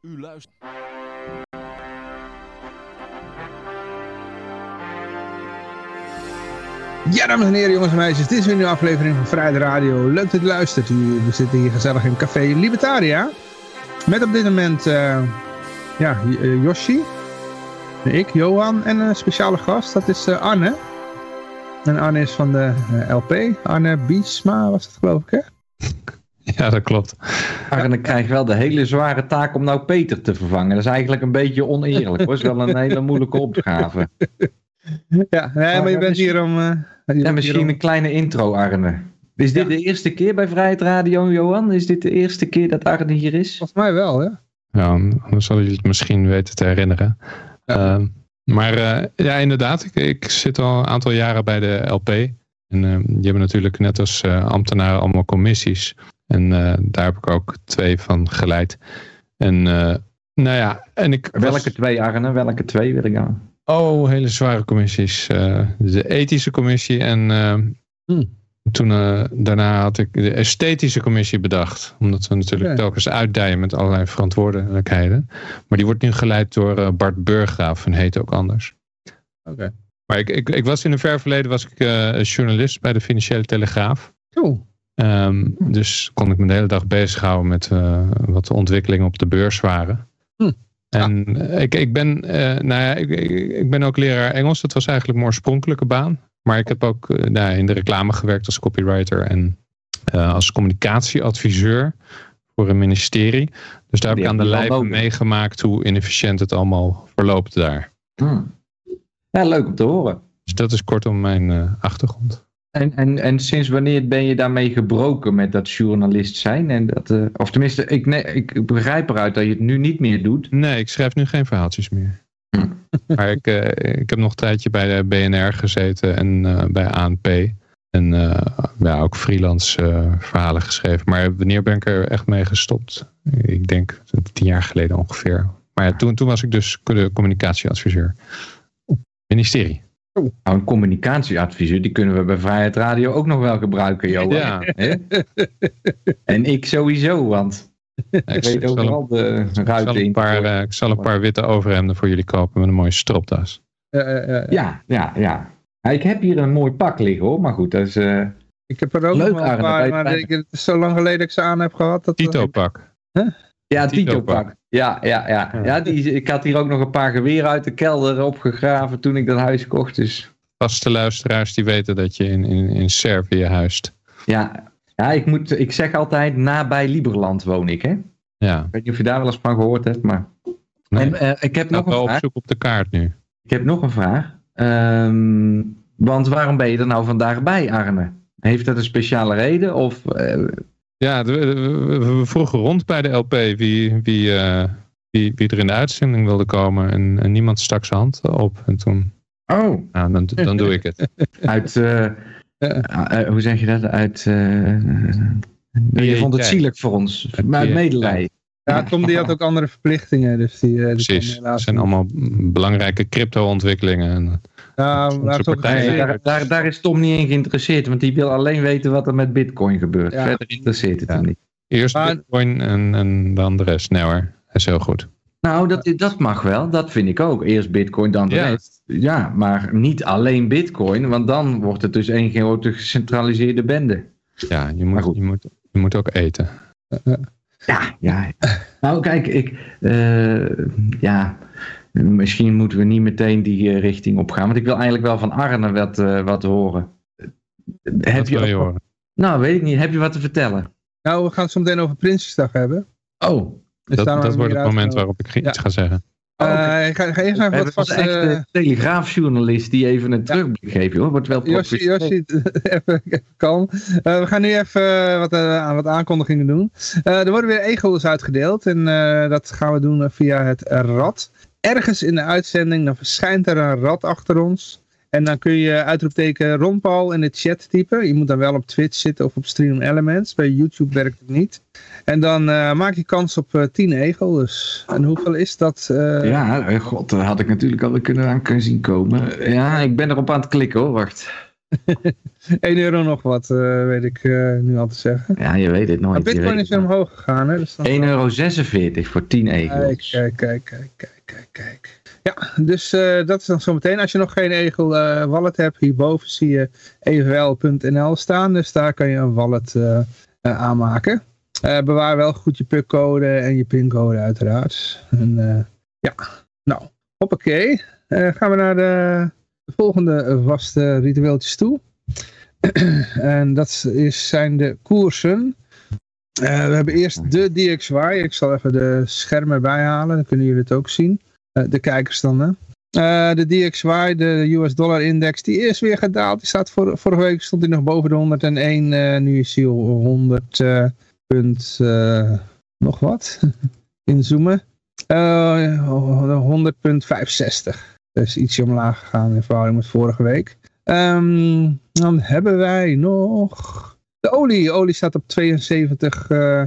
U luistert. Ja, dames en heren, jongens en meisjes, dit is weer een aflevering van Vrijde Radio. Leuk dat u luistert. U, we zitten hier gezellig in Café Libertaria. Met op dit moment, eh ja, eh, Yoshi, ik, Johan en een speciale gast, dat is eh, Arne. En Arne is van de eh, LP, Arne Biesma was het geloof ik, hè? Ja, dat klopt. Arne krijgt wel de hele zware taak om nou Peter te vervangen. Dat is eigenlijk een beetje oneerlijk. hoor. Dat is wel een hele moeilijke opgave. Ja, nee, maar je bent hier om... eh, je Ja, hier misschien om- een kleine intro, Arne. Is dit de eerste keer bij Vrijheid Radio, Johan? Is dit de eerste keer dat Arne hier is? Volgens mij wel, ja. Ja, anders jullie het misschien weten te herinneren. Ehm, maar eh, ja, inderdaad, ik, ik zit al een aantal jaren bij de LP. En eh, die hebben natuurlijk net als eh, ambtenaren allemaal commissies. En eh, daar heb ik ook twee van geleid. En eh, nou ja, en ik was- Welke twee, Arne? Welke twee wil ik aan? Oh, hele zware commissies. Eh, de ethische commissie en Hmm. toen daarna had ik de esthetische commissie bedacht. Omdat we natuurlijk telkens uitdijen met allerlei verantwoordelijkheden. Maar die wordt nu geleid door Bart Burggraaf en heet ook anders. Oké. Maar ik, ik, ik was in een ver verleden was ik journalist bij de Financiële Telegraaf. Cool. Ehm, dus kon ik me de hele dag bezighouden met eh, wat de ontwikkelingen op de beurs waren. Hm. En eh, ik, ik, ben, eh, nou ja, ik, ik, ben ook leraar Engels. Dat was eigenlijk een oorspronkelijke baan. Maar ik heb ook nou, in de reclame gewerkt als copywriter en als communicatieadviseur voor een ministerie. Dus daar heb ik aan de lijve nodig. meegemaakt hoe inefficiënt het allemaal verloopt daar. Hm. Ja, leuk om te horen. Dus dat is kortom mijn achtergrond. En, en, en sinds wanneer ben je daarmee gebroken met dat journalist zijn? En dat, eh, of tenminste, ik, nee, ik begrijp eruit dat je het nu niet meer doet. Nee, ik schrijf nu geen verhaaltjes meer. Hm. maar ik, eh, ik heb nog een tijdje bij de BNR gezeten en eh, bij ANP. En ja, ook freelance verhalen geschreven. Maar wanneer ben ik er echt mee gestopt? Ik denk tien jaar geleden ongeveer. Maar ja, toen, toen was ik dus communicatieadviseur. op het ministerie. Nou, een communicatieadviseur, die kunnen we bij Vrijheid Radio ook nog wel gebruiken, Johan. Ja. En ik sowieso, want Ik, ik ik weet zal, overal de een, ik, zal ruimte een in. paar, eh, ik zal een paar witte overhemden voor jullie kopen met een mooie stropdas. Ja, ja, ja. Ik heb hier een mooi pak liggen hoor, maar goed, dat is... eh, Ik heb er ook Leuk, nog wel een paar, eh, maar ik, het is zo lang geleden dat ik ze aan heb gehad. Dat Tito pak. Ja, Tito Tito pak. Ja, ja, ja. Ja. die, ik had hier ook nog een paar geweren uit de kelder opgegraven toen ik dat huis kocht. Dus Vaste luisteraars die weten dat je in, in, in Servië huist. ja, ja ik, moet, ik zeg altijd nabij Liberland woon ik. Hè? Ik Ja, weet niet of je daar wel eens van gehoord hebt, maar... Nee. En eh, ik heb nog wel een op vraag. zoek op de kaart nu. Ik heb nog een vraag. Ehm, want waarom ben je er nou vandaag bij, Arne? Heeft dat een speciale reden? Of, eh, Ja, we, we vroegen rond bij de LP wie, wie, eh, wie, wie er in de uitzending wilde komen. En, en niemand stak zijn hand op. En toen, oh, nou, dan, dan doe ik het. uit... eh, eh, hoe zeg je dat? Uit... eh, je vond het zielig voor ons. Uit Maar uit medelijden. Ja, Tom die had ook andere verplichtingen. Dus die, eh, Precies. Dat zijn allemaal belangrijke crypto-ontwikkelingen. Maar partij- gezegd. daar, daar, daar is Tom niet in geïnteresseerd, want die wil alleen weten wat er met Bitcoin gebeurt. Ja. Verder interesseert het Ja. hem niet. Eerst Maar- Bitcoin en, en dan de rest. Nee hoor, dat is heel goed. Nou, dat, dat mag wel. Dat vind ik ook. Eerst Bitcoin, dan de Ja. rest. Ja, maar niet alleen Bitcoin, want dan wordt het dus één grote gecentraliseerde bende. Ja, je Maar moet, goed. je moet, je moet ook eten. Ja, ja. Nou, kijk, ik. eh, ja. Misschien moeten we niet meteen die eh, richting op gaan. Want ik wil eigenlijk wel van Arne wat, eh, wat horen. Heb Dat wil je je, horen. nou, weet ik niet. Heb je wat te vertellen? Nou, we gaan het zo meteen over Prinsjesdag hebben. Oh, Dus Dat, wordt het moment waarop ik iets Ja. ga zeggen. Eh, ik ga, ga eerst We even wat vast... echt eh, een telegraafjournalist die even een terugblik geeft, hoor. Wordt wel Josje, professioneel. Josje, even, even kalm. Eh, we gaan nu even eh, wat, eh, aan wat aankondigingen doen. Eh, er worden weer ego's uitgedeeld en eh, dat gaan we doen eh, via het rad. Ergens in de uitzending dan verschijnt er een rad achter ons. En dan kun je uitroepteken Ron Paul in de chat typen. Je moet dan wel op Twitch zitten of op Stream Elements. Bij YouTube werkt het niet. En dan eh, maak je kans op eh 10 egels. En hoeveel is dat? eh, Ja, god, daar had ik natuurlijk al kunnen aan kunnen zien komen. Ja, ik ben erop aan het klikken hoor, wacht. 1 euro nog wat, uh, weet ik uh, nu al te zeggen. Ja, je weet het nooit. Maar Bitcoin is weer omhoog gegaan. Hè? Dus 1,46 euro voor 10 egels. Kijk, kijk, kijk, kijk, kijk, kijk. Ja, dus uh, dat is dan zometeen. Als je nog geen egel wallet hebt, hierboven zie je evenwel.nl staan. Dus daar kan je een wallet aanmaken. bewaar wel goed je PUC-code en je pincode uiteraard. En, ja, nou, hoppakee. gaan we naar de de volgende vaste ritueeltjes toe. en dat is, zijn de koersen. Uh, we hebben eerst de DXY. Ik zal even de schermen bijhalen. Dan kunnen jullie het ook zien. Uh, de kijkers dan. Hè. Uh, de DXY, de US dollar index, die is weer gedaald. Die staat vorige week stond hij nog boven de 101. nu is hij 100 punt nog wat. Inzoomen. 100.65. Dus ietsje omlaag gegaan in verhouding met vorige week. Um, dan hebben wij nog de olie. Olie staat op 72,10 uh,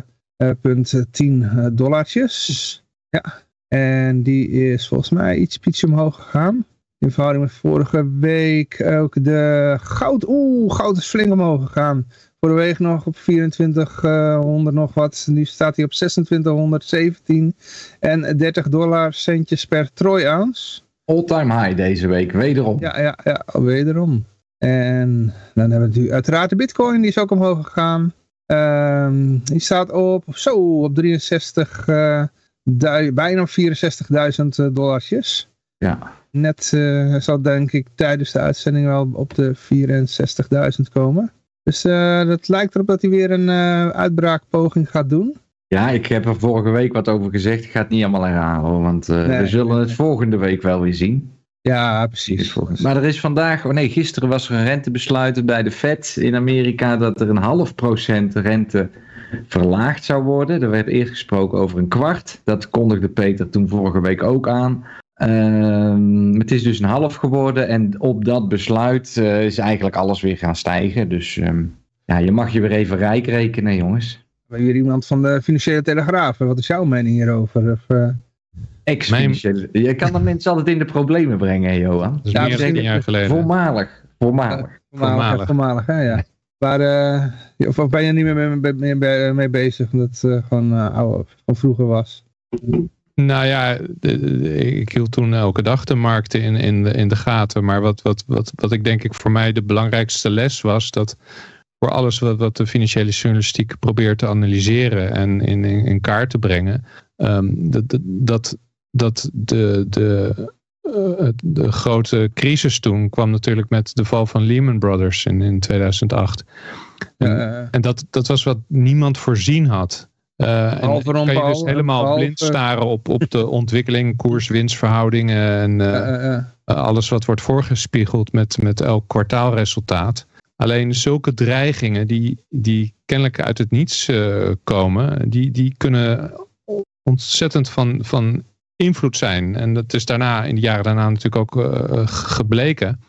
uh, dollartjes. Ja. En die is volgens mij iets, ietsje omhoog gegaan. In verhouding met vorige week ook de goud. Oeh, goud is flink omhoog gegaan. Vorige week nog op 2400 nog wat. Nu staat hij op 2617. En 30 dollar centjes per troy ounce. All-time high deze week, wederom. Ja, ja, ja, wederom. En dan hebben we natuurlijk uiteraard de bitcoin, die is ook omhoog gegaan. Um, die staat op, zo, op 63, uh, bijna 64.000 dollartjes. Ja. Net uh, zal denk ik tijdens de uitzending wel op de 64.000 komen. Dus uh, dat lijkt erop dat hij weer een uitbraakpoging gaat doen. Ja, ik heb er vorige week wat over gezegd. Ik ga het niet allemaal herhalen, want we zullen het volgende week wel weer zien. Ja, precies. Maar er is vandaag, oh nee, gisteren was er een rentebesluit bij de Fed in Amerika dat er een half procent rente verlaagd zou worden. Er werd eerst gesproken over een kwart. Dat kondigde Peter toen vorige week ook aan. Uh, het is dus een half geworden en op dat besluit uh, is eigenlijk alles weer gaan stijgen. Dus um, ja, je mag je weer even rijk rekenen, jongens. Ben je iemand van de Financiële Telegraaf? Wat is jouw mening hierover? Of, uh... Ex-financiële... Je kan de mensen altijd in de problemen brengen, Johan. Dat is ja, meer dan tien jaar geleden. Voormalig. Voormalig. voormalig, voormalig, hè, ja. Maar, uh, of, of, ben je niet meer mee, mee, mee bezig, omdat het uh, gewoon uh, oude, van vroeger was? Nou ja, ik hield toen elke dag de markten in, in, de, in de gaten. Maar wat, wat, wat, wat ik denk ik voor mij de belangrijkste les was, dat voor alles wat, wat de financiële journalistiek probeert te analyseren en in, in, in kaart te brengen. Um, dat, dat, dat de, de, uh, de grote crisis toen kwam natuurlijk met de val van Lehman Brothers in, in 2008. En, uh, en dat, dat was wat niemand voorzien had. Uh, en kan je dus helemaal blind staren op, op de ontwikkeling, koers-winstverhoudingen en uh, alles wat wordt voorgespiegeld met, met elk kwartaalresultaat. Alleen zulke dreigingen die, die kennelijk uit het niets komen, die, die kunnen ontzettend van, van invloed zijn. En dat is daarna, in de jaren daarna natuurlijk ook uh, gebleken.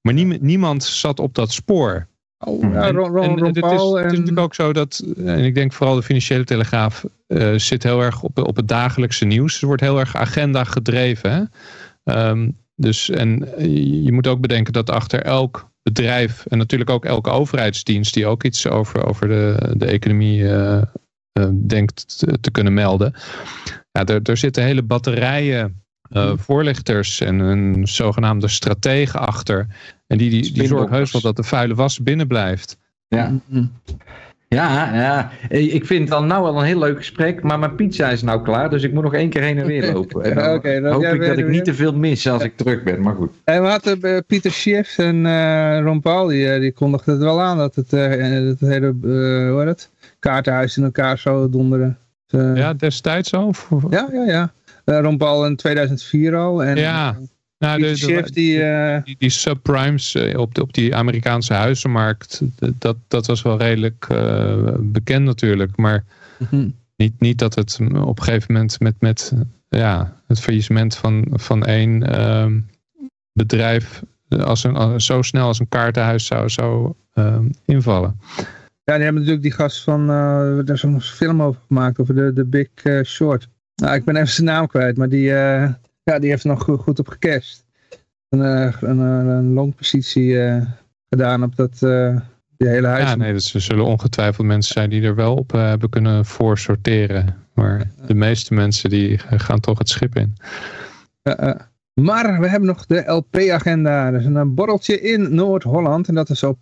Maar nie, niemand zat op dat spoor. Oh, ja, en, Ron, Ron, en, het, is, het, is, natuurlijk ook zo dat, en ik denk vooral de financiële telegraaf uh, zit heel erg op, op het dagelijkse nieuws. Er wordt heel erg agenda gedreven. Hè? Um, dus, en je moet ook bedenken dat achter elk bedrijf en natuurlijk ook elke overheidsdienst die ook iets over, over de, de economie uh, uh, denkt te, te, kunnen melden. Ja, er, er zitten hele batterijen uh, voorlichters en een zogenaamde strategen achter. En die, die, die zorgen heus wel dat de vuile was binnen blijft. Ja. Ja, ja, ik vind het dan nou wel een heel leuk gesprek, maar mijn pizza is nou klaar, dus ik moet nog één keer heen en weer lopen. En dan okay, dan hoop ik dat ik niet te veel mis als ik terug ben, maar goed. En we hadden uh, Pieter Schiff en uh, Ron Paul, die, uh, die kondigden het wel aan dat het, het hele hoe het, kaartenhuis in elkaar zou donderen. Dus, ja, destijds al? Ja, ja, ja. Ron Paul in 2004 al. En, ja. Nou, de, die, uh... die, die, subprimes eh, op, de, op die Amerikaanse huizenmarkt, dat, dat was wel redelijk uh, bekend natuurlijk. Maar mm -hmm. niet, niet dat het op een gegeven moment met, met ja, het faillissement van, van één uh, bedrijf als een, zo snel als een kaartenhuis zou, zou ehm, invallen. Ja, die hebben natuurlijk die gast van, daar is een film over gemaakt, over de, de Big Short. Nou, ik ben even zijn naam kwijt, maar die ja, die heeft er nog goed, goed op gecashed. Een, eh, een, een, longpositie uh, gedaan op dat, uh, die hele huis. Ja, nee, dus er zullen ongetwijfeld mensen zijn die er wel op uh, hebben kunnen voor sorteren. Maar de meeste mensen die gaan toch het schip in. Uh, maar we hebben nog de LP-agenda. Er is een borreltje in Noord-Holland. En dat is op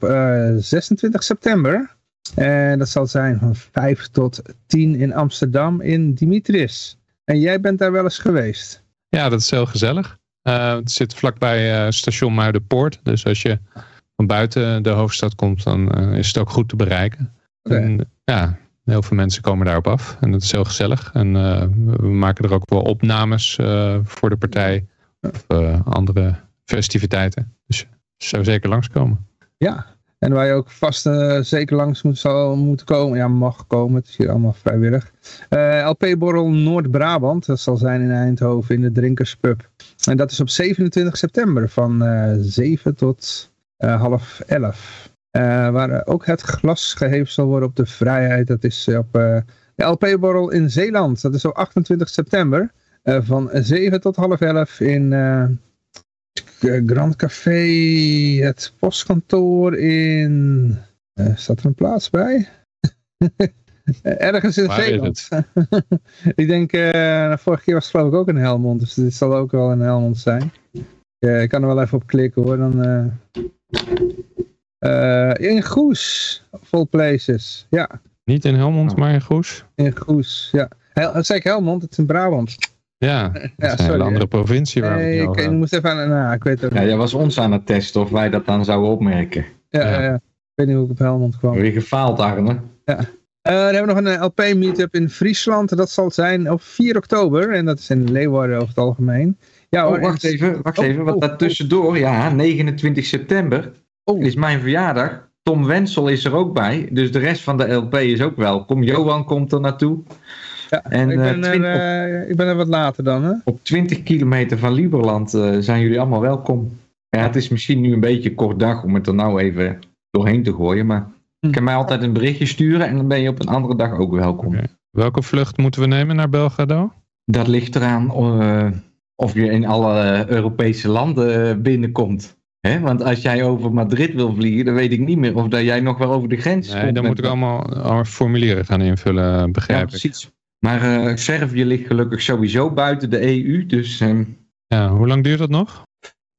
26 september. En dat zal zijn van 5 tot 10 in Amsterdam in Dimitris. En jij bent daar wel eens geweest? Ja, dat is heel gezellig. Uh, het zit vlakbij uh, station Muidenpoort. Dus als je van buiten de hoofdstad komt, dan uh, is het ook goed te bereiken. Okay. En, ja, heel veel mensen komen daarop af. En dat is heel gezellig. En we maken er ook wel opnames voor de partij. Of andere festiviteiten. Dus zou zeker langskomen. Ja, en waar je ook vast uh, zeker langs moet, zal moeten komen. Ja, mag komen. Het is hier allemaal vrijwillig. Uh, LP-borrel Noord-Brabant. Dat zal zijn in Eindhoven in de Drinkerspub. En dat is op 27 september van uh, 7 tot half 11. waar ook het glas geheven zal worden op de vrijheid. Dat is op LP-borrel in Zeeland. Dat is op 28 september. van 7 tot half 11 in Grand Café, het postkantoor in... Uh, staat er een plaats bij? Ergens in Zeeland. ik denk, uh, vorige keer was het geloof ik ook in Helmond, dus dit zal ook wel in Helmond zijn. Uh, ik kan er wel even op klikken hoor. Dan, in Goes, of all places, ja. Niet in Helmond, maar in Goes? In Goes, ja. Hel zei ik Helmond, het is in Brabant. Ja, dat ja, is een andere provincie waar nee, ik, ik moest even aan, nou, ik weet het Ja, jij was ons aan het testen of wij dat dan zouden opmerken. Ja, ja. ja. ik weet niet hoe ik op Helmond kwam. Weer gefaald, Arne. Ja. Uh, dan hebben we nog een LP-meetup in Friesland. Dat zal zijn op 4 oktober. En dat is in Leeuwarden over het algemeen. Ja, hoor, oh, wacht even, wacht oh, even. Want oh, tussendoor, ja, 29 september oh. is mijn verjaardag. Tom Wensel is er ook bij. Dus de rest van de LP is ook welkom. Johan komt er naartoe. Ja, en, ik, ben er, uh, ik ben er wat later dan. Hè? Op 20 kilometer van Lieberland uh, zijn jullie allemaal welkom. Ja, het is misschien nu een beetje kort dag om het er nou even doorheen te gooien. Maar hm. je kan mij altijd een berichtje sturen en dan ben je op een andere dag ook welkom. Okay. Welke vlucht moeten we nemen naar Belgrado? Dat ligt eraan uh, of je in alle Europese landen binnenkomt. He, want als jij over Madrid wil vliegen, dan weet ik niet meer of dat jij nog wel over de grens nee, dan moet ik allemaal, formulieren gaan invullen, begrijp ja, precies. ik. Maar uh, Servië ligt gelukkig sowieso buiten de EU. Dus, ja, hoe lang duurt dat nog?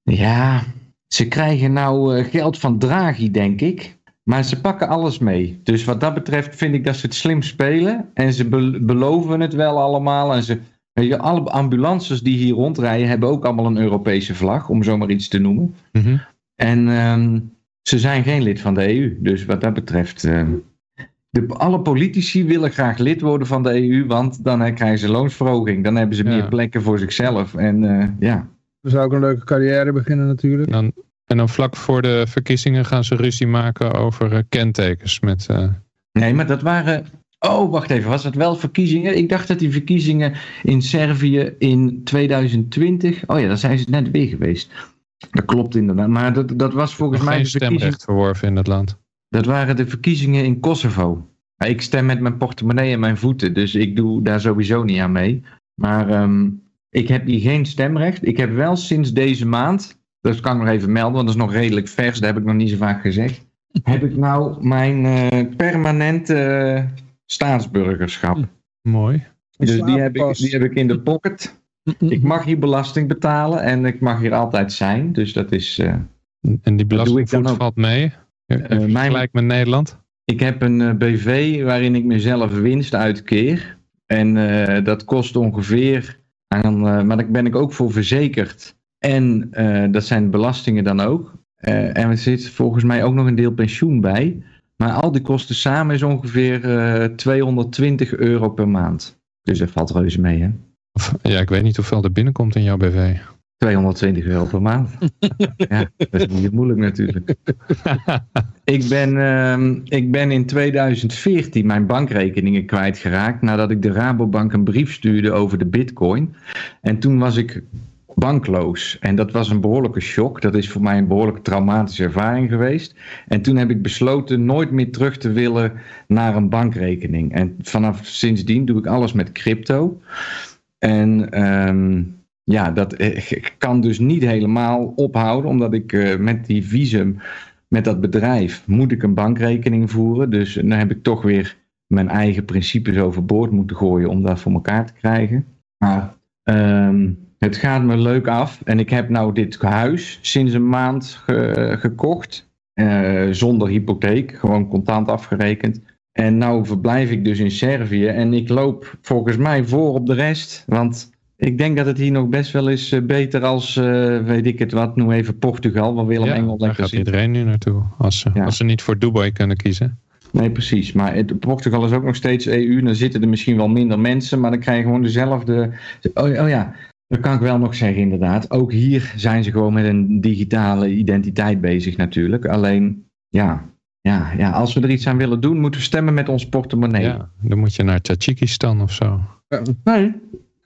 Ja, ze krijgen nou uh, geld van Draghi, denk ik. Maar ze pakken alles mee. Dus wat dat betreft vind ik dat ze het slim spelen. En ze be beloven het wel allemaal. En ze, je, alle ambulances die hier rondrijden hebben ook allemaal een Europese vlag, om zomaar iets te noemen. Mm -hmm. En um, ze zijn geen lid van de EU. Dus wat dat betreft de, alle politici willen graag lid worden van de EU, want dan krijgen ze loonsverhoging. Dan hebben ze meer plekken voor zichzelf. En uh, ja. Dan zou ook een leuke carrière beginnen natuurlijk. Dan, en dan vlak voor de verkiezingen gaan ze ruzie maken over uh, kentekens. Met, uh... Nee, maar dat waren... Oh, wacht even. Was dat wel verkiezingen? Ik dacht dat die verkiezingen in Servië in 2020... Oh ja, daar zijn ze net weer geweest. Dat klopt inderdaad. Maar dat, dat was volgens mij... geen stemrecht verworven in het land. Dat waren de verkiezingen in Kosovo. Ik stem met mijn portemonnee en mijn voeten, dus ik doe daar sowieso niet aan mee. Maar um, ik heb hier geen stemrecht. Ik heb wel sinds deze maand, dat kan ik nog even melden, want dat is nog redelijk vers, dat heb ik nog niet zo vaak gezegd. heb ik nou mijn uh, permanente uh, staatsburgerschap. Mooi. Dus die heb, ik, die heb ik in de pocket. Ik mag hier belasting betalen en ik mag hier altijd zijn. Dus dat is. Uh, en die belasting valt mee? Uh, mijn, gelijk met Nederland? Ik heb een uh, BV waarin ik mezelf winst uitkeer. En uh, dat kost ongeveer, aan, maar daar ben ik ook voor verzekerd. En dat zijn belastingen dan ook. en er zit volgens mij ook nog een deel pensioen bij. Maar al die kosten samen is ongeveer 220 euro per maand. Dus dat valt reuze mee, hè? Ja, ik weet niet hoeveel er binnenkomt in jouw BV. 220 euro per maand. ja, dat is niet moeilijk natuurlijk. ik, ben, uh, ik ben in 2014 mijn bankrekeningen kwijtgeraakt nadat ik de Rabobank een brief stuurde over de bitcoin. En toen was ik bankloos. En dat was een behoorlijke shock. Dat is voor mij een behoorlijke traumatische ervaring geweest. En toen heb ik besloten nooit meer terug te willen naar een bankrekening. En vanaf sindsdien doe ik alles met crypto. En... Um, ja, dat eh, kan dus niet helemaal ophouden, omdat ik uh, met die visum met dat bedrijf moet ik een bankrekening voeren. Dus dan heb ik toch weer mijn eigen principes overboord moeten gooien om dat voor elkaar te krijgen. Maar ehm, het gaat me leuk af. En ik heb nou dit huis sinds een maand gekocht. Zonder hypotheek, gewoon contant afgerekend. En nou verblijf ik dus in Servië en ik loop volgens mij voor op de rest. Want ik denk dat het hier nog best wel is uh, beter als, uh, weet ik het wat, noem even Portugal, waar Willem ja, Engel daar gaat iedereen nu naartoe, als ze, ja. als ze niet voor Dubai kunnen kiezen. Nee, precies. Maar het, Portugal is ook nog steeds EU. Dan zitten er misschien wel minder mensen, maar dan krijg je gewoon dezelfde... Oh, oh ja, dat kan ik wel nog zeggen inderdaad. Ook hier zijn ze gewoon met een digitale identiteit bezig natuurlijk. Alleen, ja, ja, ja, als we er iets aan willen doen, moeten we stemmen met ons portemonnee. Ja, dan moet je naar Tajikistan of zo. Nee.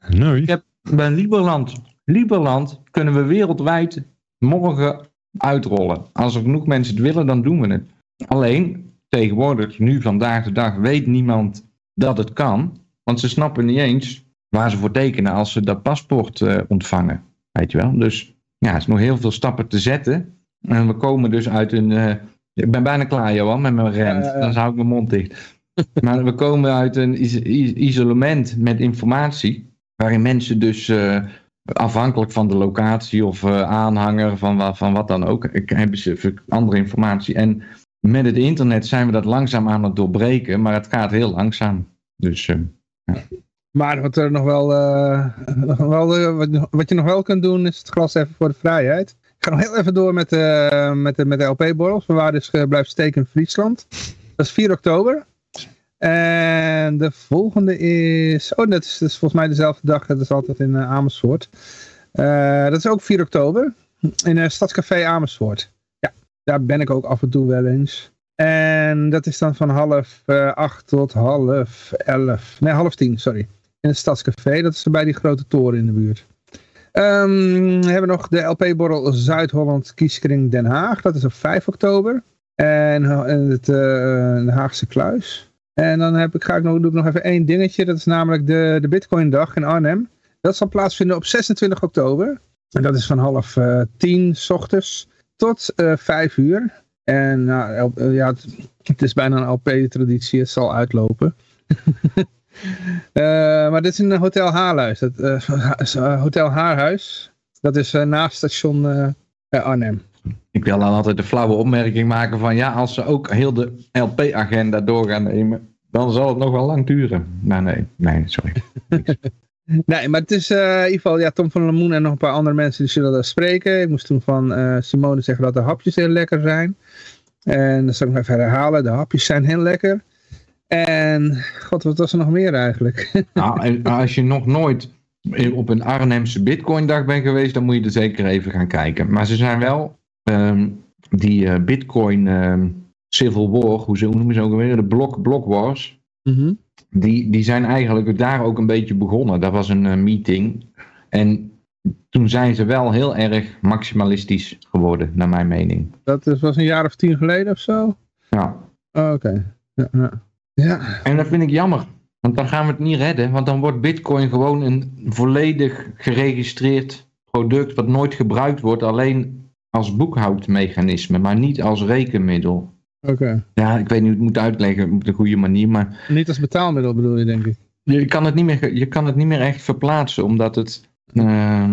Nee. Ik heb bij Liberland. Liberland kunnen we wereldwijd morgen uitrollen. Als er genoeg mensen het willen, dan doen we het. Alleen, tegenwoordig, nu vandaag de dag, weet niemand dat het kan. Want ze snappen niet eens waar ze voor tekenen als ze dat paspoort uh, ontvangen. Weet je wel? Dus ja, er is nog heel veel stappen te zetten. En we komen dus uit een... Uh, ik ben bijna klaar, Johan, met mijn rent. Uh, Dan hou ik mijn mond dicht. maar we komen uit een is isolement met informatie. Waarin mensen dus afhankelijk van de locatie of aanhanger van, van wat dan ook... hebben ze andere informatie. En met het internet zijn we dat langzaam aan het doorbreken. Maar het gaat heel langzaam. Dus... Ja. Maar wat, er nog wel, nog wel je nog wel kunt doen is het glas even voor de vrijheid. Ik ga nog heel even door met, met, de, met de LP-borrels. We waren dus blijven steken in Friesland. Dat is 4 oktober. En de volgende is... Oh, dat is, is volgens mij dezelfde dag. Dat is altijd in Amersfoort. dat is ook 4 oktober. In het Stadscafé Amersfoort. Ja, daar ben ik ook af en toe wel eens. En dat is dan van half acht tot half elf. Nee, half tien, sorry in het Stadscafé. Dat is bij die grote toren in de buurt. Um, we hebben nog de LP-borrel Zuid-Holland Kieskring Den Haag. Dat is op 5 oktober. En het, uh, de Haagse Kluis. En dan heb ik, ga ik nog, doe ik nog even één dingetje. Dat is namelijk de, de Bitcoin dag in Arnhem. Dat zal plaatsvinden op 26 oktober. En dat is van half uh, tien s ochtends tot uh, vijf uur. En nou, ja, het, het, is bijna een LP-traditie. Het zal uitlopen. Uh, maar dit is een Hotel Haarhuis. Dat, Hotel Haarhuis. Dat is naast station Arnhem. Ik wil dan altijd de flauwe opmerking maken van ja, als ze ook heel de LP-agenda door gaan nemen, dan zal het nog wel lang duren. Maar nee, nee, sorry. nee, maar het is in ieder geval ja, Tom van Lemoen en nog een paar andere mensen die zullen daar spreken. Ik moest toen van Simone zeggen dat de hapjes heel lekker zijn. En dat zal ik nog even herhalen. De hapjes zijn heel lekker. En, god, wat was er nog meer eigenlijk? Nou, als je nog nooit op een Arnhemse Bitcoin dag bent geweest, dan moet je er zeker even gaan kijken. Maar ze zijn wel, um, die uh, Bitcoin um, Civil War, hoe, ze, noemen ze ook alweer, de Block, block Wars, mm -hmm. die, die zijn eigenlijk daar ook een beetje begonnen. Dat was een uh, meeting. En toen zijn ze wel heel erg maximalistisch geworden, naar mijn mening. Dat was een jaar of tien geleden of zo? Ja. Oh, Oké. Ja, ja. Ja. En dat vind ik jammer. Want dan gaan we het niet redden. Want dan wordt bitcoin gewoon een volledig geregistreerd product wat nooit gebruikt wordt. Alleen als boekhoudmechanisme, maar niet als rekenmiddel. Oké. Ja, ik weet niet hoe ik het moet uitleggen op de goede manier. Maar... Niet als betaalmiddel bedoel je, denk ik. Je kan het niet meer, je kan het niet meer echt verplaatsen, omdat het... Uh,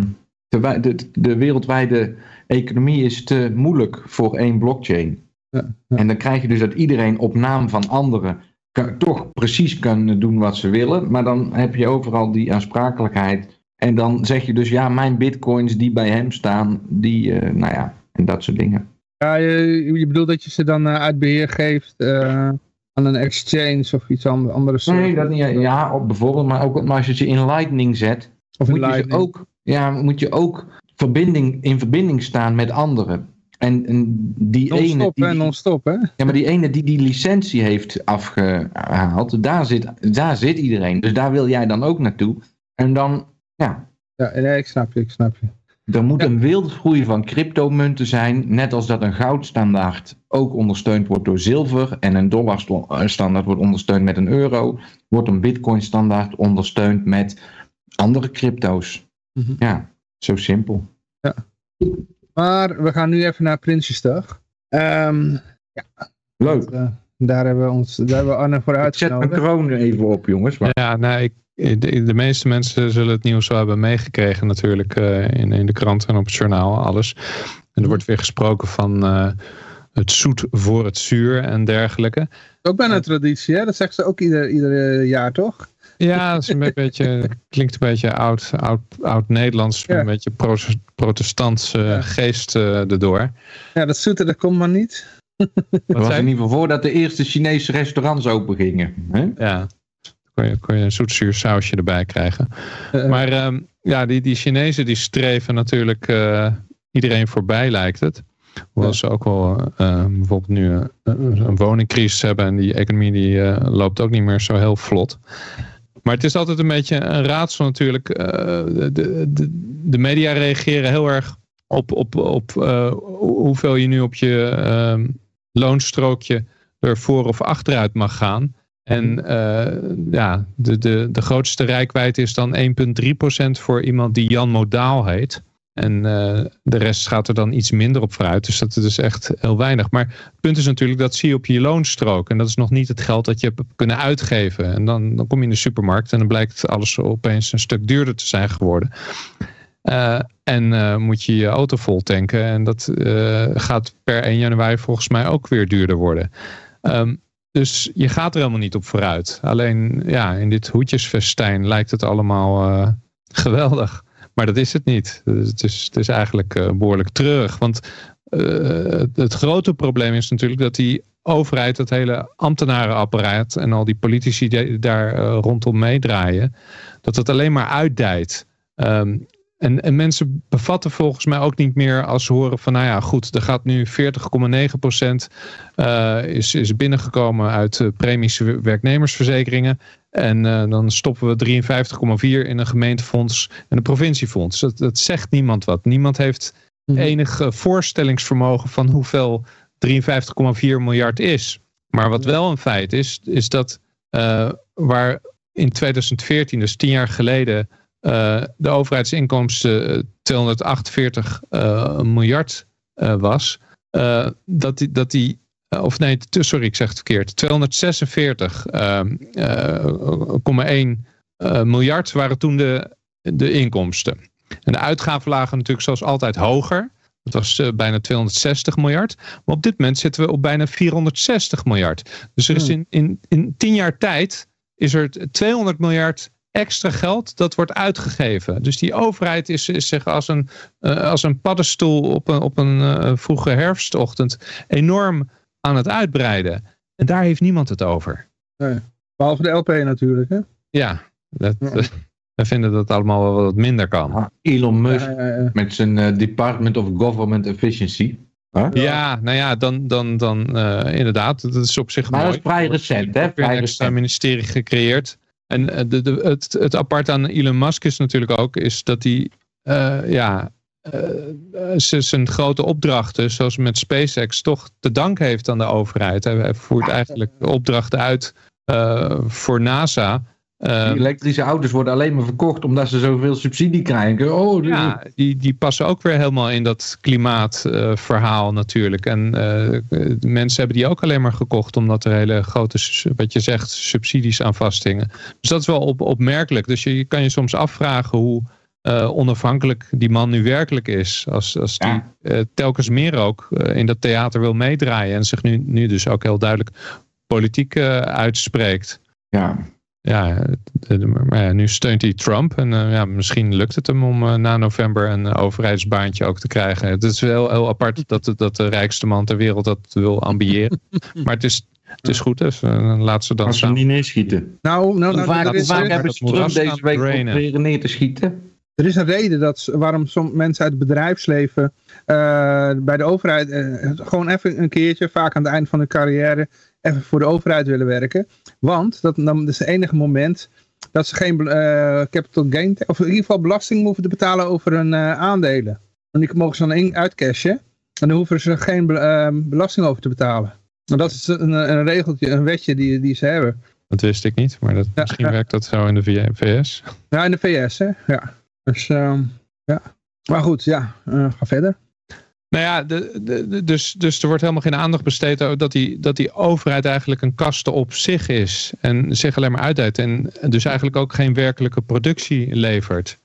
de, de, de, wereldwijde economie is te moeilijk voor één blockchain. Ja, ja. En dan krijg je dus dat iedereen op naam van anderen kan, toch precies kunnen doen wat ze willen. Maar dan heb je overal die aansprakelijkheid. En dan zeg je dus, ja, mijn bitcoins die bij hem staan, die, uh, nou ja, en dat soort dingen. Ja, je, je bedoelt dat je ze dan uh, uit beheer geeft uh, aan een exchange of iets anders? Andere nee, dat niet. Ja, op bijvoorbeeld, maar ook maar als je ze in Lightning zet, of moet, je ze ook, ja, moet je ook verbinding, in verbinding staan met anderen. En, en die ene. Die, non-stop, hè? Ja, maar die ene die die licentie heeft afgehaald, daar zit, daar zit iedereen. Dus daar wil jij dan ook naartoe. En dan, ja. Ja, nee, ik snap je, ik snap je. Er moet een wildgroei van cryptomunten zijn, net als dat een goudstandaard ook ondersteund wordt door zilver en een dollarstandaard wordt ondersteund met een euro, wordt een bitcoin standaard ondersteund met andere crypto's. Mm -hmm. Ja, zo simpel. Ja. Maar we gaan nu even naar Prinsjesdag. Ehm, Leuk. uh, daar hebben we ons, daar hebben we Arne voor Ik zet mijn uitgenodigd. kroon even op, jongens. Maar Ja, nou, ik, de, de meeste mensen zullen het nieuws wel hebben meegekregen natuurlijk eh, in, in de krant en op het journaal, alles. En er wordt weer gesproken van eh, het zoet voor het zuur en dergelijke. Ook bijna een traditie, hè? Dat zeggen ze ook ieder, ieder jaar, toch? Ja, het is een beetje, klinkt een beetje oud, oud, oud Nederlands, Ja. een beetje pro- protestantse Ja. geest eh, erdoor. Ja, dat zoete, dat komt maar niet. dat was in ieder geval voordat de eerste Chinese restaurants open gingen. Hè? Ja, kon je, kon je een zoetzuur sausje erbij krijgen. Eh, Maar ehm, ja, die, die Chinezen die streven natuurlijk eh, iedereen voorbij lijkt het. Hoewel ze ook wel eh, bijvoorbeeld nu eh, een woningcrisis hebben en die economie die eh, loopt ook niet meer zo heel vlot. Maar het is altijd een beetje een raadsel natuurlijk. eh, de, de, de media reageren heel erg op, op, op eh, hoeveel je nu op je ehm, loonstrookje er voor of achteruit mag gaan. En eh, ja, de, de, de grootste rijkwijde is dan 1,3% voor iemand die Jan Modaal heet. En eh, de rest gaat er dan iets minder op vooruit. Dus dat is dus echt heel weinig. Maar het punt is natuurlijk, dat zie je op je loonstrook. En dat is nog niet het geld dat je hebt kunnen uitgeven. En dan, dan kom je in de supermarkt en dan blijkt alles opeens een stuk duurder te zijn geworden. Eh, en moet je je auto vol tanken. En dat gaat per 1 januari volgens mij ook weer duurder worden. Ehm, dus je gaat er helemaal niet op vooruit. Alleen ja, in dit hoedjesfestijn lijkt het allemaal eh, geweldig. Maar dat is het niet. Het is, het is eigenlijk eh, behoorlijk treurig. Want eh, het, grote probleem is natuurlijk dat die overheid, dat hele ambtenarenapparaat en al die politici die daar rondom meedraaien, dat het alleen maar uitdijt. Ehm, en, en mensen bevatten volgens mij ook niet meer als ze horen van, nou ja, goed, er gaat nu 40,9% eh, is, is binnengekomen uit eh, premies werknemersverzekeringen. En eh, dan stoppen we 53,4 in een gemeentefonds en een provinciefonds. Dat, dat zegt niemand wat. Niemand heeft Mhm. enig voorstellingsvermogen van hoeveel 53,4 miljard is. Maar wat wel een feit is, is dat waar in 2014, dus tien jaar geleden, eh, de overheidsinkomsten eh, 248 eh, miljard eh, was, eh, dat die, dat die of nee, sorry, ik zeg het verkeerd. 246,1 eh, miljard waren toen de, de inkomsten. En de uitgaven lagen natuurlijk zoals altijd hoger. Dat was bijna 260 miljard. Maar op dit moment zitten we op bijna 460 miljard. Dus er is Hmm. in, in, in 10 jaar tijd is er 200 miljard extra geld dat wordt uitgegeven. Dus die overheid is, is zich als een, eh, als een paddenstoel op een, op een eh, vroege herfstochtend enorm aan het uitbreiden. En daar heeft niemand het over. Behalve de LP natuurlijk, hè? Ja, dat, Ja. we vinden dat het allemaal wel wat minder kan. Ah, Elon Musk Ja, ja, ja. met zijn eh, Department of Government Efficiency. Huh? Ja, nou ja, dan, dan, dan eh, inderdaad. Dat is op zich Maar dat mooi. is vrij recent, hè? Vrij een extra recent. ministerie gecreëerd. En eh, de, de, het, het apart aan Elon Musk is natuurlijk ook, is dat hij, eh, ja, eh, zijn grote opdrachten, zoals met SpaceX, toch te danken heeft aan de overheid. Hij, voert eigenlijk opdrachten uit voor NASA. Eh, Die elektrische auto's worden alleen maar verkocht omdat ze zoveel subsidie krijgen. Oh, die- Ja, die, die passen ook weer helemaal in dat klimaatverhaal natuurlijk. En eh, de mensen hebben die ook alleen maar gekocht omdat er hele grote, wat je zegt, subsidies aan vasthingen. Dus dat is wel op, opmerkelijk. Dus je, je kan je soms afvragen hoe eh, onafhankelijk die man nu werkelijk is. Als, als die Ja. eh, telkens meer ook eh, in dat theater wil meedraaien. En zich nu, nu dus ook heel duidelijk politiek eh, uitspreekt. ja. Ja, de- de- maar ja, nu steunt hij Trump. En eh, ja, misschien lukt het hem om eh, na november een eh, overheidsbaantje ook te krijgen. Het is wel heel apart dat, de- dat de rijkste man ter wereld dat wil ambiëren. maar het is, het is goed, dus eh, laat ze dan Als ze hem samen. niet neerschieten. Nou, nou, nou vaak, is, vaak hebben ze Trump deze week proberen neer te schieten? er is een reden dat, waarom sommige mensen uit het bedrijfsleven eh, bij de overheid gewoon even een keertje, vaak aan het eind van hun carrière, even voor de overheid willen werken. Want dat, dan is het enige moment dat ze geen eh, capital gain, of in ieder geval belasting hoeven te betalen over hun eh, aandelen. En die mogen ze dan uitcashen. En dan hoeven ze geen be- eh, belasting over te betalen. En dat is een, een regeltje, een wetje die, die ze hebben. Dat wist ik niet, maar dat, Ja, misschien ja. werkt dat zo in de VS. Ja, in de VS, hè? Ja. Dus, ehm, ja. Maar goed, ja, eh, ga verder. Nou ja, de, de, dus, dus er wordt helemaal geen aandacht besteed dat die, dat die overheid eigenlijk een kaste op zich is. En zich alleen maar uitdeit. En dus eigenlijk ook geen werkelijke productie levert.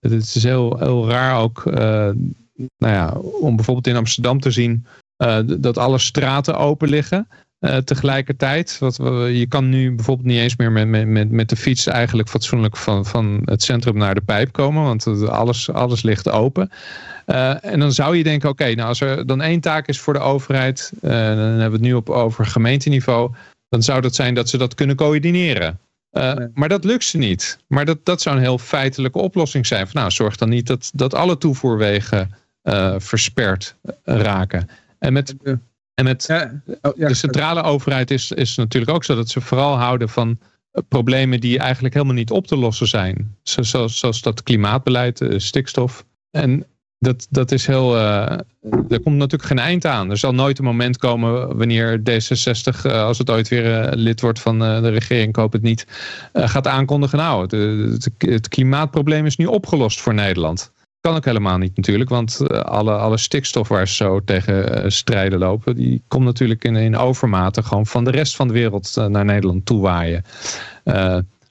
Het is heel, heel raar ook, uh, nou ja, om bijvoorbeeld in Amsterdam te zien uh, dat alle straten open liggen. Uh, tegelijkertijd, wat, je kan nu bijvoorbeeld niet eens meer met, met, met de fiets eigenlijk fatsoenlijk van, van het centrum naar de pijp komen, want alles, alles ligt open. Uh, en dan zou je denken, oké, nou als er dan één taak is voor de overheid, uh, dan hebben we het nu op over gemeenteniveau, dan zou dat zijn dat ze dat kunnen coördineren. Uh, nee. Maar dat lukt ze niet. Maar dat, dat zou een heel feitelijke oplossing zijn. Van, nou, zorg dan niet dat, dat alle toevoerwegen versperd raken. En met, en met ja. Oh, ja. de centrale overheid is, is natuurlijk ook zo dat ze vooral houden van problemen die eigenlijk helemaal niet op te lossen zijn. Zoals, zoals dat klimaatbeleid, stikstof. En dat, dat is heel. Uh, er komt natuurlijk geen eind aan. Er zal nooit een moment komen wanneer D66, uh, als het ooit weer uh, lid wordt van de regering, koop het niet, gaat aankondigen. Nou, het, het, het, klimaatprobleem is nu opgelost voor Nederland. Kan ook helemaal niet natuurlijk, want alle, alle stikstof waar ze zo tegen strijden lopen, die komt natuurlijk in, in overmate gewoon van de rest van de wereld naar Nederland toewaaien.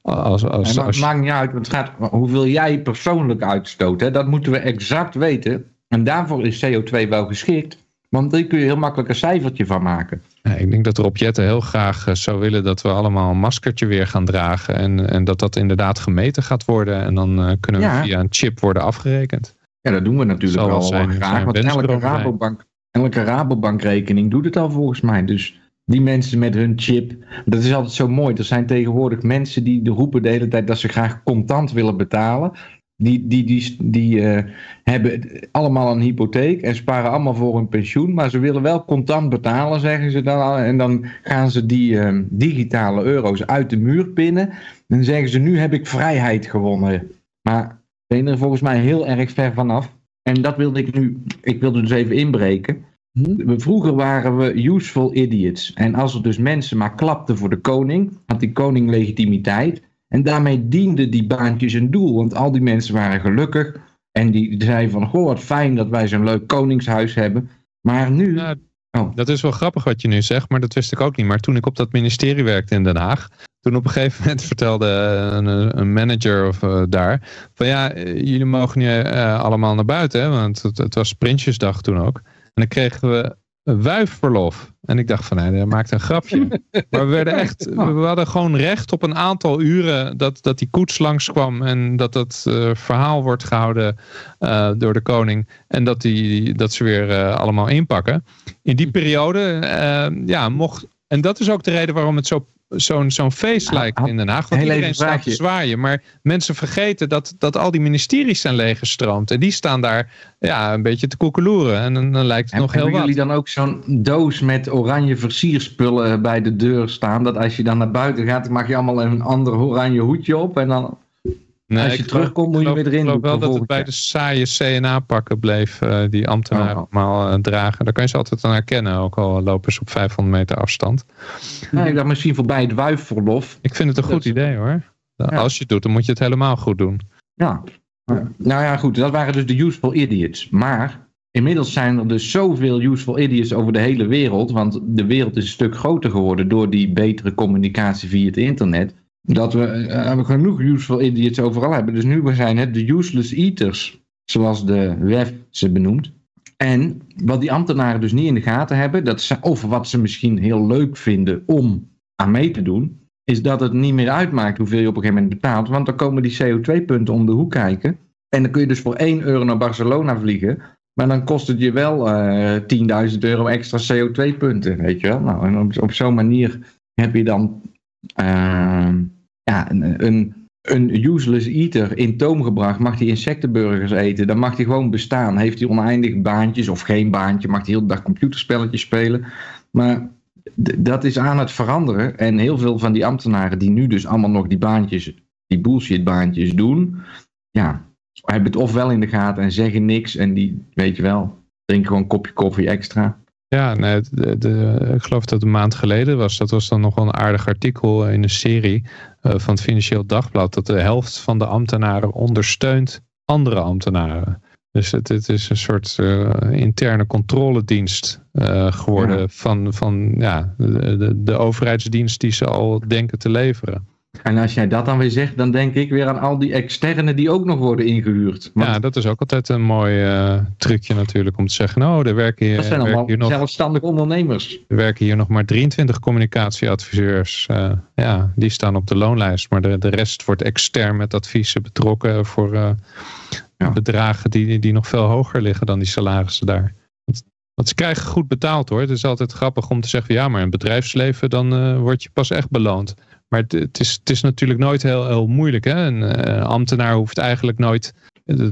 Als, als, ja, als... maakt niet uit, het gaat hoeveel jij persoonlijk uitstoot. Hè? Dat moeten we exact weten. En daarvoor is CO2 wel geschikt. Want daar kun je heel makkelijk een cijfertje van maken. Ja, ik denk dat Rob Jetten heel graag eh, zou willen dat we allemaal een maskertje weer gaan dragen. En, en dat dat inderdaad gemeten gaat worden. En dan uh, kunnen we ja. via een chip worden afgerekend. Ja, dat doen we natuurlijk wel, wel zijn, graag. Want elke Rabobank, elke Rabobankrekening doet het al volgens mij. Dus die mensen met hun chip. Dat is altijd zo mooi. Er zijn tegenwoordig mensen die roepen de hele tijd dat ze graag contant willen betalen. Die, die, die, die uh, hebben allemaal een hypotheek en sparen allemaal voor hun pensioen. Maar ze willen wel contant betalen, zeggen ze dan. En dan gaan ze die uh, digitale euro's uit de muur pinnen. En zeggen ze: Nu heb ik vrijheid gewonnen. Maar ben er volgens mij heel erg ver vanaf. En dat wilde ik nu. Ik wilde dus even inbreken. Vroeger waren we useful idiots. En als er dus mensen maar klapten voor de koning, had die koning legitimiteit. En daarmee dienden die baantjes een doel. Want al die mensen waren gelukkig. En die zeiden van, goh, wat fijn dat wij zo'n leuk koningshuis hebben. Maar nu... Ja, oh. Dat is wel grappig wat je nu zegt, maar dat wist ik ook niet. Maar toen ik op dat ministerie werkte in Den Haag... Toen op een gegeven moment vertelde een, een manager of, uh, daar... van ja, eh, jullie mogen nu uh, allemaal naar buiten, hè, want het, het was Prinsjesdag toen ook... En dan kregen we wuifverlof. En ik dacht van, nee, dat maakt een grapje. maar we werden echt, we hadden gewoon recht op een aantal uren dat, dat die koets langskwam en dat dat uh, verhaal wordt gehouden uh, door de koning en dat, die, dat ze weer uh, allemaal inpakken. In die periode, ja, mocht, en dat is ook de reden waarom het zo zo'n zo'n feest lijkt in Den Haag. Want iedereen staat te zwaaien. Maar mensen vergeten dat, dat al die ministeries zijn leeggestroomd. En die staan daar ja, een beetje te koekeloeren. En dan, dan lijkt het en nog heel wat. Hebben jullie dan ook zo'n doos met oranje versierspullen bij de deur staan? Dat als je dan naar buiten gaat, dan mag je allemaal een ander oranje hoedje op. En dan Nee, Als je terugkomt moet je weer erin. Ik geloof wel dat het bij de saaie CNA-pakken bleef uh, die ambtenaren oh. allemaal uh, dragen. Daar kan je ze altijd aan herkennen, ook al lopen ze op 500 meter afstand. Nee, ik dacht misschien voorbij het wuifverlof. Ik vind het een goed idee hoor. Als je het doet, dan moet je het helemaal goed doen. Ja. ja. Nou ja, goed. Dat waren dus de useful idiots. Maar inmiddels zijn er dus zoveel useful idiots over de hele wereld. Want de wereld is een stuk groter geworden door die betere communicatie via het internet dat we uh, genoeg useful idiots overal hebben. Dus nu zijn het de useless eaters, zoals de WEF ze benoemt. En wat die ambtenaren dus niet in de gaten hebben, dat of wat ze misschien heel leuk vinden om aan mee te doen, is dat het niet meer uitmaakt hoeveel je op een gegeven moment betaalt. Want dan komen die CO2-punten om de hoek kijken. En dan kun je dus voor 1 euro naar Barcelona vliegen. Maar dan kost het je wel uh, eh, 10.000 euro extra CO2-punten, weet je wel. Nou, en op, zo'n manier heb je dan... Uh, ja, een, een, useless eater in toom gebracht, mag hij insectenburgers eten. Dan mag hij gewoon bestaan. Heeft hij oneindig baantjes of geen baantje, mag hij heel de dag computerspelletjes spelen. Maar dat is aan het veranderen. En heel veel van die ambtenaren die nu dus allemaal nog die baantjes, die bullshit baantjes doen, ja, hebben het ofwel in de gaten en zeggen niks. En die, weet je wel, drinken gewoon een kopje koffie extra. Ja, nee, de, de, ik geloof dat het een maand geleden was. Dat was dan nog wel een aardig artikel in een serie uh, van het Financieel Dagblad. Dat de helft van de ambtenaren ondersteunt andere ambtenaren. Dus het, het is een soort interne controledienst geworden van, van ja, de, de overheidsdienst die ze al denken te leveren. En als jij dat dan weer zegt, dan denk ik weer aan al die externe die ook nog worden ingehuurd. Ja, dat is ook altijd een mooi uh, trucje natuurlijk om te zeggen, nou, er werken hier, dat zijn allemaal hier nog, zelfstandig ondernemers. Er werken hier nog maar 23 communicatieadviseurs. Uh, ja, die staan op de loonlijst, maar de, de rest wordt extern met adviezen betrokken voor uh, ja. bedragen die, die nog veel hoger liggen dan die salarissen daar. Want ze krijgen goed betaald hoor. Het is altijd grappig om te zeggen, ja, maar in het bedrijfsleven dan word je pas echt beloond. Maar het, het, is, het is natuurlijk nooit heel, heel moeilijk. Hè? Een uh, ambtenaar hoeft eigenlijk nooit.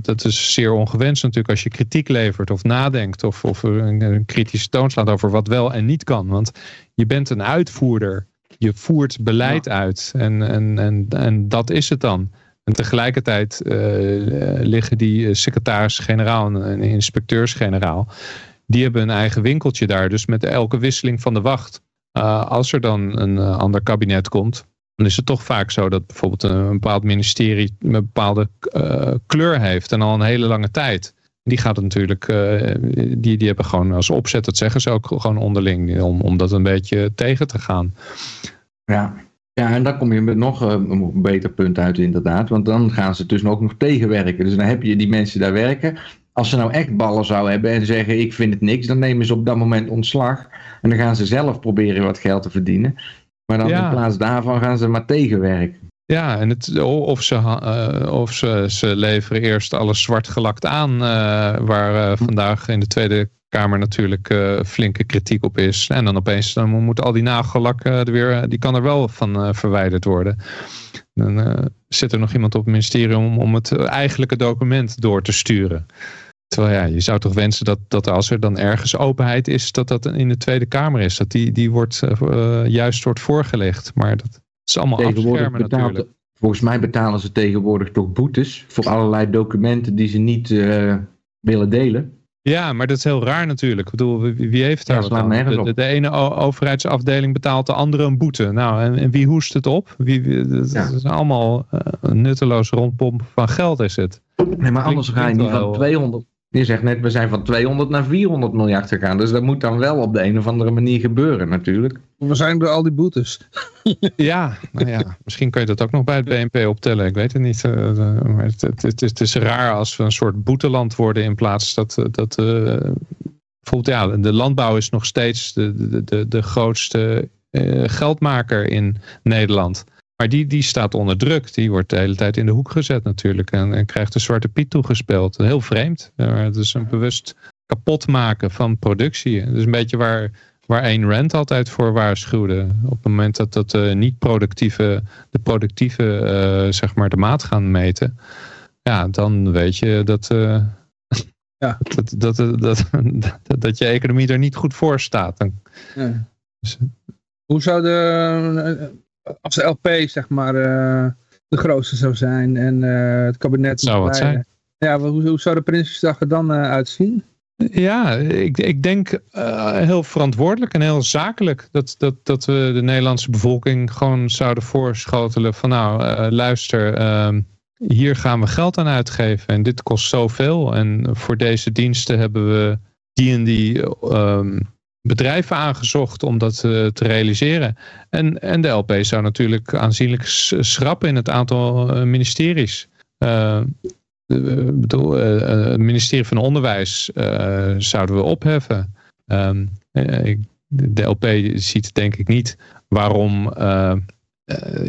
Dat is zeer ongewenst natuurlijk als je kritiek levert of nadenkt of, of een, een kritische toon slaat over wat wel en niet kan. Want je bent een uitvoerder. Je voert beleid uit en, en, en, en dat is het dan. En tegelijkertijd uh, liggen die secretaris-generaal en inspecteurs-generaal. Die hebben een eigen winkeltje daar. Dus met elke wisseling van de wacht uh, als er dan een uh, ander kabinet komt, dan is het toch vaak zo dat bijvoorbeeld een, bepaald ministerie een bepaalde uh, kleur heeft en al een hele lange tijd. Die gaat natuurlijk, die, die hebben gewoon als opzet, dat zeggen ze ook gewoon onderling, om, om dat een beetje tegen te gaan. Ja, ja, en dan kom je met nog een beter punt uit inderdaad. Want dan gaan ze dus ook nog tegenwerken. Dus dan heb je die mensen daar werken als ze nou echt ballen zouden hebben en zeggen ik vind het niks, dan nemen ze op dat moment ontslag. En dan gaan ze zelf proberen wat geld te verdienen. Maar dan in plaats daarvan gaan ze maar tegenwerken. Ja, en het, of, ze, uh, of ze, ze leveren eerst alles zwart gelakt aan, uh, waar uh, vandaag in de Tweede Kamer natuurlijk flinke kritiek op is. En dan opeens dan moet al die nagellak er weer, die kan er wel van verwijderd worden. Dan zit er nog iemand op het ministerie om, om het eigenlijke document door te sturen. Terwijl ja, je zou toch wensen dat, dat als er dan ergens openheid is, dat dat in de Tweede Kamer is. Dat die, die wordt, uh, juist wordt voorgelegd. Maar dat is allemaal afschermen natuurlijk. Volgens mij betalen ze tegenwoordig toch boetes voor allerlei documenten die ze niet uh, willen delen. Ja, maar dat is heel raar natuurlijk. Ik bedoel, wie heeft daar ja, de, de, de, ene overheidsafdeling betaalt de andere een boete. Nou, en, en wie hoest het op? Wie, dat, ja. is allemaal uh, nutteloos rondpompen van geld is het. Nee, maar anders ga je niet van 200, je zegt net, we zijn van 200 naar 400 miljard gegaan. Dus dat moet dan wel op de een of andere manier gebeuren natuurlijk. We zijn door al die boetes. ja, nou ja, misschien kun je dat ook nog bij het BNP optellen. Ik weet het niet. Uh, maar het, het, het, is, het, is, raar als we een soort boeteland worden in plaats dat... dat uh, bijvoorbeeld, ja, de landbouw is nog steeds de, de, de, de grootste uh, geldmaker in Nederland. Maar die, die staat onder druk. Die wordt de hele tijd in de hoek gezet natuurlijk. En, en krijgt de zwarte piet toegespeeld. Heel vreemd. Het is een bewust kapot maken van productie. Het is een beetje waar, waar Ayn Rand altijd voor waarschuwde. Op het moment dat, dat de niet-productieve, de productieve, uh, zeg maar, de maat gaan meten. Ja, dan weet je dat, uh, ja. dat, dat, dat, dat, dat, je economie er niet goed voor staat. Dan, ja. dus, Hoe zou de als de LP zeg maar uh, de grootste zou zijn en uh, het kabinet zou wat zijn. Ja, hoe, hoe zou de Prinsjesdag er dan uitzien? Ja, ik, ik denk heel verantwoordelijk en heel zakelijk dat, dat, dat we de Nederlandse bevolking gewoon zouden voorschotelen van nou luister, ehm, hier gaan we geld aan uitgeven en dit kost zoveel en voor deze diensten hebben we die en die um, bedrijven aangezocht om dat uh, te realiseren. En, en de LP zou natuurlijk aanzienlijk schrappen in het aantal uh, ministeries. Uh, bedoel, het ministerie van Onderwijs zouden we opheffen. Um, de LP ziet denk ik niet waarom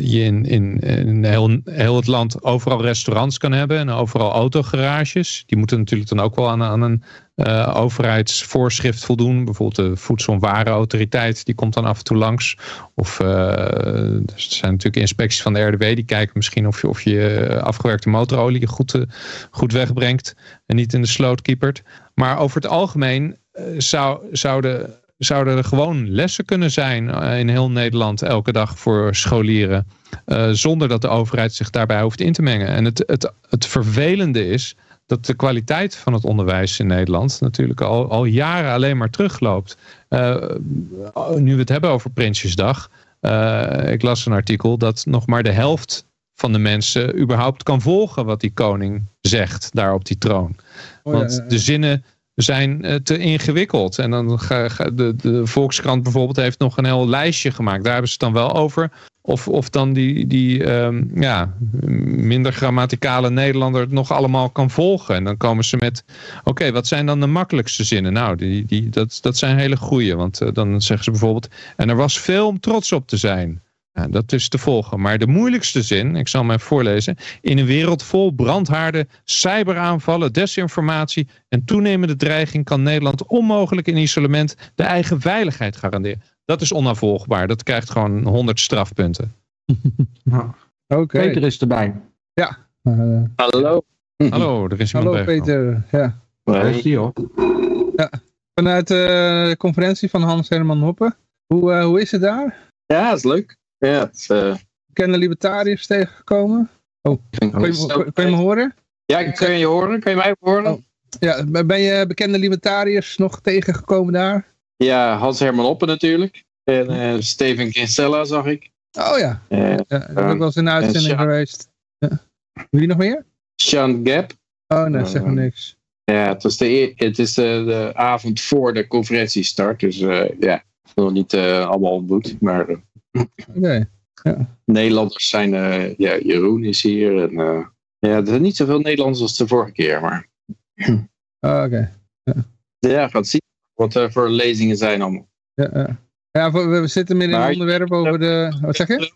je in, in, heel, het land overal restaurants kan hebben en overal autogarages. Die moeten natuurlijk dan ook wel aan, aan een uh, overheidsvoorschrift voldoen. Bijvoorbeeld de Voedsel- en Warenautoriteit, die komt dan af en toe langs. Of uh, er zijn natuurlijk inspecties van de RDW, die kijken misschien of je, of je afgewerkte motorolie goed, goed wegbrengt en niet in de sloot kiepert. Maar over het algemeen zou, zouden zouden er gewoon lessen kunnen zijn eh, in heel Nederland elke dag voor scholieren. Uh, zonder dat de overheid zich daarbij hoeft in te mengen. En het, het, het vervelende is dat de kwaliteit van het onderwijs in Nederland natuurlijk al, al jaren alleen maar terugloopt. Uh, nu we het hebben over Prinsjesdag. Uh, ik las een artikel dat nog maar de helft van de mensen überhaupt kan volgen wat die koning zegt daar op die troon. Oh, ja, Want ja. de zinnen zijn eh, te ingewikkeld. En dan ga, de, de Volkskrant bijvoorbeeld heeft nog een heel lijstje gemaakt. Daar hebben ze het dan wel over. Of, of dan die, die ehm, ja, minder grammaticale Nederlander het nog allemaal kan volgen. En dan komen ze met, oké, wat zijn dan de makkelijkste zinnen? Nou, die, die, dat, dat zijn hele goeie. Want eh, dan zeggen ze bijvoorbeeld, en er was veel om trots op te zijn. Ja, dat is te volgen. Maar de moeilijkste zin, ik zal hem even voorlezen. In een wereld vol brandhaarden, cyberaanvallen, desinformatie en toenemende dreiging kan Nederland onmogelijk in isolement de eigen veiligheid garanderen. Dat is onafvolgbaar. Dat krijgt gewoon 100 strafpunten. Nou, Oké. Peter is erbij. Eh, Hallo. Hallo, er is iemand hallo bij. Peter. Ja. Daar is die hoor. Vanuit eh, de conferentie van Hans Herman Hoppe. Hoe, eh, hoe is het daar? Ja, dat is leuk. Ja, het is, eh, Bekende libertariërs tegengekomen? vind Kun je, me- kun je me horen? Ja, ik kan je horen. Kan je mij horen? Oh. Ja, ben je bekende libertariërs nog tegengekomen daar? Ja, Hans Herman Oppen natuurlijk. En eh, Steven Kinsella zag ik. Oh ja, Eh ja dat heb ik wel eens de uitzending geweest. Ja. Wie nog meer? Sean Gap. Oh nee, zeg maar niks. Ja, het, was de, het is de, de avond voor de conferentiestart. Dus eh, ja, nog niet allemaal ontmoet. Maar eh, Oké. Nederlanders zijn... eh, ja, Jeroen is hier. En, eh, ja, er zijn niet zoveel Nederlanders als de vorige keer. Maar Oh, Oké. ja, gaat zien wat er voor lezingen zijn allemaal. Ja, ja. ja we, we zitten midden in een onderwerp over de... Wat zeg je?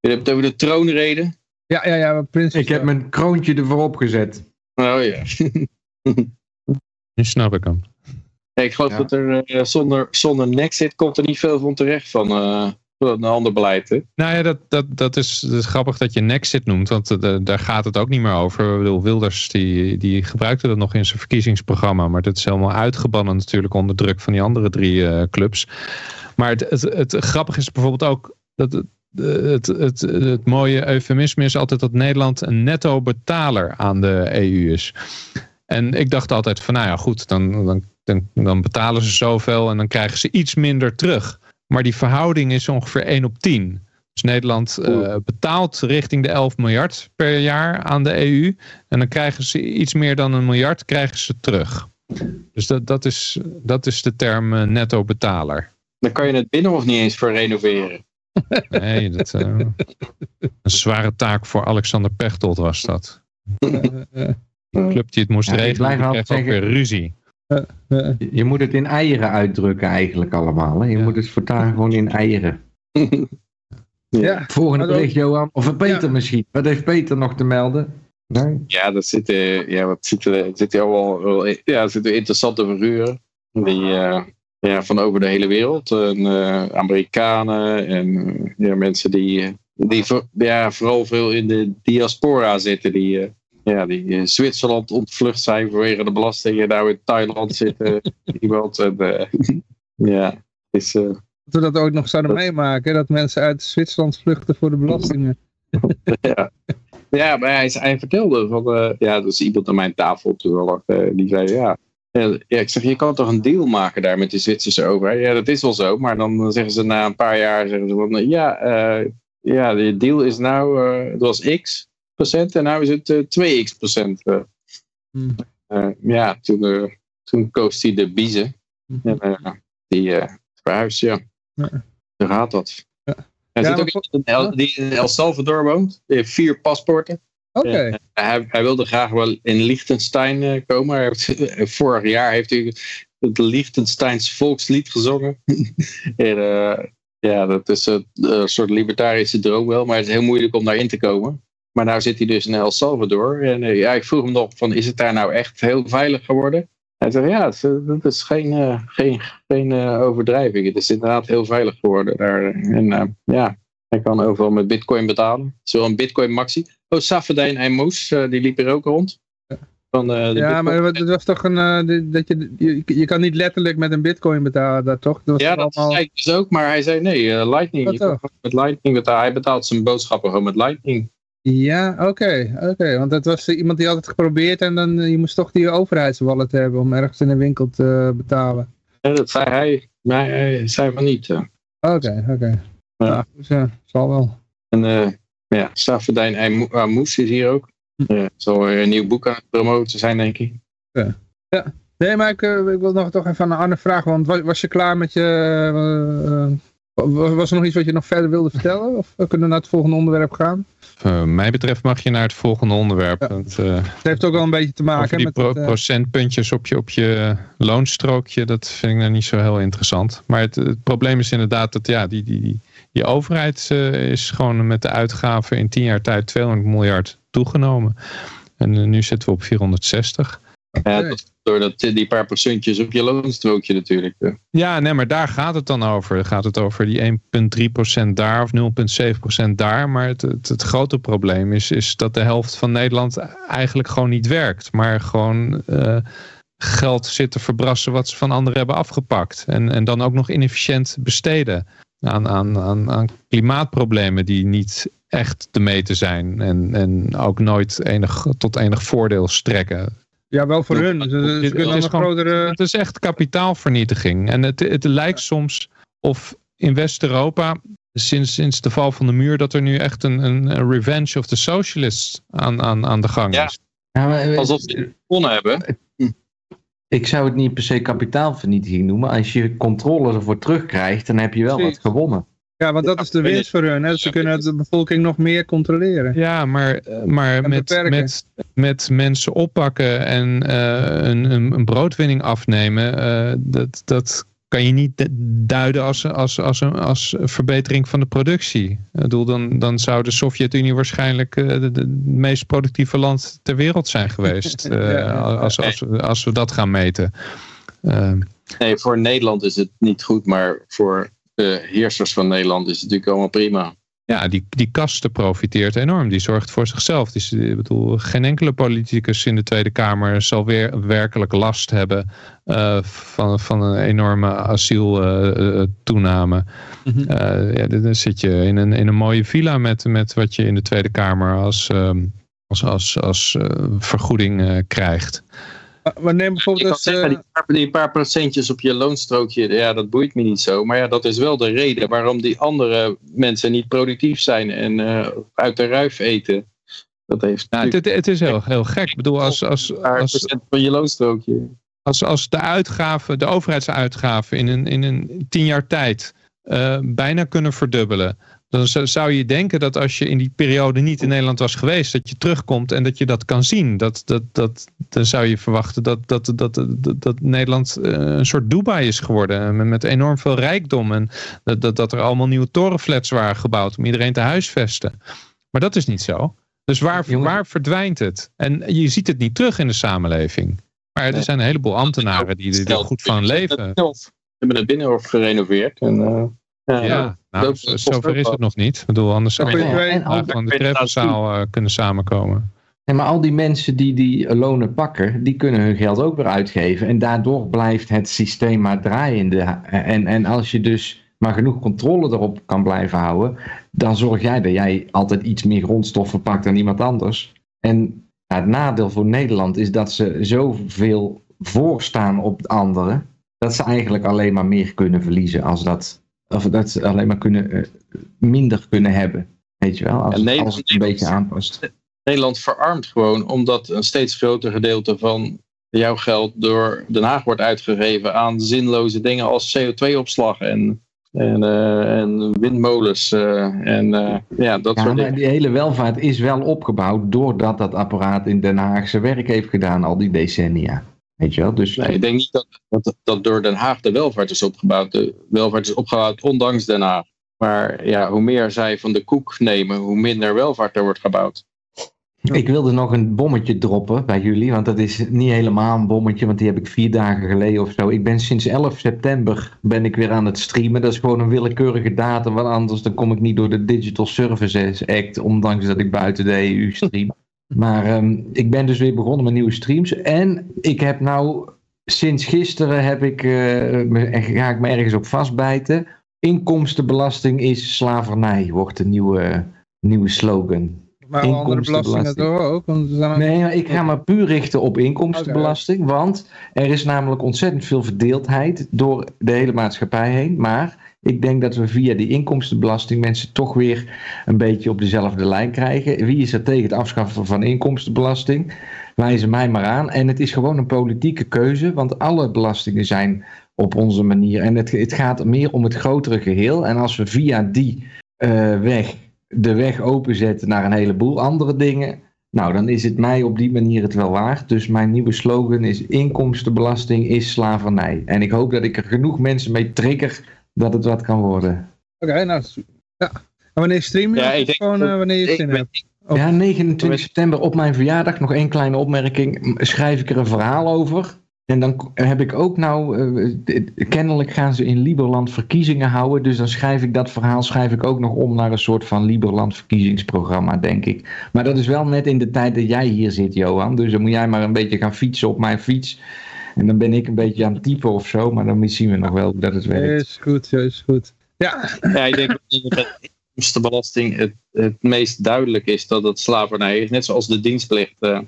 Je hebt het over de troonrede. Ja, ja, ja. Prins. Ik heb mijn kroontje ervoor opgezet. Oh ja. Nu snap ik hem. ik geloof Ja. dat er eh, zonder, zonder Nexit komt er niet veel van terecht van, eh, van een ander beleid. Nou ja, dat, dat, dat, is, dat is grappig dat je Nexit noemt, want eh, daar gaat het ook niet meer over. Ik bedoel, Wilders die, die gebruikte dat nog in zijn verkiezingsprogramma, maar dat is helemaal uitgebannen natuurlijk onder druk van die andere drie eh, clubs. Maar het, het, het grappige is bijvoorbeeld ook dat het, het, het, het mooie eufemisme is altijd dat Nederland een netto betaler aan de EU is. En ik dacht altijd van, nou ja, goed, dan, dan, dan, dan betalen ze zoveel en dan krijgen ze iets minder terug. Maar die verhouding is ongeveer 1 op 10. Dus Nederland eh, betaalt richting de 11 miljard per jaar aan de EU. En dan krijgen ze iets meer dan een miljard krijgen ze terug. Dus dat, dat, is, dat is de term eh, netto betaler. Dan kan je het binnenhof niet eens voor renoveren. Nee, dat, eh, een zware taak voor Alexander Pechtold was dat. De club die het moest Ja, ik regelen, kreeg ook zeggen- weer ruzie. Eh. Je- Je moet het in eieren uitdrukken eigenlijk allemaal. Hè? Je Ja. moet het voortaan gewoon in eieren. ja. Volgende Hallo. bericht Johan. Of Peter Ja. misschien. Wat heeft Peter nog te melden? Nee? Ja, dat zit, eh, ja, wat zit, er zit wel, ja, zitten interessante figuren. Die, eh, ja, van over de hele wereld. En, eh, Amerikanen en eh, ja, mensen die, eh, die ja, vooral veel in de diaspora zitten. Die, eh, ja, die eh, Zwitserland ontvlucht zijn vanwege de belastingen. Nou in Thailand zitten iemand. En, eh, ja, is, eh, Dat we dat ook nog zouden meemaken. Dat mensen uit Zwitserland vluchten voor de belastingen. ja. ja, maar hij, hij vertelde van, eh, ja, dat is iemand aan mijn tafel toevallig, eh, die zei, ja, ja, ik zeg, je kan toch een deal maken daar met de Zwitserse overheid? Ja, dat is wel zo, maar dan zeggen ze na een paar jaar, zeggen ze van, ja, ja, de deal is nou, het was x procent en nu is het eh, 2x procent. eh. Hmm. Eh, ja, toen, eh, toen koos hij de biezen en eh, die eh verhuisd, ja. Ja. Zo gaat dat. Ja. Ja, zit ook in El- die in El Salvador woont. Die heeft vier paspoorten. Oké. Hij, hij wilde graag wel in Liechtenstein eh, komen. Hij heeft, eh, vorig jaar heeft hij het Liechtensteins volkslied gezongen. en, eh, ja, dat is een, een soort libertarische droom wel, maar het is heel moeilijk om daarin te komen. Maar nou zit hij dus in El Salvador. En eh, ja, ik vroeg hem nog van, is het daar nou echt heel veilig geworden? Hij zei, ja, het eh, dat is geen, eh, geen, geen overdrijving. Het is inderdaad heel veilig geworden daar. En ja, hij kan overal met bitcoin betalen. Het is wel een bitcoin maxi. Oh, Safedijn en Moes, die liepen er ook rond. Van, de Ja, bitcoin- maar het was toch een. dat je, je, je kan niet letterlijk met een bitcoin betalen, daar toch? Dat Ja, dat allemaal... zei ik dus ook, maar hij zei nee, Lightning. Je toch? gewoon met Lightning betalen. Hij betaalt zijn boodschappen gewoon met Lightning. Ja, oké. oké. Want dat was eh, iemand die had het geprobeerd en dan eh, je moest toch die overheidswallet hebben om ergens in een winkel te betalen. Ja, dat zei hij, maar hij zei maar niet. eh. Oké, oké. Ja. Nou, dus, ja, zal wel. En, eh, ja, Safedijn Amous is hier ook. Uh, zal een nieuw boek aan het promoten zijn, denk ik. Ja. ja. Nee, maar ik, ik wil nog toch even aan Arne vragen, want was, was je klaar met je... was er nog iets wat je nog verder wilde vertellen? Of kunnen we naar het volgende onderwerp gaan? Uh, mij betreft mag je naar het volgende onderwerp. Ja. Het, uh, het, heeft ook wel een beetje te maken die met pro het, uh, procentpuntjes op je, op je loonstrookje. Dat vind ik nou niet zo heel interessant. Maar het, het probleem is inderdaad dat ja, die, die, die, die overheid is gewoon met de uitgaven in 10 jaar tijd 200 miljard toegenomen. En nu zitten we op 460. Ja, dat, doordat die paar procentjes op je loonstrookje natuurlijk. Ja, nee, maar daar gaat het dan over. Dan gaat het over die 1,3% daar of 0,7% daar. Maar het, het, het, grote probleem is, is dat de helft van Nederland eigenlijk gewoon niet werkt. Maar gewoon uh, geld zit te verbrassen wat ze van anderen hebben afgepakt. En, en dan ook nog inefficiënt besteden aan, aan, aan, aan klimaatproblemen die niet echt te meten zijn. En, en ook nooit enig, tot enig voordeel strekken. Ja, wel voor hun. Ze, ze kunnen het, is een gewoon, grotere... het is echt kapitaalvernietiging. En het, het lijkt soms of in West-Europa, sinds, sinds de val van de muur, dat er nu echt een, een, een revenge of the socialists aan, aan, aan de gang Ja. is. Ja, maar, Alsof ze gewonnen hebben. Ik zou het niet per se kapitaalvernietiging noemen. Als je controle ervoor terugkrijgt, dan heb je wel wat gewonnen. Ja, want dat is de winst voor hun. Hè? Ze kunnen de bevolking nog meer controleren. Ja, maar, eh, maar met, met, met mensen oppakken en eh, een, een, een broodwinning afnemen, eh, dat, dat kan je niet duiden als, als, als, een, als een verbetering van de productie. Ik bedoel, dan, dan zou de Sovjet-Unie waarschijnlijk eh, het meest productieve land ter wereld zijn geweest. eh, Ja. als, als, we- als we dat gaan meten. Nee, voor Nederland is het niet goed, maar voor de heersers van Nederland is het natuurlijk allemaal prima. ja, die, die kaste profiteert enorm. Die zorgt voor zichzelf. Dus, ik bedoel, geen enkele politicus in de Tweede Kamer zal weer werkelijk last hebben eh, van, van een enorme asieltoename. Mhm. Eh, ja, dan zit je in een, in een mooie villa met, met wat je in de Tweede Kamer als, ehm, als, als, als eh, vergoeding eh, krijgt. Maar- neem bijvoorbeeld kan als... zeggen, eh, die paar, die paar procentjes op je loonstrookje, ja, dat boeit me niet zo. Maar ja, dat is wel de reden waarom die andere mensen niet productief zijn en eh, uit de ruif eten. Dat heeft Nou, het, het is heel, heel gek. Ik bedoel, als, als, een paar als, procent van je loonstrookje. Als, als de uitgaven, de overheidsuitgaven in een, in een tien jaar tijd eh, bijna kunnen verdubbelen. Dan zou- zou je denken dat als je in die periode niet in Nederland was geweest, dat je terugkomt en dat je dat kan zien. Dat, dat, dat, dan zou je verwachten dat, dat, dat, dat, dat Nederland eh, een soort Dubai is geworden. Met, met enorm veel rijkdom. En dat, dat, dat er allemaal nieuwe torenflats waren gebouwd om iedereen te huisvesten. Maar dat is niet zo. Dus waar, waar verdwijnt het? En je ziet het niet terug in de samenleving. Maar er zijn een heleboel ambtenaren die, die er goed van leven. We hebben het binnenhof gerenoveerd. En, ja, Ja, nou, zover is het nog niet. Ik bedoel, anders zou je van de treffenzaal eh, kunnen samenkomen. Nee, maar al die mensen die die lonen pakken, die kunnen hun geld ook weer uitgeven. En daardoor blijft het systeem maar draaiende. En, en als je dus maar genoeg controle erop kan blijven houden, dan zorg jij dat jij altijd iets meer grondstoffen pakt dan iemand anders. En ja, het nadeel voor Nederland is dat ze zoveel voorstaan op anderen, dat ze eigenlijk alleen maar meer kunnen verliezen als dat, of dat ze alleen maar kunnen, eh, minder kunnen hebben. Weet je wel, als, Ja, Nederland- als het een beetje aanpast. Nederland verarmt gewoon omdat een steeds groter gedeelte van jouw geld door Den Haag wordt uitgegeven aan zinloze dingen als CO2-opslag en, en, eh, en windmolens. eh, en ja, dat Ja, soort dingen. die hele welvaart is wel opgebouwd doordat dat apparaat in Den Haag zijn werk heeft gedaan al die decennia. Weet je wel? Dus Nee, ik denk niet dat, dat, dat door Den Haag de welvaart is opgebouwd. De welvaart is opgebouwd ondanks Den Haag. Maar ja, hoe meer zij van de koek nemen, hoe minder welvaart er wordt gebouwd. ik wilde nog een bommetje droppen bij jullie, want dat is niet helemaal een bommetje, want die heb ik vier dagen geleden of zo. Ik ben sinds 11 september ben ik weer aan het streamen. Dat is gewoon een willekeurige datum, want anders dan kom ik niet door de Digital Services Act, ondanks dat ik buiten de EU stream. Maar ehm, ik ben dus weer begonnen met nieuwe streams. En ik heb nou, sinds gisteren heb ik, eh, me- ga ik me ergens op vastbijten. Inkomstenbelasting is slavernij, wordt de nieuwe, nieuwe slogan. Maar andere belastingen Inkomstenbelasting. toch ook? Want zijn ook- Nee, maar ik ga me puur richten op inkomstenbelasting. Want er is namelijk ontzettend veel verdeeldheid door de hele maatschappij heen. Maar ik denk dat we via die inkomstenbelasting mensen toch weer een beetje op dezelfde lijn krijgen. Wie is er tegen het afschaffen van inkomstenbelasting? Wijzen mij maar aan. En het is gewoon een politieke keuze, want alle belastingen zijn op onze manier. En het, het gaat meer om het grotere geheel. En als we via die eh, weg de weg openzetten naar een heleboel andere dingen. Nou, dan is het mij op die manier het wel waard. Dus mijn nieuwe slogan is inkomstenbelasting is slavernij. En ik hoop dat ik er genoeg mensen mee trigger dat het wat kan worden. Oké, nou, ja. En wanneer stream je? Ja, ik denk gewoon dat- eh, wanneer je zin hebt? Ja, 29 september op mijn verjaardag, nog één kleine opmerking, schrijf ik er een verhaal over. En dan heb ik ook nou, eh, d- kennelijk gaan ze in Liberland verkiezingen houden. Dus dan schrijf ik dat verhaal schrijf ik ook nog om naar een soort van Liberland verkiezingsprogramma, denk ik. Maar dat is wel net in de tijd dat jij hier zit, Johan. Dus dan moet jij maar een beetje gaan fietsen op mijn fiets. En dan ben ik een beetje aan het typen of zo. Maar dan zien we nog wel hoe dat het werkt. Is goed, ja, is goed. Ja, Ja, ik denk dat de inkomstenbelasting het, het meest duidelijk is dat het slavernij is. Net zoals de dienstplicht eh,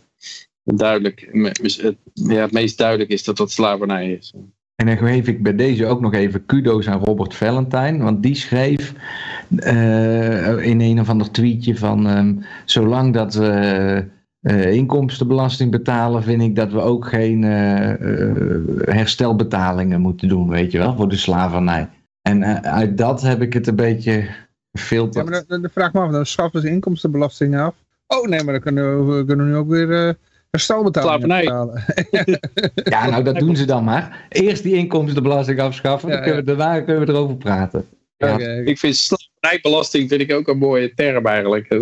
duidelijk, het, ja, het meest duidelijk is dat dat slavernij is. En dan geef ik bij deze ook nog even kudo's aan Robert Valentine. Want die schreef eh, in een of ander tweetje van... ehm, zolang dat we eh, inkomstenbelasting betalen... vind ik dat we ook geen eh, eh, herstelbetalingen moeten doen, weet je wel, voor de slavernij. En eh, uit dat heb ik het een beetje ja gefilterd. maar dan, vraag me af, dan schaffen ze inkomstenbelasting af. Oh nee, maar dan kunnen we, we kunnen nu ook weer eh herstelbetalingen Slavernij. betalen. Ja, nou dat doen ze dan maar. Eerst die inkomstenbelasting afschaffen, dan Ja, kunnen we, daarna kunnen we erover praten. Ja. Ik vind slavernijbelasting vind ik ook een mooie term eigenlijk.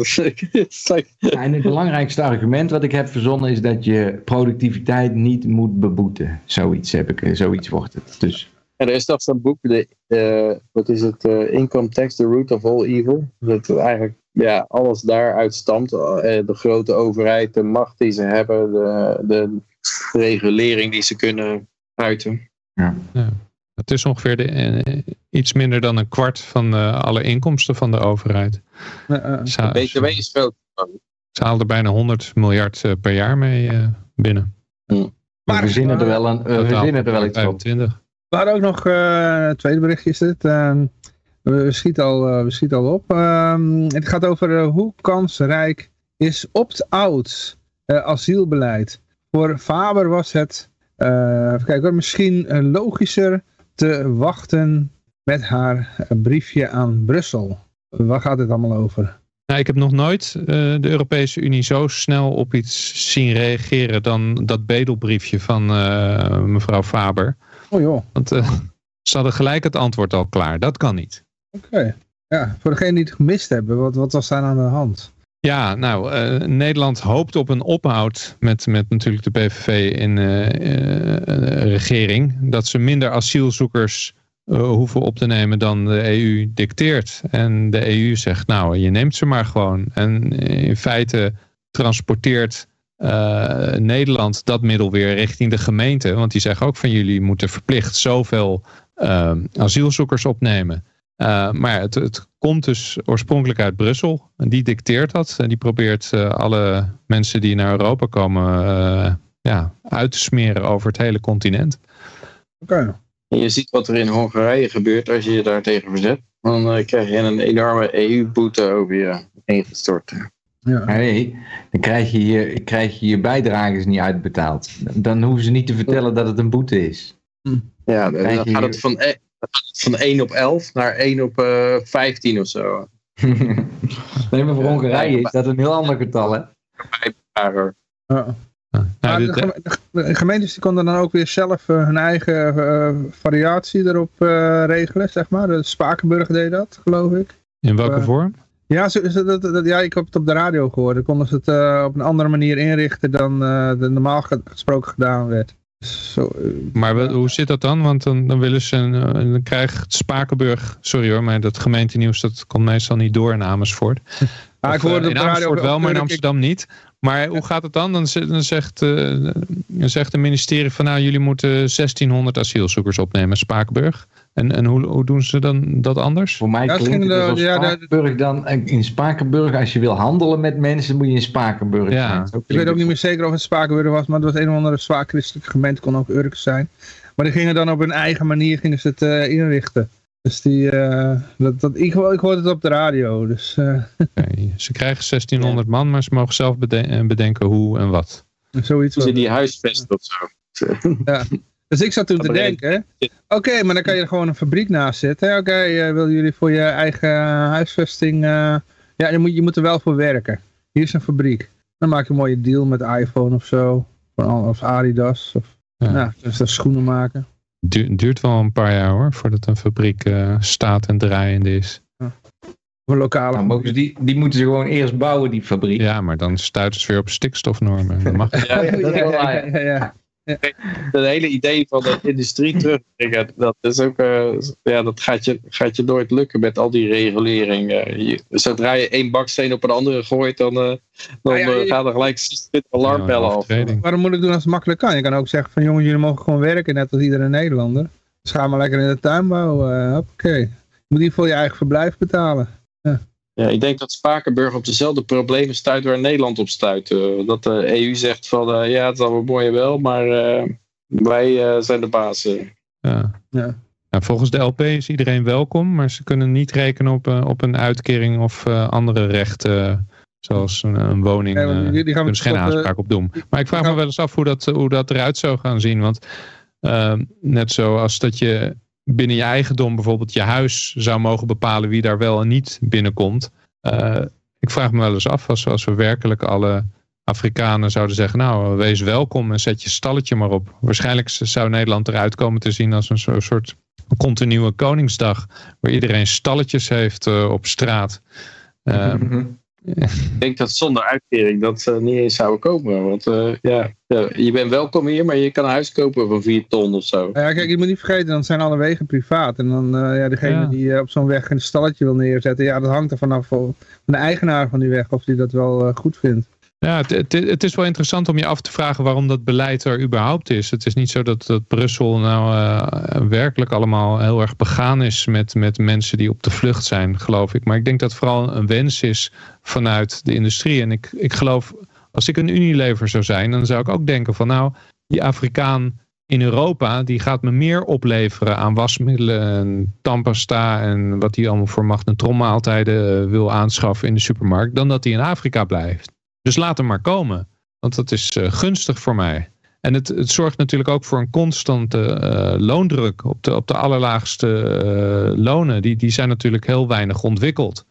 Ja, en het belangrijkste argument wat ik heb verzonnen is dat je productiviteit niet moet beboeten. Zoiets heb ik, eh, zoiets wordt het. Dus En er is toch zo'n boek, de, eh, wat is het, eh, Income Tax, The Root of All Evil. Dat eigenlijk ja, alles daaruit stamt. De grote overheid, de macht die ze hebben, de, de regulering die ze kunnen uiten. Het is ongeveer de, eh, iets minder dan een kwart van eh, alle inkomsten van de overheid. Eh, eh. Ze, De BTW is groot. ze er bijna 100 miljard eh, per jaar mee eh, binnen. we Maar- verzinnen er wel, een, we Totaal verzinnen er wel iets op. 25. We hadden ook nog, eh, het tweede berichtje is dit. ehm, we, schieten al, we schieten al op. Ehm, het gaat over hoe kansrijk is opt-out eh, asielbeleid. Voor Faber was het, eh, even kijken hoor, misschien logischer te wachten met haar briefje aan Brussel. Waar gaat dit allemaal over? Nou, ik heb nog nooit eh, de Europese Unie zo snel op iets zien reageren dan dat bedelbriefje van eh, mevrouw Faber. Oh joh, Want eh, ze hadden gelijk het antwoord al klaar. Dat kan niet. oké. Ja, voor degenen die het gemist hebben, wat, wat was daar aan de hand? Ja, nou, eh, Nederland hoopt op een ophoud met, met natuurlijk de PVV in eh, eh, regering. Dat ze minder asielzoekers hoeven op te nemen dan de EU dicteert. En de EU zegt, nou, je neemt ze maar gewoon. En in feite transporteert Nederland dat middel weer richting de gemeente. Want die zeggen ook van jullie moeten verplicht zoveel asielzoekers opnemen. Uh, maar het, het, komt dus oorspronkelijk uit Brussel. En die dicteert dat. En die probeert uh, alle mensen die naar Europa komen uh, ja, uit te smeren over het hele continent. Oké. Okay. Je ziet wat er in Hongarije gebeurt als je je daar tegen verzet. Dan uh, krijg je een enorme EU-boete over je heen gestort. Ja. Nee, dan krijg je, je, krijg je je bijdrages niet uitbetaald. Dan hoeven ze niet te vertellen dat het een boete is. Hm. Ja, dan, dan gaat het van van 1 op 11 naar 1 op uh, 15 of zo. nee, maar voor Hongarije is dat een heel ander getal, hè? Ja. Nou, de, gemeentes die konden dan ook weer zelf uh, hun eigen uh, variatie erop uh, regelen, zeg maar. De Spakenburg deed dat, geloof ik. In welke vorm? Ja, zo, zo, dat, dat, ja, ik heb het op de radio gehoord. Dan konden ze het op een andere manier inrichten dan de normaal gesproken gedaan werd. Zo, maar hoe zit dat dan? Want dan, dan willen ze, een, dan krijgt Spakenburg, sorry hoor, maar dat gemeentenieuws dat komt meestal niet door in Amersfoort. Ja, ik hoorde in Amersfoort wel, maar in Amsterdam niet. Maar hoe gaat het dan? Dan, zegt, eh, dan zegt het ministerie van nou, jullie moeten 1600 asielzoekers opnemen, Spakenburg. En, en hoe, hoe doen ze dan dat anders? Voor mij Ja, klinkt ging het ja, daar- Spakenburg dan... In Spakenburg, als je wil handelen met mensen, moet je in Spakenburg Ja. zijn. Ik weet ook niet meer zeker of het Spakenburg was, maar het was een of andere zwaar christelijke gemeente, kon ook Urk zijn. Maar die gingen dan op hun eigen manier gingen ze het eh, inrichten. Dus die, eh, dat, dat, ik, ik hoorde het op de radio. Dus eh, Ze krijgen 1600 man, maar ze mogen zelf beden- bedenken hoe en wat. zoiets. Ze die huisvesten of zo. Dus ik zat toen te denken, oké, maar dan kan je er gewoon een fabriek naast zetten. Oké, eh, willen jullie voor je eigen huisvesting, eh, ja, je moet, je moet er wel voor werken. Hier is een fabriek. Dan maak je een mooie deal met iPhone of zo. Of Adidas. Of, Ja. ja. dus dat schoenen maken. Du- duurt wel een paar jaar hoor, voordat een fabriek eh, staat en draaiende is. Voor lokale Nou, mogen ze die, die moeten ze gewoon eerst bouwen, die fabriek. Ja, maar dan stuiten ze weer op stikstofnormen. Dat mag. Ja, dat is wel waar. ja, ja, ja. Het hele idee van de industrie terugbrengen, dat is ook, eh, ja, dat gaat je, gaat je nooit lukken met al die regulering. eh. Je- zodra je één baksteen op een andere gooit, dan, eh, dan Nou ja, gaan er gelijk 20 alarmbellen af. Waarom moet ik doen als het makkelijk kan? Je kan ook zeggen van jongens, jullie mogen gewoon werken, net als iedere Nederlander. Dus ga maar lekker in de tuin bouwen. Uh, Oké. Je moet hier voor je eigen verblijf betalen. Ja, ik denk dat Spakenburg op dezelfde problemen stuit waar Nederland op stuit. Eh, dat de EU zegt van eh, ja, het is allemaal mooi en wel, maar eh, wij eh, zijn de baas. eh. Ja. Ja. Ja, volgens de LP is iedereen welkom, maar ze kunnen niet rekenen op, eh, op een uitkering of eh, andere rechten, zoals een, een woning. Ja, eh, die, die gaan kunnen we ze geen aanspraak op doen. Maar ik vraag me wel eens af hoe dat, hoe dat eruit zou gaan zien. Want eh, net zoals dat je binnen je eigendom bijvoorbeeld je huis zou mogen bepalen wie daar wel en niet binnenkomt. Eh, ik vraag me wel eens af als, we werkelijk alle Afrikanen zouden zeggen, nou wees welkom en zet je stalletje maar op. Waarschijnlijk zou Nederland eruit komen te zien als een soort continue Koningsdag. Waar iedereen stalletjes heeft eh, op straat. Eh, Ik denk dat zonder uitkering dat ze niet eens zouden komen. Want eh, ja, ja, je bent welkom hier, maar je kan een huis kopen van 4 ton of zo. Ja, kijk, je moet niet vergeten, dan zijn alle wegen privaat. En dan, eh, ja, degene Ja. die op zo'n weg een stalletje wil neerzetten, ja, dat hangt er vanaf van de eigenaar van die weg, of die dat wel eh, goed vindt. Ja, het, het, is wel interessant om je af te vragen waarom dat beleid er überhaupt is. Het is niet zo dat, dat Brussel nou eh, werkelijk allemaal heel erg begaan is met, met mensen die op de vlucht zijn, geloof ik. Maar ik denk dat vooral een wens is vanuit de industrie. En ik, ik geloof, als ik een Unilever zou zijn, dan zou ik ook denken van nou, die Afrikaan in Europa, die gaat me meer opleveren aan wasmiddelen en tandpasta en wat hij allemaal voor magnetronmaaltijden eh, wil aanschaffen in de supermarkt, dan dat hij in Afrika blijft. Dus laat hem maar komen. Want dat is eh, gunstig voor mij. En het, het zorgt natuurlijk ook voor een constante eh, loondruk op de, op de allerlaagste eh, lonen. Die, die zijn natuurlijk heel weinig ontwikkeld.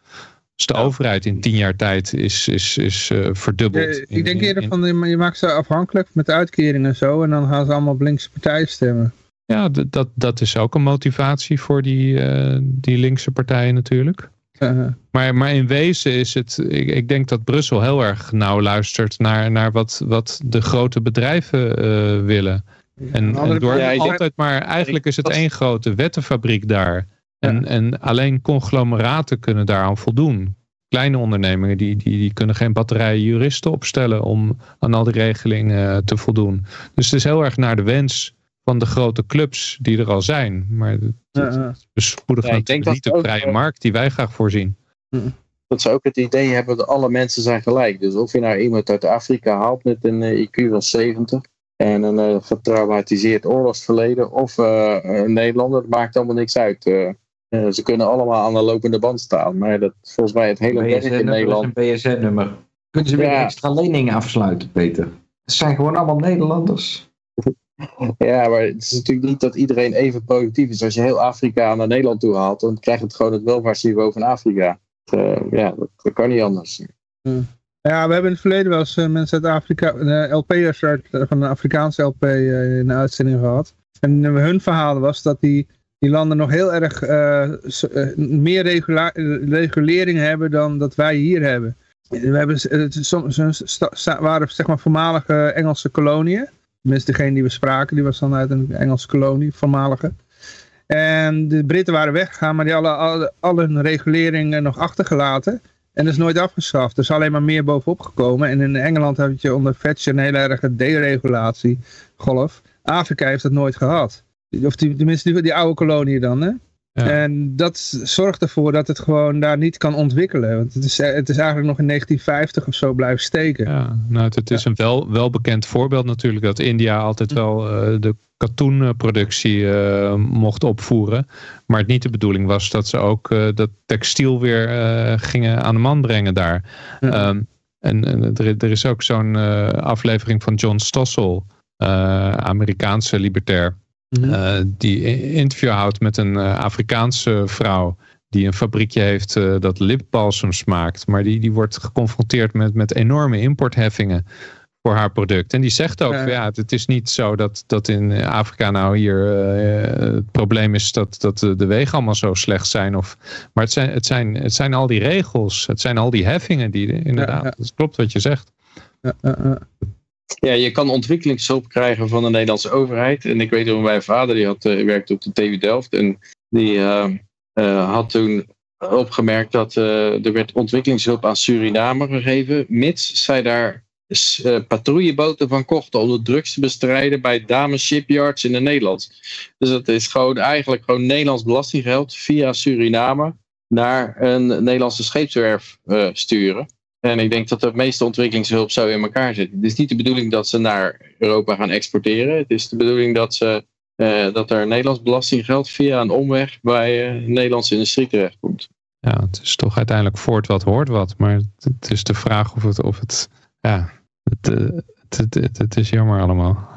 Dus de overheid in tien jaar tijd is, is, is verdubbeld. In- ik denk eerder in- van, je maakt ze afhankelijk met de uitkeringen en zo, en dan gaan ze allemaal op linkse partijen stemmen. Ja, dat, dat is ook een motivatie voor die, die linkse partijen natuurlijk. Maar, maar in wezen is het, ik, ik denk dat Brussel heel erg nauw luistert naar, naar wat, wat de grote bedrijven eh, willen. En, door Ja, ik denk- altijd maar, eigenlijk is het één grote wettenfabriek daar. En, Ja. en alleen conglomeraten kunnen daaraan voldoen. Kleine ondernemingen die, die, die kunnen geen batterijen juristen opstellen om aan al die regelingen eh, te voldoen. Dus het is heel erg naar de wens van de grote clubs die er al zijn. Maar het, ja. denk natuurlijk niet de vrije eh, markt die wij graag voorzien. Dat ze ook het idee hebben dat alle mensen zijn gelijk. Dus of je nou iemand uit Afrika haalt met een eh, IQ van 70 en een eh, getraumatiseerd oorlogsverleden of eh, een Nederlander, dat maakt allemaal niks uit. Ze kunnen allemaal aan de lopende band staan. Maar dat volgens mij het hele werk in is Nederland. een BSN-nummer. Kunnen ze weer Ja. extra leningen afsluiten, Peter? Het zijn gewoon allemaal Nederlanders. Ja, maar het is natuurlijk niet dat iedereen even productief is. Als je heel Afrika naar Nederland toe haalt, dan krijgt het gewoon het welvaartsniveau van Afrika. Eh, ja, dat, kan niet anders. Ja, we hebben in het verleden wel eens eh, mensen uit Afrika, eh, LP'ers van een Afrikaanse LP in de uitzending gehad. En hun verhaal was dat die, die landen nog heel erg meer regulering hebben dan dat wij hier hebben. We hebben soms waren zeg maar voormalige Engelse koloniën. Tenminste, degene die we spraken, die was dan uit een Engelse kolonie, voormalige. En de Britten waren weggegaan, maar die hadden alle, al hun reguleringen nog achtergelaten. En dat is nooit afgeschaft. Er is alleen maar meer bovenop gekomen. En in Engeland heb je onder Thatcher een hele erge deregulatie golf. Afrika heeft dat nooit gehad. Of die, tenminste die, die oude koloniën dan, hè? Ja. En dat zorgt ervoor dat het gewoon daar niet kan ontwikkelen. Want het is, het is eigenlijk nog in 1950 of zo blijven steken. Ja, nou, het, het is een wel, welbekend voorbeeld natuurlijk dat India altijd wel eh, de katoenproductie eh, mocht opvoeren. Maar het niet de bedoeling was dat ze ook eh, dat textiel weer gingen aan de man brengen daar. Ja. Ehm, en en er, er is ook zo'n aflevering van John Stossel, Amerikaanse libertair, Mhm. eh, die interview houdt met een eh, Afrikaanse vrouw die een fabriekje heeft eh, dat lipbalsems maakt. Maar die, die wordt geconfronteerd met, met enorme importheffingen voor haar product. En die zegt ook, Ja. het is niet zo dat, dat in Afrika nou hier het probleem is dat, dat de, wegen allemaal zo slecht zijn. Of, maar het zijn, het, zijn, het zijn al die regels, het zijn al die heffingen die inderdaad, ja. dat klopt wat je zegt. Ja, ja, je kan ontwikkelingshulp krijgen van de Nederlandse overheid. En ik weet nog, mijn vader die had, eh, werkte op de TU Delft. En die eh, eh, had toen opgemerkt dat er werd ontwikkelingshulp aan Suriname gegeven. Mits zij daar patrouilleboten van kochten om de drugs te bestrijden bij dames shipyards in de Nederland. Dus dat is gewoon eigenlijk gewoon Nederlands belastinggeld via Suriname naar een Nederlandse scheepswerf sturen. En ik denk dat de meeste ontwikkelingshulp zo in elkaar zit. Het is niet de bedoeling dat ze naar Europa gaan exporteren. Het is de bedoeling dat, ze, eh, dat er Nederlands belastinggeld via een omweg bij eh, Nederlandse industrie terechtkomt. Ja, het is toch uiteindelijk voort wat hoort wat. Maar het, is de vraag of het, of het ja, het, eh, het, het, het, het is jammer allemaal.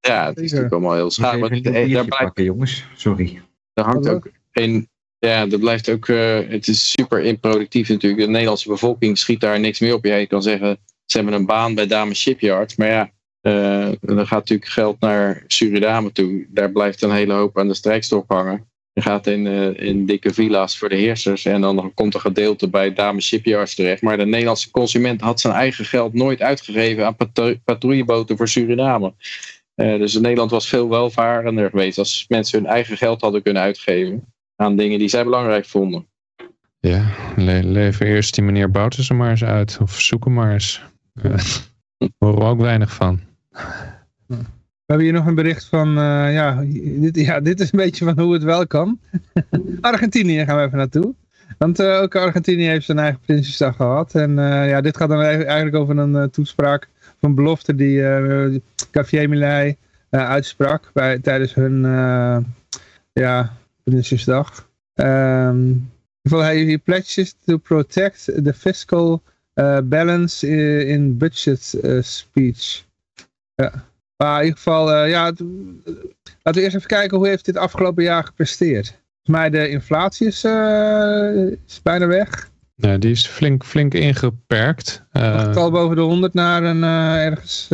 Ja, het is natuurlijk allemaal heel even Maar daar, blijft, pakken, jongens. Sorry. daar hangt ook een. Ja, er blijft ook. eh, het is super improductief natuurlijk. De Nederlandse bevolking schiet daar niks meer op. Ja, je kan zeggen, ze hebben een baan bij Dames Shipyard. Maar ja, eh dan gaat natuurlijk geld naar Suriname toe. Daar blijft een hele hoop aan de strijkstok hangen. Je gaat in, eh, in dikke villa's voor de heersers. En dan komt een gedeelte bij Dames Shipyards terecht. Maar de Nederlandse consument had zijn eigen geld nooit uitgegeven aan patro- patrouilleboten voor Suriname. Dus Nederland was veel welvarender geweest als mensen hun eigen geld hadden kunnen uitgeven aan dingen die zij belangrijk vonden. Ja, le lever eerst die meneer Bouters er maar eens uit. Of zoek hem maar eens. Daar horen we ook weinig van. We hebben hier nog een bericht van, eh, ja, dit, ja, dit is een beetje van hoe het wel kan. Argentinië gaan we even naartoe. Want eh, ook Argentinië heeft zijn eigen Prinsjesdag gehad. En eh, ja, dit gaat dan eigenlijk over een toespraak van belofte die uh, Xavier Milei eh, uitsprak bij, tijdens hun uh, ja, Prinsjesdag. Um, hij, he pledges to protect the fiscal uh, balance in, in budget uh, speech. Ja. Maar in ieder geval, uh, ja, het, laten we eerst even kijken hoe heeft dit afgelopen jaar gepresteerd. Volgens mij de inflatie is, is bijna weg. Nee, die is flink, flink ingeperkt. Uh, al boven de 100 naar een ergens,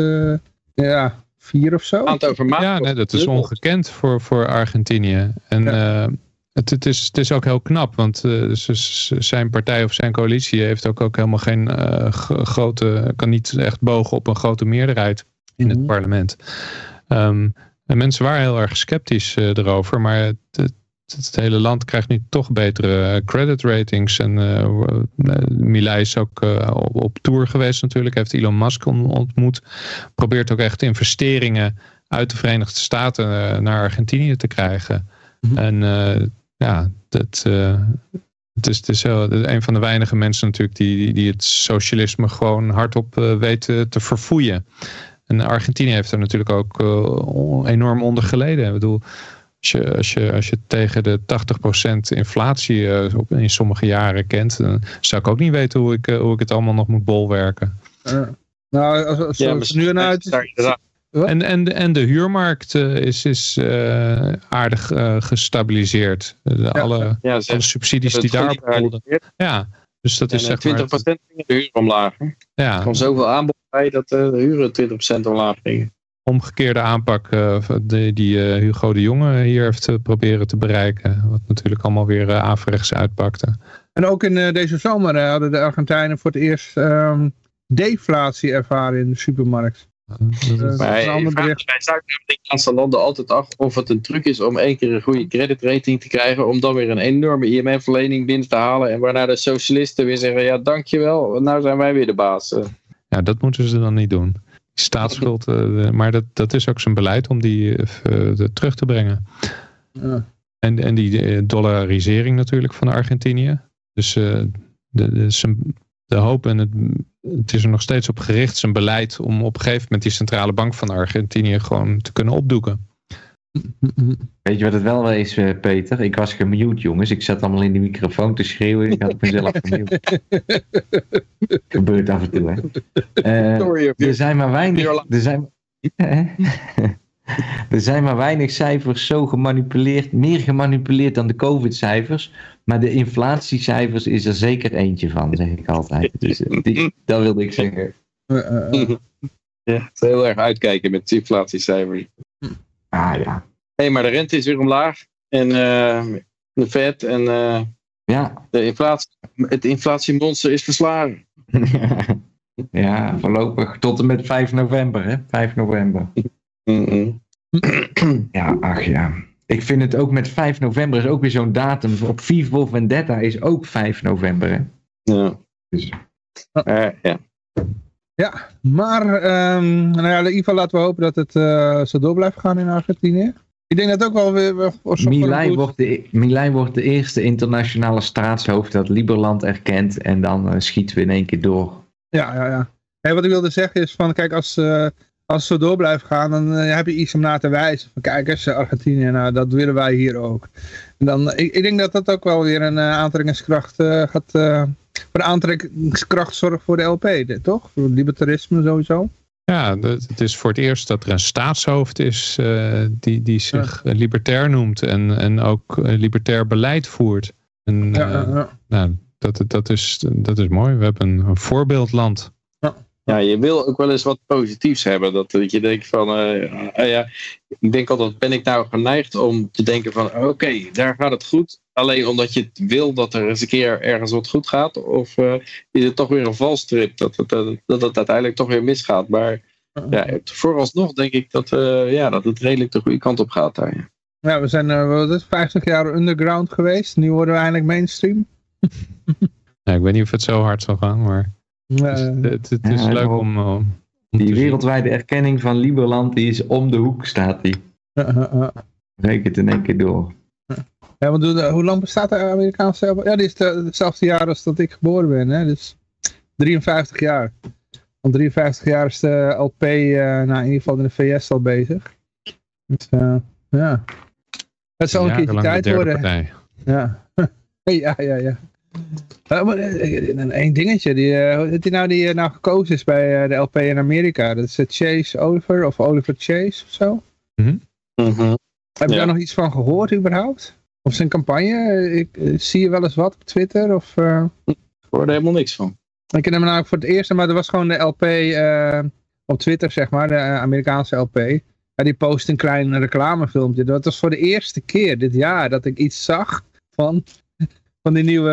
ja, 4 of zo. Ja, nee, dat is ongekend voor, voor Argentinië. En ja. het, het, is, het is ook heel knap, want dus zijn partij of zijn coalitie heeft ook, ook helemaal geen grote, kan niet echt bogen op een grote meerderheid in het mm -hmm. parlement. Um, en mensen waren heel erg sceptisch uh, erover, maar het, het, het, hele land krijgt nu toch betere credit ratings. En uh, Milei is ook uh, op, tour geweest natuurlijk, heeft Elon Musk ontmoet. Probeert ook echt investeringen uit de Verenigde Staten naar Argentinië te krijgen. Mm -hmm. En ja, dat, het is, het is heel, een van de weinige mensen natuurlijk die, die, het socialisme gewoon hardop weten te verfoeien. En Argentinië heeft er natuurlijk ook enorm onder geleden. Ik bedoel, als je, als je, als je tegen de 80% inflatie uh, in sommige jaren kent, dan zou ik ook niet weten hoe ik, uh, hoe ik het allemaal nog moet bolwerken. nou, als, als ja, het nu een uit. En, en, en de huurmarkt is, is aardig gestabiliseerd. De, ja. Alle, ja, alle subsidies die daarop rolden. Ja, dus dat is en, zeg 20% maar... gingen de huur omlaag. Ja. Er kwam zoveel aanbod bij dat de huren 20% omlaag gingen. Omgekeerde aanpak uh, die, die uh, Hugo de Jonge hier heeft uh, proberen te bereiken. Wat natuurlijk allemaal weer averechts uitpakte. En ook in deze zomer hadden de Argentijnen voor het eerst um, deflatie ervaren in de supermarkt. is Maar bij Zuid-Amerikaanse landen altijd af of het een truc is om één keer een goede creditrating te krijgen, om dan weer een enorme IMF-verlening binnen te halen en waarna de socialisten weer zeggen, ja dankjewel, nou zijn wij weer de baas. Eh, Ja, dat moeten ze dan niet doen. Staatsschuld, eh, maar dat, dat is ook zijn beleid om die eh, de- terug te brengen. Ja. En, en die eh, dollarisering natuurlijk van Argentinië. Dus eh, de, de, zijn, de hoop en het, het is er nog steeds op gericht, zijn beleid om op een gegeven moment die centrale bank van Argentinië gewoon te kunnen opdoeken. Weet je wat het wel is, eh, Peter? Ik was gemute, jongens. Ik zat allemaal in de microfoon te schreeuwen. Ik had mezelf gemute. Gebeurt af en toe, hè. Of er zijn maar weinig... Er zijn, er zijn maar weinig cijfers zo gemanipuleerd, meer gemanipuleerd dan de COVID-cijfers. Maar de inflatiecijfers is er zeker eentje van, zeg ik altijd. Dus eh, die, dat wilde ik zeggen. Ja, heel erg uitkijken met inflatiecijfers. Ah ja. Hé, hey, maar de rente is weer omlaag en eh, de Fed en eh, Ja. de inflatie, het inflatiemonster is verslagen. ja, voorlopig tot en met 5 november, hè? 5 november. Mm-mm. Ja, ach ja. Ik vind het ook met 5 november is ook weer zo'n datum. Op V for Vendetta is ook 5 november, hè? Ja. Dus, Eh, ja. Ja, maar ehm, nou ja, in ieder geval laten we hopen dat het eh, zo door blijft gaan in Argentinië. Ik denk dat ook wel weer... weer goed- wordt de, Milei wordt de eerste internationale staatshoofd dat Liberland erkent. En dan eh, schieten we in één keer door. Ja, ja, ja. Hey, wat ik wilde zeggen is van, kijk, als, eh, als het zo door blijft gaan, dan heb je iets om naar te wijzen. Van, kijk eens, Argentinië, nou, dat willen wij hier ook. En dan, ik, ik denk dat dat ook wel weer een aantrekkingskracht gaat, voor de aantrekkingskracht zorgt voor de LP, toch? Voor libertarisme sowieso. Ja, het is voor het eerst dat er een staatshoofd is eh, die, die zich eh, libertair noemt en, en ook eh, libertair beleid voert. En, Ja, ja, ja. nou, dat, dat, is, dat is mooi. We hebben een, een voorbeeldland. ja, je wil ook wel eens wat positiefs hebben. Dat, dat je denkt van, ja, ik denk altijd, ben ik nou geneigd om te denken van, oké, daar gaat het goed. Alleen omdat je het wil dat er eens een keer ergens wat goed gaat. Of eh, is het toch weer een valstrip dat het, dat, dat het uiteindelijk toch weer misgaat. Maar ja, vooralsnog denk ik dat, eh, ja, dat het redelijk de goede kant op gaat daar. ja. Ja, we zijn eh, wat is het, 50 jaar underground geweest. Nu worden we eindelijk mainstream. Ja, ik weet niet of het zo hard zal gaan, maar het, Eh, is- het, het is Ja, leuk om, eh, Die zien. wereldwijde erkenning van Liberland die is om de hoek, staat die. eh, eh, eh. Reken het in één keer door. Ja, want hoe, lang bestaat de Amerikaanse? Ja, die is de- hetzelfde jaar als dat ik geboren ben. Hè? Dus 53 jaar. Want 53 jaar is de LP, eh, nou in ieder geval in de VS al bezig. Dus, eh, ja. Het zou een keertje de tijd worden. partij. Ja. ja, ja, ja. Eh, maar, Eén dingetje, die, hoe heet die nou die nou gekozen is bij de LP in Amerika? Dat is Chase Oliver of Oliver Chase of zo. Mhm. Heb je daar nog iets van gehoord überhaupt? Of zijn campagne? Ik, eh, zie je wel eens wat op Twitter? Of, eh, Ik hoor er helemaal niks van. ik ken hem namelijk voor het eerst, maar er was gewoon de LP eh, op Twitter, zeg maar, de Amerikaanse LP. Ja, die post een klein reclamefilmpje. Dat was voor de eerste keer dit jaar dat ik iets zag van, van die nieuwe,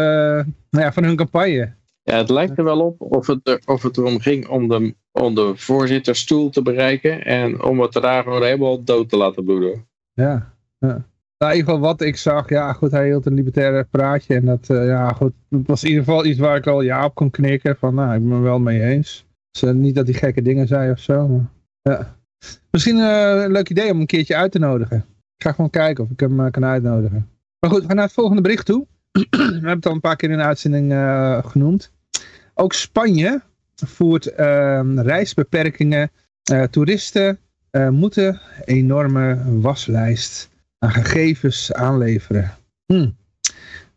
nou ja, van hun campagne. Ja, het lijkt er wel op of het, er, of het erom ging om de, om de voorzitterstoel te bereiken en om het daar gewoon helemaal dood te laten bloeden. Ja. Nou, in ieder geval wat ik zag, ja goed, hij hield een libertaire praatje en dat, eh, ja goed, het was in ieder geval iets waar ik al ja op kon knikken van, nou, ik ben het wel mee eens. Dus, eh, niet dat hij gekke dingen zei of zo, maar ja. Misschien eh, een leuk idee om een keertje uit te nodigen. Ik ga gewoon kijken of ik hem kan uitnodigen. Maar goed, we gaan naar het volgende bericht toe. we hebben het al een paar keer in de uitzending genoemd. Ook Spanje voert eh, reisbeperkingen. Toeristen eh, moeten enorme waslijst aan gegevens aanleveren. Hm.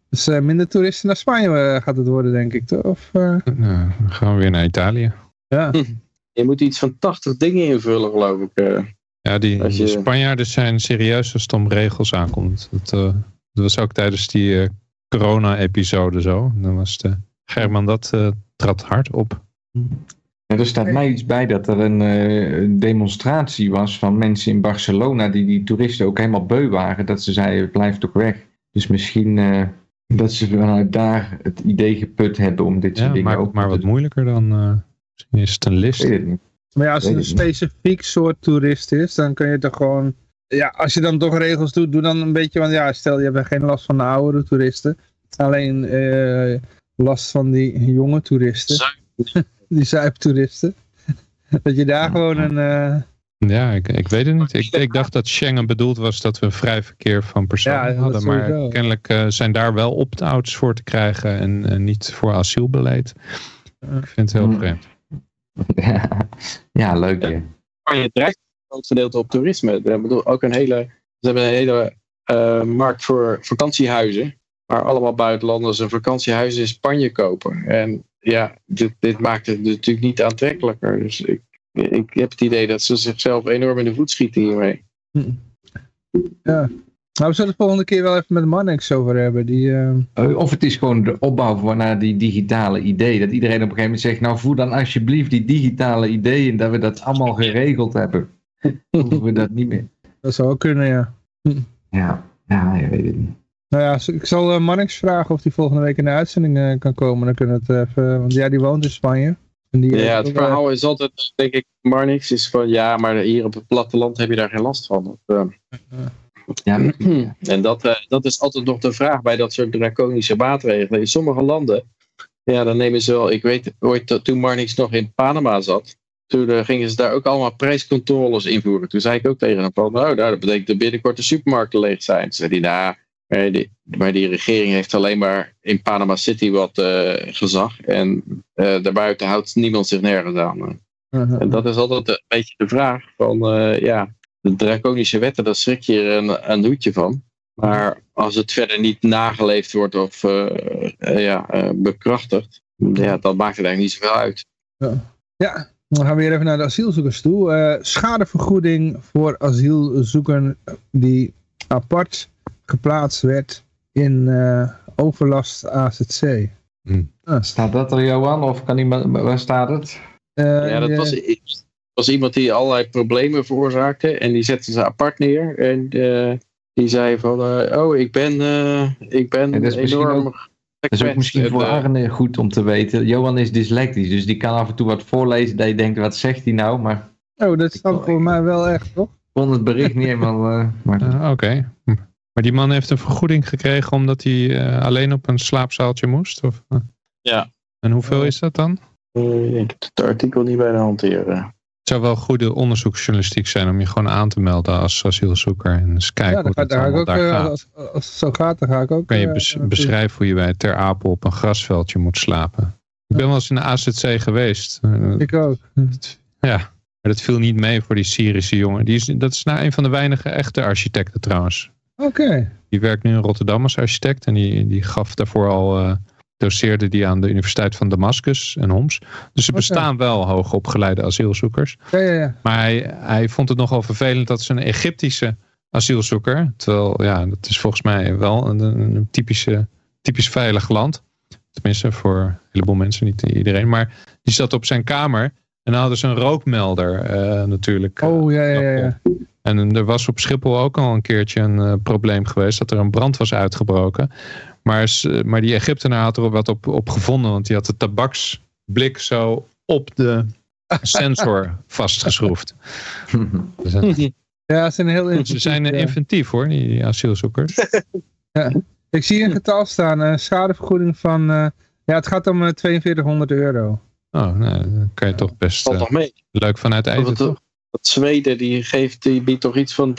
Dus eh, minder toeristen naar Spanje eh, gaat het worden, denk ik, toch? Of, eh, Nou, dan gaan we weer naar Italië. ja. Je moet iets van 80 dingen invullen, geloof ik. Ja, die, je- Spanjaarden zijn serieus als het om regels aankomt. Dat, eh, dat was ook tijdens die eh, corona-episode zo. Dan was de, German dat eh, trad hard op. Er staat mij iets bij dat er een eh, demonstratie was van mensen in Barcelona die die toeristen ook helemaal beu waren. Dat ze zeiden, blijf toch weg. Dus misschien eh, dat ze vanuit daar het idee geput hebben om dit soort Ja, dingen maar, ook maar te wat doen. moeilijker dan... eh, misschien is het een list. weet het niet. Maar ja, als het een niet. specifiek soort toerist is, dan kun je toch gewoon... Ja, als je dan toch regels doet, doe dan een beetje... Want ja, stel je hebt geen last van de oudere toeristen. Alleen eh, last van die jonge toeristen. Die zuiptoeristen. Dat je daar gewoon een... eh, Ja, ik, ik weet het niet. Ik, ik dacht dat Schengen bedoeld was dat we vrij verkeer van personen Ja, hadden. Maar sowieso. kennelijk eh, zijn daar wel opt-outs voor te krijgen en eh, niet voor asielbeleid. Ik vind het heel Hmm. vreemd. ja, ja, leuk hè. Spanje drijft een groot gedeelte op toerisme. Ik bedoel, ook een hele, ze hebben een hele eh, markt voor vakantiehuizen. Waar allemaal buitenlanders een vakantiehuis in Spanje kopen. En ja, dit, dit maakt het natuurlijk niet aantrekkelijker. Dus ik, ik heb het idee dat ze zichzelf enorm in de voet schieten hiermee. ja. Nou, we zullen het volgende keer wel even met Mannix over hebben. Die, eh, Oh, Of het is gewoon de opbouw van naar die digitale idee. Dat iedereen op een gegeven moment zegt, nou voer dan alsjeblieft die digitale ideeën. Dat we dat allemaal geregeld hebben. Hoeven we dat niet meer. dat zou ook kunnen, ja. Ja, ja, je weet het niet. Nou ja, ik zal uh, Mannix vragen of hij volgende week in de uitzending eh, kan komen. Dan kunnen we het even... Want ja, die woont in Spanje. En die, Ja, eh, het verhaal is altijd, denk ik, maar niks is van ja, maar hier op het platteland heb je daar geen last van. Eh, Ja, En dat, eh, dat is altijd nog de vraag bij dat soort draconische maatregelen. In sommige landen, ja, dan nemen ze wel. Ik weet ooit dat toen Marnix nog in Panama zat. Toen eh, gingen ze daar ook allemaal prijscontroles invoeren. Toen zei ik ook tegen hem van, nou, nou dat betekent dat binnenkort de supermarkten leeg zijn. Toen zei hij, nou, maar die, maar die regering heeft alleen maar in Panama City wat eh, gezag. En eh, daarbuiten houdt niemand zich nergens aan. uh, En dat is altijd een beetje de vraag van, eh, ja, de draconische wetten, daar schrik je er een, een hoedje van. Maar als het verder niet nageleefd wordt of eh, eh, ja, eh, bekrachtigd, ja, dan maakt het eigenlijk niet zoveel uit. Ja, dan gaan we weer even naar de asielzoekers toe. Eh, schadevergoeding voor asielzoeker die apart geplaatst werd in eh, overlast AZC. Hm. Ah, staat dat er Johan? Of kan iemand, waar staat het? eh, ja, dat de- was, was iemand die allerlei problemen veroorzaakte en die zette ze apart neer. En eh, die zei van, eh, oh, ik ben, eh, ik ben Ja, dat is misschien enorm ook- Dat is ook misschien En, voor eh, Arne goed om te weten. Johan is dyslectisch, dus die kan af en toe wat voorlezen dat je denkt, wat zegt hij nou? Maar Oh, dat staat voor mij wel echt, toch? ik kon het bericht niet helemaal... eh, maar Ah, Oké. Hm. Maar die man heeft een vergoeding gekregen omdat hij eh, alleen op een slaapzaaltje moest? Of, eh? Ja. En hoeveel is dat dan? eh, ik heb het artikel niet bij de hand hier. Het zou wel goede onderzoeksjournalistiek zijn om je gewoon aan te melden als asielzoeker. En eens kijken ja, hoe ga, het daar ga ik allemaal ook, daar eh, gaat. als, als het zo gaat, dan ga ik ook... kan je bes- beschrijven hoe je bij Ter Apel op een grasveldje moet slapen. Ik ben wel eens in de AZC geweest. Ik ook. Ja, maar dat viel niet mee voor die Syrische jongen. Die is, dat is nou een van de weinige echte architecten trouwens. Oké. Die werkt nu in Rotterdam als architect. En die, die gaf daarvoor al, eh, doseerde die aan de Universiteit van Damascus en Homs. Dus er bestaan wel hoogopgeleide asielzoekers. Ja, ja, ja. Maar hij, hij vond het nogal vervelend dat ze een Egyptische asielzoeker, terwijl ja, dat is volgens mij wel een, een typische, typisch veilig land. Tenminste voor een heleboel mensen, niet iedereen. Maar die zat op zijn kamer en dan hadden ze een rookmelder eh, natuurlijk. Oh, ja, ja, ja. ja. En er was op Schiphol ook al een keertje een eh, probleem geweest dat er een brand was uitgebroken. Maar, maar die Egyptenaar had er wat op, op gevonden, want die had de tabaksblik zo op de sensor vastgeschroefd. Dus, eh, Ja, ze zijn heel ze inventief, zijn eh, ja. inventief hoor, die, asielzoekers. Ik zie een getal staan, eh, schadevergoeding van... eh, ja, het gaat om eh, 4200 euro. Oh, nou, dan kan je toch best eh, mee. leuk vanuit eten, toch? Dat Zweden die geeft, die biedt toch iets van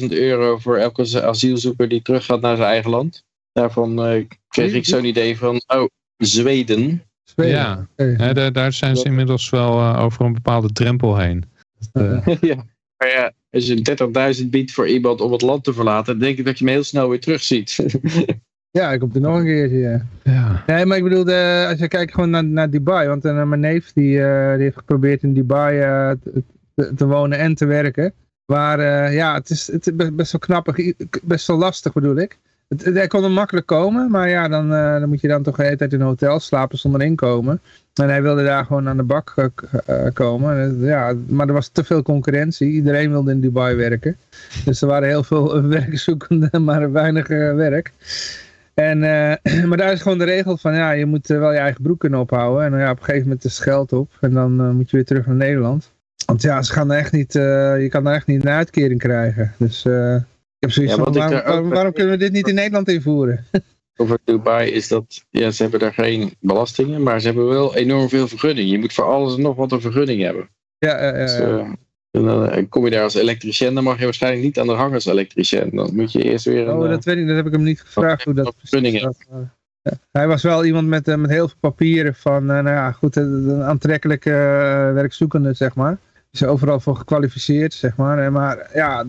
30.000 euro voor elke asielzoeker die teruggaat naar zijn eigen land. Daarvan eh, kreeg ik zo'n idee van, oh, Zweden. Zweden. Ja, daar, daar zijn ze inmiddels wel eh, over een bepaalde drempel heen. Eh, ja. Maar ja, als je 30.000 biedt voor iemand om het land te verlaten, dan denk ik dat je hem heel snel weer terugziet. Ja, ik kom er nog een keertje, ja. ja. Nee, maar ik bedoel, de, als je kijkt gewoon naar, naar Dubai, want eh, mijn neef die, eh, die heeft geprobeerd in Dubai eh, te, te- wonen en te werken. Maar ja, het is, het is best, wel knappig, best wel lastig bedoel ik. Het, het- hij kon er makkelijk komen, maar ja, dan, dan moet je dan toch de hele tijd in een hotel slapen zonder inkomen. En hij wilde daar gewoon aan de bak komen. Ja, maar er was te veel concurrentie. Iedereen wilde in Dubai werken. Dus er waren heel veel werkzoekenden, maar weinig werk. En, eh, maar daar is gewoon de regel van, ja, je moet eh, wel je eigen broek kunnen ophouden. En dan, ja, op een gegeven moment is het geld op. En dan eh, moet je weer terug naar Nederland. Want ja, ze gaan er echt niet, je kan daar echt niet een uitkering krijgen. Dus ik heb zoiets Ja, van, waarom, daar waarom, waarom kunnen we dit niet in Nederland invoeren? over Dubai is dat, ja, ze hebben daar geen belastingen, maar ze hebben wel enorm veel vergunningen. Je moet voor alles en nog wat een vergunning hebben. ja, ja, ja, Dus, en dan eh, kom je daar als elektricien, dan mag je waarschijnlijk niet aan de gang als elektricien. Dan moet je eerst weer een... Oh, eh, dat weet ik, dat heb ik hem niet gevraagd hoe dat precies ja. Hij was wel iemand met, eh, met heel veel papieren van, eh, nou ja, goed, eh, een aantrekkelijke eh, werkzoekende, zeg maar. Is er overal voor gekwalificeerd, zeg maar. Maar ja,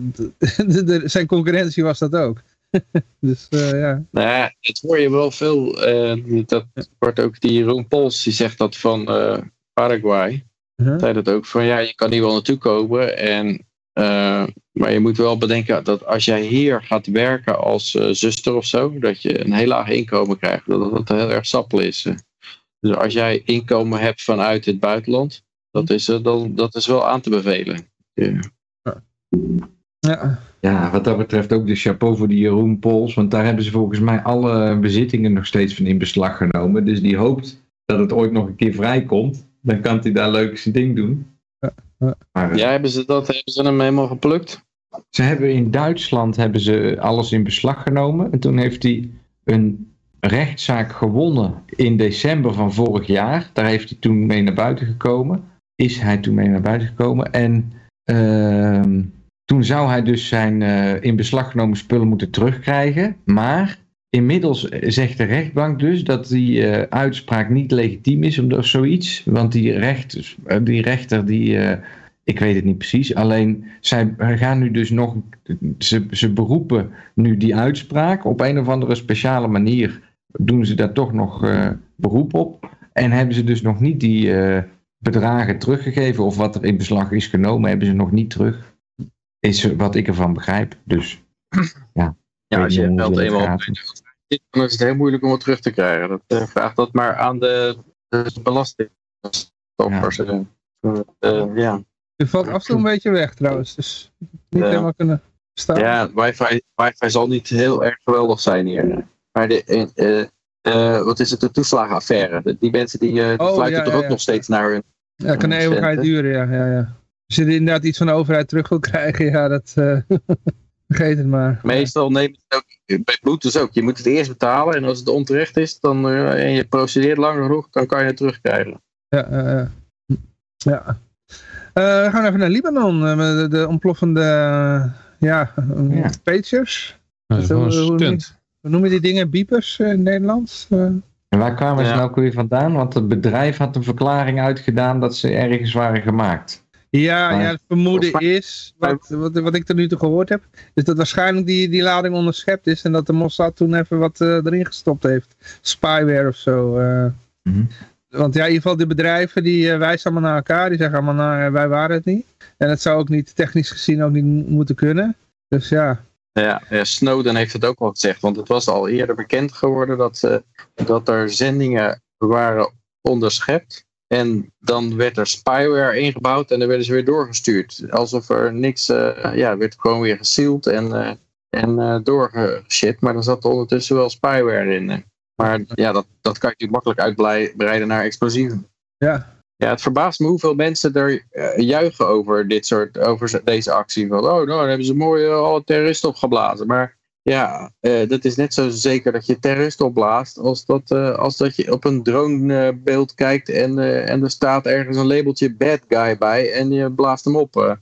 zijn concurrentie was dat ook. dus eh, ja. Nou ja, het hoor je wel veel. eh, dat wordt ook die Jeroen Pols, die zegt dat van eh, Paraguay. Uh-huh. Zei dat ook van ja, je kan hier wel naartoe komen. En, eh, maar je moet wel bedenken dat als jij hier gaat werken als eh, zuster of zo, dat je een heel laag inkomen krijgt. Dat dat heel erg sappel is. Dus als jij inkomen hebt vanuit het buitenland, dat is, eh, dan, dat is wel aan te bevelen. Ja. Ja, Ja, wat dat betreft ook de chapeau voor die Jeroen Pols. Want daar hebben ze volgens mij alle bezittingen nog steeds van in beslag genomen. Dus die hoopt dat het ooit nog een keer vrijkomt. Dan kan hij daar leuk zijn ding doen. Maar eh, Ja, hebben ze dat hebben ze hem helemaal geplukt? ze hebben in Duitsland hebben ze alles in beslag genomen. En toen heeft hij een rechtszaak gewonnen in december van vorig jaar. Daar heeft hij toen mee naar buiten gekomen. Is hij toen mee naar buiten gekomen. En ehm, toen zou hij dus zijn eh, in beslag genomen spullen moeten terugkrijgen. Maar inmiddels zegt de rechtbank dus dat die eh, uitspraak niet legitiem is of zoiets. Want die, recht, eh, die rechter die... eh, ik weet het niet precies. Alleen zij gaan nu dus nog. Ze, ze beroepen nu die uitspraak. Op een of andere speciale manier doen ze daar toch nog eh, beroep op. En hebben ze dus nog niet die eh, bedragen teruggegeven. Of wat er in beslag is genomen, hebben ze nog niet terug. Is wat ik ervan begrijp. Dus ja. Ja, als je geld eenmaal dan is het heel moeilijk om het terug te krijgen. Dat, eh, vraagt dat maar aan de, de belastingstoppers. eh. Eh, ja. je valt af en toe een beetje weg trouwens. Dus niet Ja. helemaal kunnen staan. ja, wifi, wifi zal niet heel erg geweldig zijn hier. Maar de, eh, eh, eh, wat is het, de toeslagenaffaire. Die mensen die, eh, die Oh, fluiten ja, toch ja, ook ja. nog steeds naar hun... Ja, het kan een eeuwigheid duren, ja, ja, ja. Als je inderdaad iets van de overheid terug wil krijgen, ja, dat... eh, vergeet het maar. Meestal neemt het ook, bij boetes ook. Je moet het eerst betalen en als het onterecht is dan, eh, en je procedeert lang genoeg, dan kan je het terugkrijgen. Ja, ja, ja. Eh, we gaan even naar Libanon. eh, met de, de ontploffende ja, Ja. pagers. Dat is een stunt. Hoe noem je die dingen? Beepers in het Nederlands? Eh, En waar kwamen ze nou ook weer vandaan? Want het bedrijf had een verklaring uitgedaan dat ze ergens waren gemaakt. Ja, Maar- ja, het vermoeden is, wat, wat, wat ik er nu toe gehoord heb, is dat waarschijnlijk die, die lading onderschept is en dat de Mossad toen even wat eh, erin gestopt heeft. Spyware of zo. eh. Mhm. Want ja, in ieder geval de bedrijven die eh, wijzen allemaal naar elkaar. Die zeggen allemaal, nou, eh, wij waren het niet. En het zou ook niet technisch gezien ook niet mo- moeten kunnen. Dus ja, Ja, ja, Snowden heeft het ook al gezegd, want het was al eerder bekend geworden dat, dat er zendingen waren onderschept. En dan werd er spyware ingebouwd en dan werden ze weer doorgestuurd. Alsof er niks, eh, ja, werd gewoon weer gesealed en, eh en eh doorgeshipped. Maar er zat ondertussen wel spyware in. Maar ja, dat, dat kan je natuurlijk makkelijk uitbreiden naar explosieven. ja. Ja, het verbaast me hoeveel mensen er juichen over dit soort, over deze actie. Van, oh, nou, dan hebben ze mooi alle terroristen opgeblazen. Maar ja, eh, dat is net zo zeker dat je terroristen opblaast als dat, eh, als dat je op een dronebeeld kijkt en, eh, en er staat ergens een labeltje bad guy bij en je blaast hem op. eh.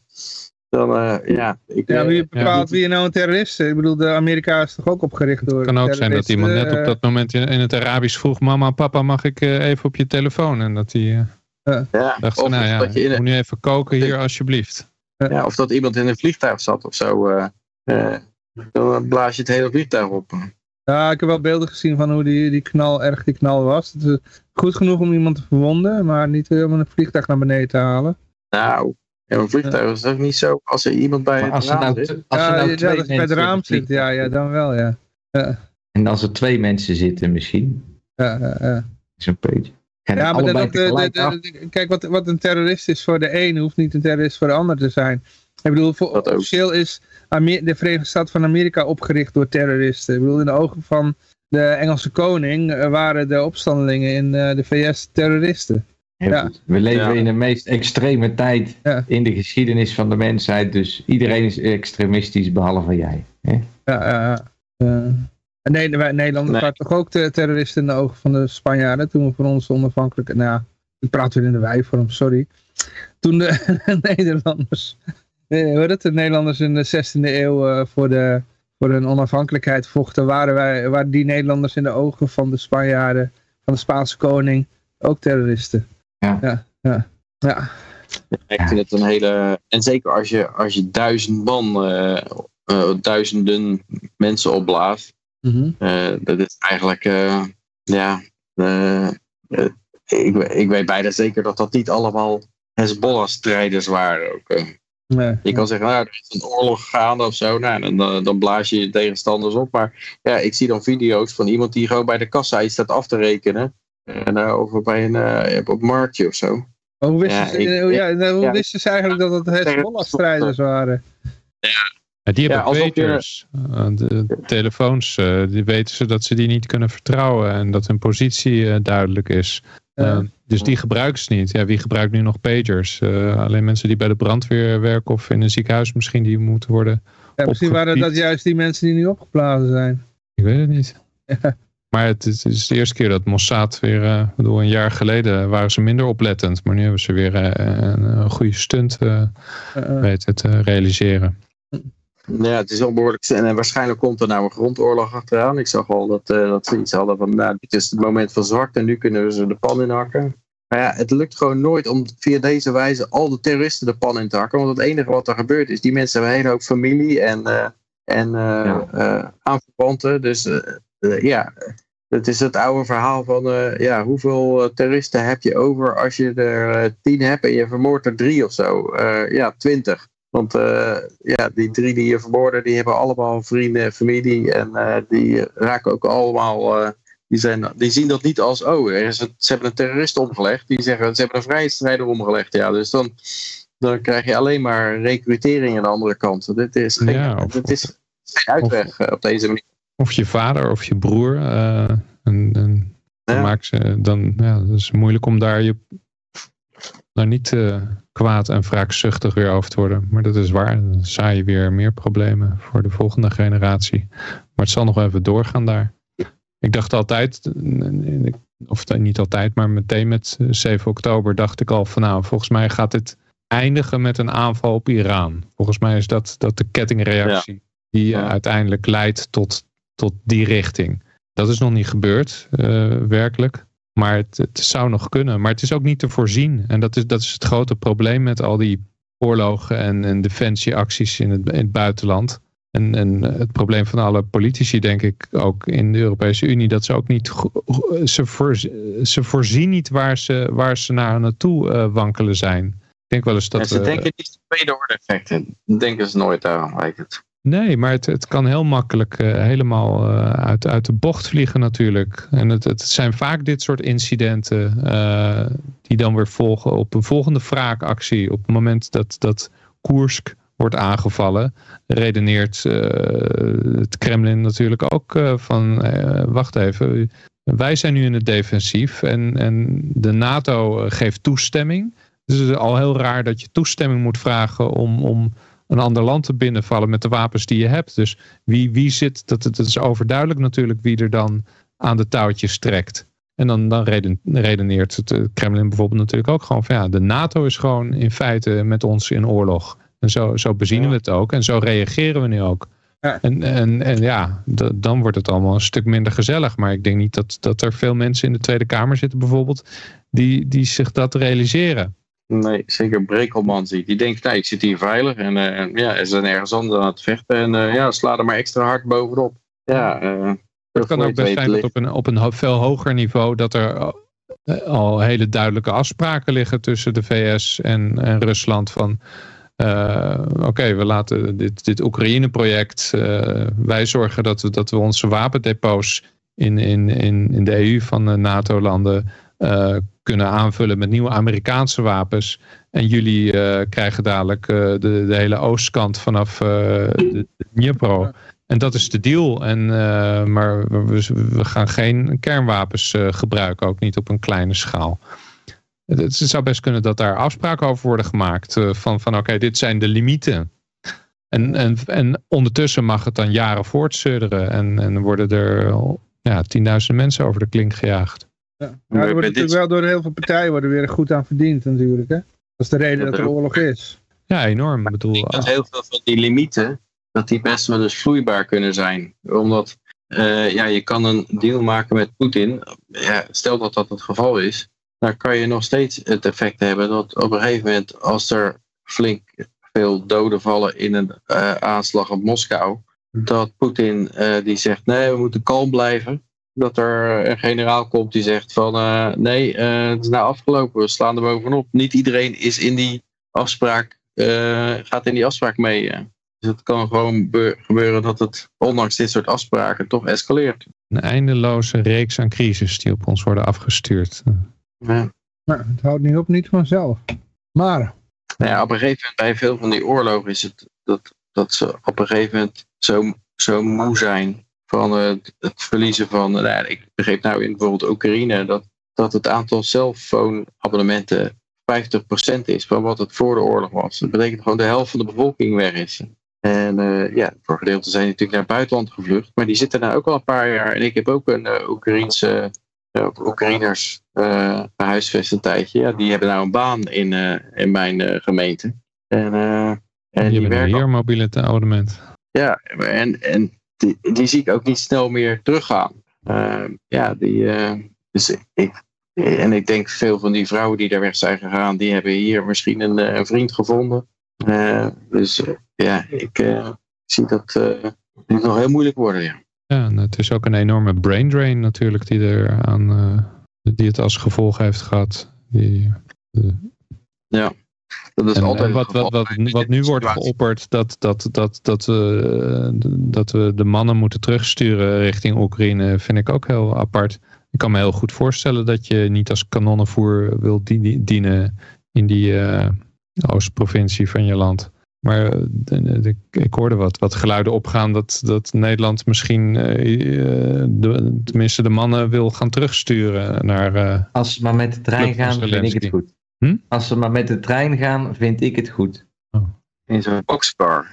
dan, eh, ja, ik, ja eh, wie bepaalt ja. wie nou een terrorist is? Ik bedoel, de Amerika is toch ook opgericht door Het kan ook zijn dat iemand net op dat moment in, in het Arabisch vroeg... Mama, papa, mag ik eh, even op je telefoon? En dat hij eh, ja, dacht of nou ja, dat je in moet nu even koken hier alsjeblieft. Ja, of dat iemand in een vliegtuig zat of zo. eh, eh, dan blaas je het hele vliegtuig op. Ja, ik heb wel beelden gezien van hoe die, die knal, erg die knal was. Het is goed genoeg om iemand te verwonden, maar niet helemaal een vliegtuig naar beneden te halen. Nou, ja, een vliegtuig is ook niet zo als er iemand bij Maar het als er raam nou, zit. als er ja, nou ja, twee dat je bij het mensen raam zit, ja, ja, dan wel, ja. En als er twee mensen zitten misschien, Ja, ja, ja. zo'n. En Ja, maar dat, de- kijk, wat, wat een terrorist is voor de een, hoeft niet een terrorist voor de ander te zijn. Ik bedoel, voor, Dat ook. officieel is Amer- de Verenigde Staten van Amerika opgericht door terroristen. Ik bedoel, in de ogen van de Engelse koning eh, waren de opstandelingen in eh, de VS terroristen. Ja. We leven Ja. in de meest extreme tijd Ja. in de geschiedenis van de mensheid. Dus iedereen is extremistisch behalve jij. Hè? Ja, ja, ja. Eh, en nee, wij Nederlanders Nee. waren toch ook de terroristen in de ogen van de Spanjaarden toen we voor ons onafhankelijk... Nou ja, ik praat weer in de wijvorm, sorry. Toen de Nederlanders... Nee, hoe het? De Nederlanders in de 16e eeuw eh, voor, de, voor hun onafhankelijkheid vochten, waren, wij, waren die Nederlanders in de ogen van de Spanjaarden, van de Spaanse koning, ook terroristen. Ja. Ja, ja. ja. Ik vind het een hele. En zeker als je, als je duizend man, eh, eh, duizenden mensen opblaast. Mhm. eh, dat is eigenlijk. eh, ja. eh, eh, ik, ik weet bijna zeker dat dat niet allemaal Hezbollah-strijders waren. Ook, eh. Nee. Je kan zeggen, nou, er is een oorlog gaande of zo. Nou, dan, dan blaas je je tegenstanders op. Maar ja, ik zie dan video's van iemand die gewoon bij de kassa iets staat af te rekenen. En uh, over bij een, uh, op marktje of zo. Maar hoe wisten, Ja, ze, ik- eh, ja, nou, hoe ja. wisten ze eigenlijk dat het Hezbollah-strijders waren? Ja, die Ja, hebben alsof je-. Eh, de telefoons, eh, die weten ze dat ze die niet kunnen vertrouwen en dat hun positie eh, duidelijk is. Ja. Eh, dus die gebruiken ze niet. Ja, wie gebruikt nu nog pagers? Eh, alleen mensen die bij de brandweer werken of in een ziekenhuis misschien die moeten worden. Ja, misschien waren dat juist die mensen die nu opgeblazen zijn. Ik weet het niet. Ja. Maar het is, het is de eerste keer dat Mossad weer, ik bedoel, een jaar geleden waren ze minder oplettend. Maar nu hebben ze weer eh, een, een goede stunt eh. weten te realiseren. Ja, het is wel behoorlijk. En eh, waarschijnlijk komt er nou een grondoorlog achteraan. Ik zag al dat, eh, dat ze iets hadden van, nou, dit is het moment van zwakte en nu kunnen we ze de pan inhakken. Maar ja, het lukt gewoon nooit om via deze wijze al de terroristen de pan in te hakken. Want het enige wat er gebeurt is, die mensen hebben een hele hoop familie en, eh, en Ja. eh, aanverwanten. Dus ja, het is het oude verhaal van, ja, hoeveel terroristen heb je over als je er eh, tien hebt en je vermoordt er drie of zo? Ja, twintig. Want eh, ja, die drie die je vermoorden, die hebben allemaal vrienden, familie. En eh, die raken ook allemaal. eh, die, zijn, die zien dat niet als. Oh, er is een, ze hebben een terrorist omgelegd. Die zeggen ze hebben een vrijheidsstrijder omgelegd. Ja, dus dan, dan krijg je alleen maar recrutering aan de andere kant. Dit is geen, Ja, of- dit is geen uitweg op deze manier. Of je vader of je broer. en, en dan maakt ze, dan, ja, het is moeilijk om daar je daar niet kwaad en wraakzuchtig weer over te worden. Maar dat is waar. Dan zaai je weer meer problemen voor de volgende generatie. Maar het zal nog even doorgaan daar. Ik dacht altijd, eh, of niet altijd, maar meteen met eh, 7 oktober dacht ik al van nou, volgens mij gaat dit eindigen met een aanval op Iran. Volgens mij is dat, dat de kettingreactie die eh, Ja. uiteindelijk leidt tot, tot die richting. Dat is nog niet gebeurd, eh, werkelijk. Maar het, het zou nog kunnen. Maar het is ook niet te voorzien. En dat is, dat is het grote probleem met al die oorlogen en, en defensieacties in het, in het buitenland. En, en het probleem van alle politici, denk ik, ook in de Europese Unie, dat ze ook niet. Ze, voor, ze voorzien niet waar ze, waar ze naar naartoe eh, wankelen zijn. Ik denk wel eens dat. en ze denken niet aan tweede orde effecten. Denken ze nooit aan, lijkt het. Nee, maar het, het kan heel makkelijk eh, helemaal eh, uit, uit de bocht vliegen natuurlijk. En het, het zijn vaak dit soort incidenten eh, die dan weer volgen op een volgende wraakactie. Op het moment dat, dat Koersk wordt aangevallen, redeneert het Kremlin natuurlijk ook van, wacht even, wij zijn nu in het defensief en, en de NATO geeft toestemming. Dus het is al heel raar dat je toestemming moet vragen om, om een ander land te binnenvallen met de wapens die je hebt. Dus wie, wie zit, dat, dat is overduidelijk natuurlijk wie er dan aan de touwtjes trekt. En dan, dan reden, redeneert het eh, Kremlin bijvoorbeeld natuurlijk ook gewoon van ja, de NATO is gewoon in feite met ons in oorlog. En zo, zo bezien Ja. we het ook en zo reageren we nu ook. Ja. En, en, en ja, dan wordt het allemaal een stuk minder gezellig. Maar ik denk niet dat, dat er veel mensen in de Tweede Kamer zitten bijvoorbeeld die, die zich dat realiseren. Nee, zeker Brekelman zie. Die denkt, nee, ik zit hier veilig. En eh, ja, ze zijn ergens anders aan het vechten. En eh, ja, sla er maar extra hard bovenop. Ja, eh, Het kan ook best zijn dat op een, op een veel hoger niveau dat er al hele duidelijke afspraken liggen tussen de VS en, en Rusland van oké, we laten dit, dit Oekraïne-project, wij zorgen dat we, dat we onze wapendepots in, in, in, in de EU van de NATO-landen kunnen aanvullen met nieuwe Amerikaanse wapens. En jullie eh, krijgen dadelijk eh, de, hele oostkant vanaf eh, de, de Dnipro. En dat is de deal. En, maar we, gaan geen kernwapens gebruiken, ook niet op een kleine schaal. het, zou best kunnen dat daar afspraken over worden gemaakt. van van oké, dit zijn de limieten. En, en, en ondertussen mag het dan jaren voortsudderen. En, en worden er ja, tienduizenden mensen over de klink gejaagd. Ja. Maar er wordt natuurlijk dit- wel door heel veel partijen worden weer goed aan verdiend natuurlijk. Hè? Dat is de reden Dat dat er oorlog is. Ja, enorm. Ik bedoel, Ik denk dat heel veel van die limieten, dat die best wel eens vloeibaar kunnen zijn. Omdat eh, ja, je kan een deal maken met Poetin. Ja, stel dat dat het geval is, dan kan je nog steeds het effect hebben dat op een gegeven moment, als er flink veel doden vallen in een eh, aanslag op Moskou, dat Poetin eh, die zegt nee, we moeten kalm blijven. Dat er een generaal komt die zegt van eh, nee, eh, het is nou afgelopen, we slaan er bovenop. Niet iedereen is in die afspraak, eh, gaat in die afspraak mee. Dus het kan gewoon be- gebeuren dat het, ondanks dit soort afspraken, toch escaleert. een eindeloze reeks aan crisis die op ons worden afgestuurd. Ja. Maar het houdt niet op, niet vanzelf. Maar, Nou ja, op een gegeven moment bij veel van die oorlogen is het dat, dat ze op een gegeven moment zo, zo moe zijn van het, het verliezen van. Nou, ik begreep nou in bijvoorbeeld Oekraïne dat, dat het aantal cellfoonabonnementen 50% is van wat het voor de oorlog was. Dat betekent gewoon de helft van de bevolking weg is. En eh, ja, voor gedeelte zijn die natuurlijk naar het buitenland gevlucht, maar die zitten daar ook al een paar jaar. En ik heb ook een eh, Oekraïense eh, Oekraïners eh gehuisvest een tijdje. Ja, die hebben nou een baan in, eh, in mijn eh, gemeente. En, eh, en die werken mobiele abonnement. ja, en, en die, die zie ik ook niet snel meer teruggaan. Eh, ja, die, eh, dus ik, en ik denk veel van die vrouwen die daar weg zijn gegaan, die hebben hier misschien een, eh, een vriend gevonden. Eh, dus ja, ik zie dat het nog heel moeilijk worden. Ja. Ja, en het is ook een enorme brain drain natuurlijk die, er aan, die het als gevolg heeft gehad. Die, Dat is en, altijd en wat, wat, wat, wat nu wordt geopperd, dat, dat, dat, dat, we, dat we de mannen moeten terugsturen richting Oekraïne, vind ik ook heel apart. Ik kan me heel goed voorstellen dat je niet als kanonnenvoer wil di- dienen in die eh, Oostprovincie van je land. Maar eh, de- de- ik hoorde wat, wat geluiden opgaan dat, dat Nederland misschien eh, eh, de, tenminste de mannen wil gaan terugsturen naar... eh, Als ze maar met de trein gaan, vind ik het goed. Hm? Als ze maar met de trein gaan, vind ik het goed. In zo'n boxcar.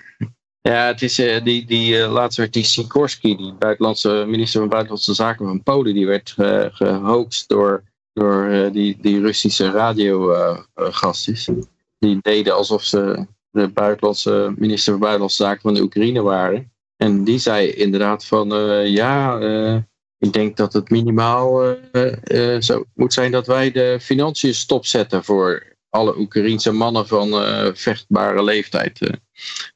Ja, het is eh, die, die eh, laatst werd die Sikorski, die buitenlandse minister van Buitenlandse Zaken van Polen, die werd uh, door, door eh, die, die Russische radiogastjes. die deden alsof ze de buitenlandse minister van Buitenlandse Zaken van de Oekraïne waren. En die zei inderdaad van eh, ja, eh, ik denk dat het minimaal eh, eh, zo moet zijn dat wij de financiën stopzetten voor alle Oekraïense mannen van eh, vechtbare leeftijd.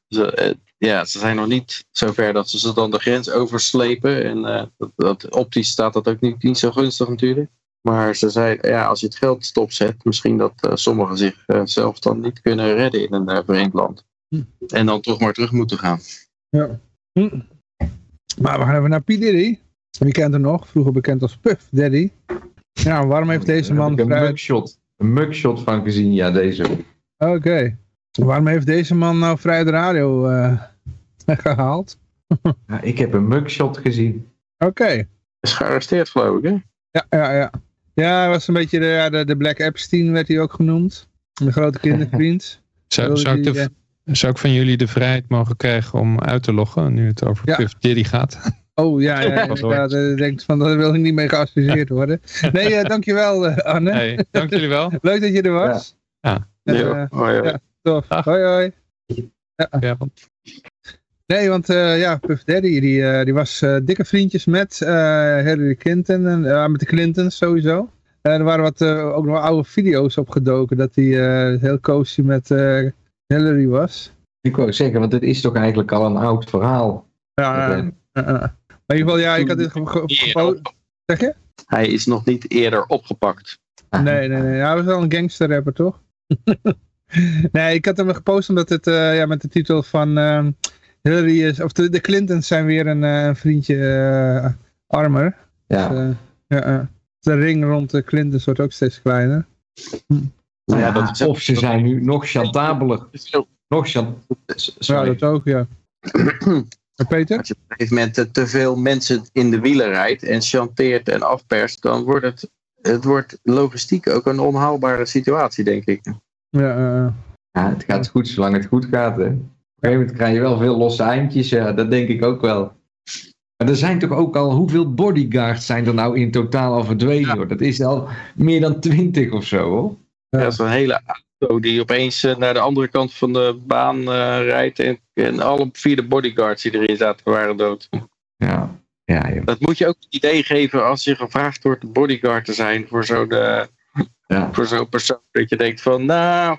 Dus, ja, ze zijn nog niet zover dat ze ze dan de grens overslepen. En dat, dat, optisch staat dat ook niet, niet zo gunstig natuurlijk. Maar ze zei, ja, als je het geld stopzet, misschien dat sommigen zichzelf dan niet kunnen redden in een vreemd land. Hm. En dan toch maar terug moeten gaan. ja. Hm. Maar we gaan even naar P. Diddy. Wie kent hem nog? Vroeger bekend als Puff Daddy. Ja, waarom heeft deze man een vrij... mugshot, een mugshot van gezien, ja, deze. Oké. Waarom heeft deze man nou vrij de radio eh, gehaald? Ja, ik heb een mugshot gezien. Oké. Is gearresteerd geloof ik hè? Ja, ja, ja. Ja, hij was een beetje de, de, de Black Epstein werd hij ook genoemd. De grote kindervriend. zou, zou, ik de, eh, zou ik van jullie de vrijheid mogen krijgen om uit te loggen, nu het over Ja. Puff Diddy gaat? Oh ja, ja, ja, inderdaad. Ik denk van, daar wil ik niet mee geassocieerd worden. Nee, uh, dankjewel uh, Anne. Hey, dank jullie wel. Leuk dat je er was. Ja. Ja. uh, Oh, ja. ja. Tof. Hoi hoi. Ja, want... Nee, want uh, ja, Puff Daddy die, uh, die was dikke vriendjes met Hillary Clinton en met de Clintons sowieso. er waren wat, ook nog oude video's opgedoken dat hij heel cozy met Hillary was. Ik wou zeggen, want dit is toch eigenlijk al een oud verhaal. Ja, uh, maar in ieder geval, ja, ik had dit gepost. Zeg je? Hij is nog niet eerder opgepakt. Nee, nee, nee. Hij was wel een gangster rapper, toch? nee, ik had hem gepost omdat het uh, ja, met de titel van uh, Hillary is, of de, de Clintons zijn weer een uh, vriendje uh, armer. Ja. Dus, ja de ring rond de Clintons wordt ook steeds kleiner. Hm. Ja, ja, dat is of ze zijn nu nog chantabeler. Nog chantabeler. Ja, dat ook, ja. Peter? Als je op een gegeven moment te veel mensen in de wielen rijdt en chanteert en afperst, dan wordt het het wordt logistiek ook een onhaalbare situatie, denk ik. Ja, eh, Ja, het gaat goed zolang het goed gaat. Hè. Op een gegeven moment krijg je wel veel losse eindjes. Ja, dat denk ik ook wel. Maar er zijn toch ook al, hoeveel bodyguards zijn er nou in totaal al verdwenen? Ja. hoor? Dat is al meer dan twintig of zo hoor. Ja, dat is een hele auto die opeens eh, naar de andere kant van de baan eh, rijdt. En, en alle vier de bodyguards die erin zaten waren dood. Ja, ja joh. Dat moet je ook het idee geven als je gevraagd wordt bodyguard te zijn voor zo'n eh, ja. voor zo'n persoon. Dat je denkt van, nou,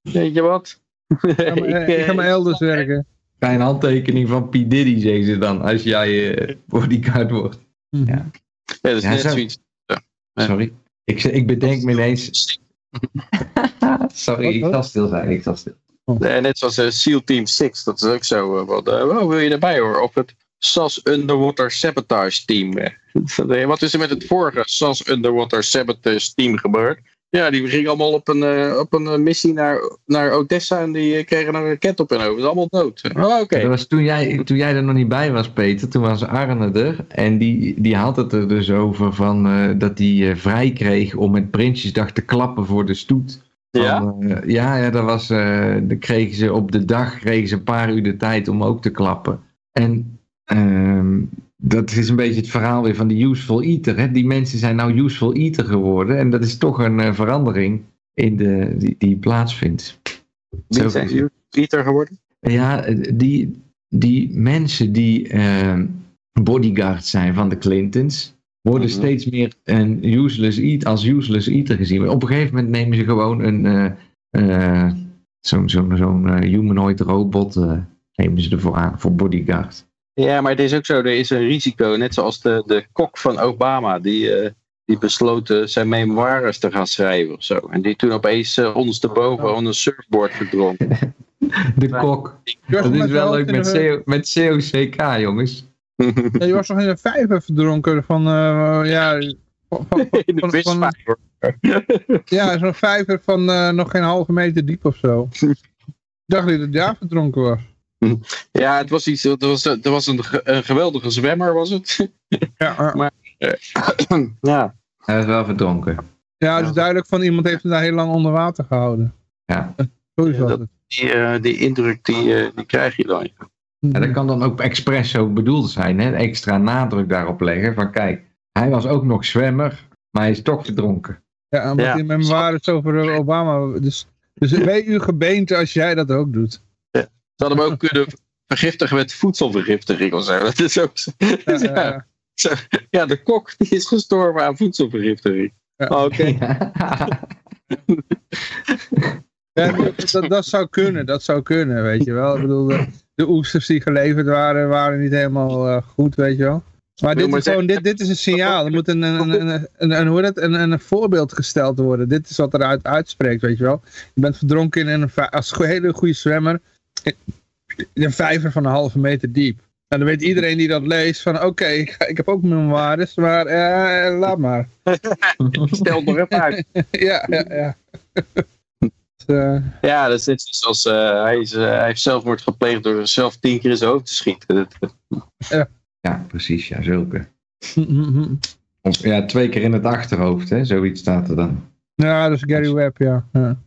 weet je wat? ik, ga maar, ik ga maar elders werken. Krijg een handtekening van P. Diddy, zeggen ze dan, als jij eh, bodyguard wordt. Mhm. Ja. Ja, dat is Ja, net zo. zoiets. Ja. Sorry. Ik, ik bedenk me ineens... Sorry, ik zal stil zijn. Ik zal stil. Nee, net zoals eh, SEAL Team 6, dat is ook zo. eh, wat, eh, oh, wil je erbij hoor? Of het SAS Underwater Sabotage Team. Wat is er met het vorige SAS Underwater Sabotage Team gebeurd? Ja, die gingen allemaal op een, eh, op een eh, missie naar, naar Odessa en die eh, kregen een raket op hun hoofd. Dat is allemaal dood. Oh, oké. Dat was toen, jij, toen jij er nog niet bij was, Peter. Toen was Arne er. En die, die had het er dus over van, eh, dat hij vrij kreeg om met Prinsjesdag te klappen voor de stoet. Van, Ja? eh, ja, ja, dat was, eh, dan kregen ze op de dag kregen ze een paar uur de tijd om ook te klappen. En ehm, dat is een beetje het verhaal weer van de useful eater. Hè? Die mensen zijn nou useful eater geworden. En dat is toch een eh, verandering in de, die, die plaatsvindt. Wie Zo zijn jullie Pieter geworden? Ja, die, die mensen die eh, bodyguards zijn van de Clintons, worden Mhm. steeds meer een useless eat, als useless eater gezien. Op een gegeven moment nemen ze gewoon een eh, eh, zo'n zo'n eh, humanoid robot eh, nemen ze ervoor aan, voor bodyguard. Ja, maar het is ook zo, er is een risico. Net zoals de, de kok van Obama, die, eh, die besloot eh, zijn memoires te gaan schrijven of zo. En die toen opeens uh, ondersteboven onder een surfboard verdronk. De kok. Dat is wel leuk met, CO, met COCK, jongens. Ja, je was nog in een vijver verdronken van, eh, ja, van, van, In de van- ja, zo'n vijver van eh, nog geen halve meter diep of zo. Ik dacht dat het daar verdronken was. Ja, het was iets, het was, het was een, ge- een geweldige zwemmer was het. Ja, Maar- ja, Hij is wel verdronken. ja, het is duidelijk van iemand heeft hem daar heel lang onder water gehouden. Ja. Dat. dat- die, eh, die indruk die, eh, die krijg je dan. En dat kan dan ook expres zo bedoeld zijn, hè? extra nadruk daarop leggen. Van kijk, hij was ook nog zwemmer, maar hij is toch verdronken. Ja, omdat Ja. die memoires over eh, Obama. Dus, dus weet u gebeente als jij dat ook doet. Ze hadden hem ook kunnen vergiftigen met voedselvergiftiging of zo. Dat is ook zo. Ja, zo. ja, de kok die is gestorven aan voedselvergiftiging. Ja. Oh, Oké. ja, dat, dat zou kunnen, dat zou kunnen, weet je wel. Ik bedoel, de, de oesters die geleverd waren, waren niet helemaal eh, goed, weet je wel. Maar dit is gewoon, dit, dit is een signaal. Er moet een, een, een, een, een, hoe heet het, een, een voorbeeld gesteld worden. Dit is wat eruit uitspreekt, weet je wel. Je bent verdronken in een, als hele goede zwemmer een vijver van een halve meter diep. En dan weet iedereen die dat leest van oké, ik, heb ook memoires, maar eh, laat maar. Stel het nog even uit. ja, ja, ja. Dus, eh, Ja, dat is net zoals eh, hij, is, eh, hij heeft zelfmoord gepleegd door zichzelf tien keer in zijn hoofd te schieten. Dat, ja, precies, ja, zulke. Of, ja, twee keer in het achterhoofd, hè? zoiets staat er dan. Ja, dat is Gary Webb, ja. ja.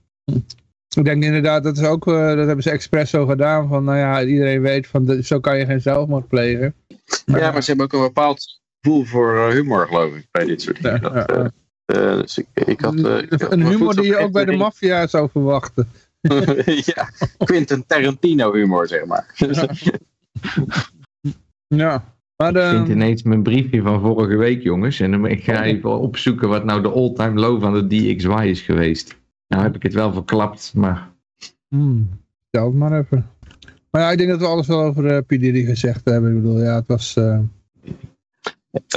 Ik denk inderdaad, dat is ook, eh, dat hebben ze expres zo gedaan. Van, nou ja, iedereen weet van, zo kan je geen zelfmoord plegen. ja, maar ze hebben ook een bepaald gevoel voor eh, humor, geloof ik, bij dit soort dingen. ja, Dat, eh, ja. eh, dus ik, ik had, eh, ik had een humor die je ook bij de maffia zou verwachten. ja, Quentin Tarantino humor, zeg maar. Ja. Maar Ik vind de, ineens mijn briefje van vorige week, jongens. En dan, ik ga even opzoeken wat nou de all-time low van de DXY is geweest. Nou heb ik het wel verklapt, maar hmm, stel het maar even. Maar ja, ik denk dat we alles wel over uh, P. Diddy gezegd hebben. Ik bedoel, ja, het was... eh,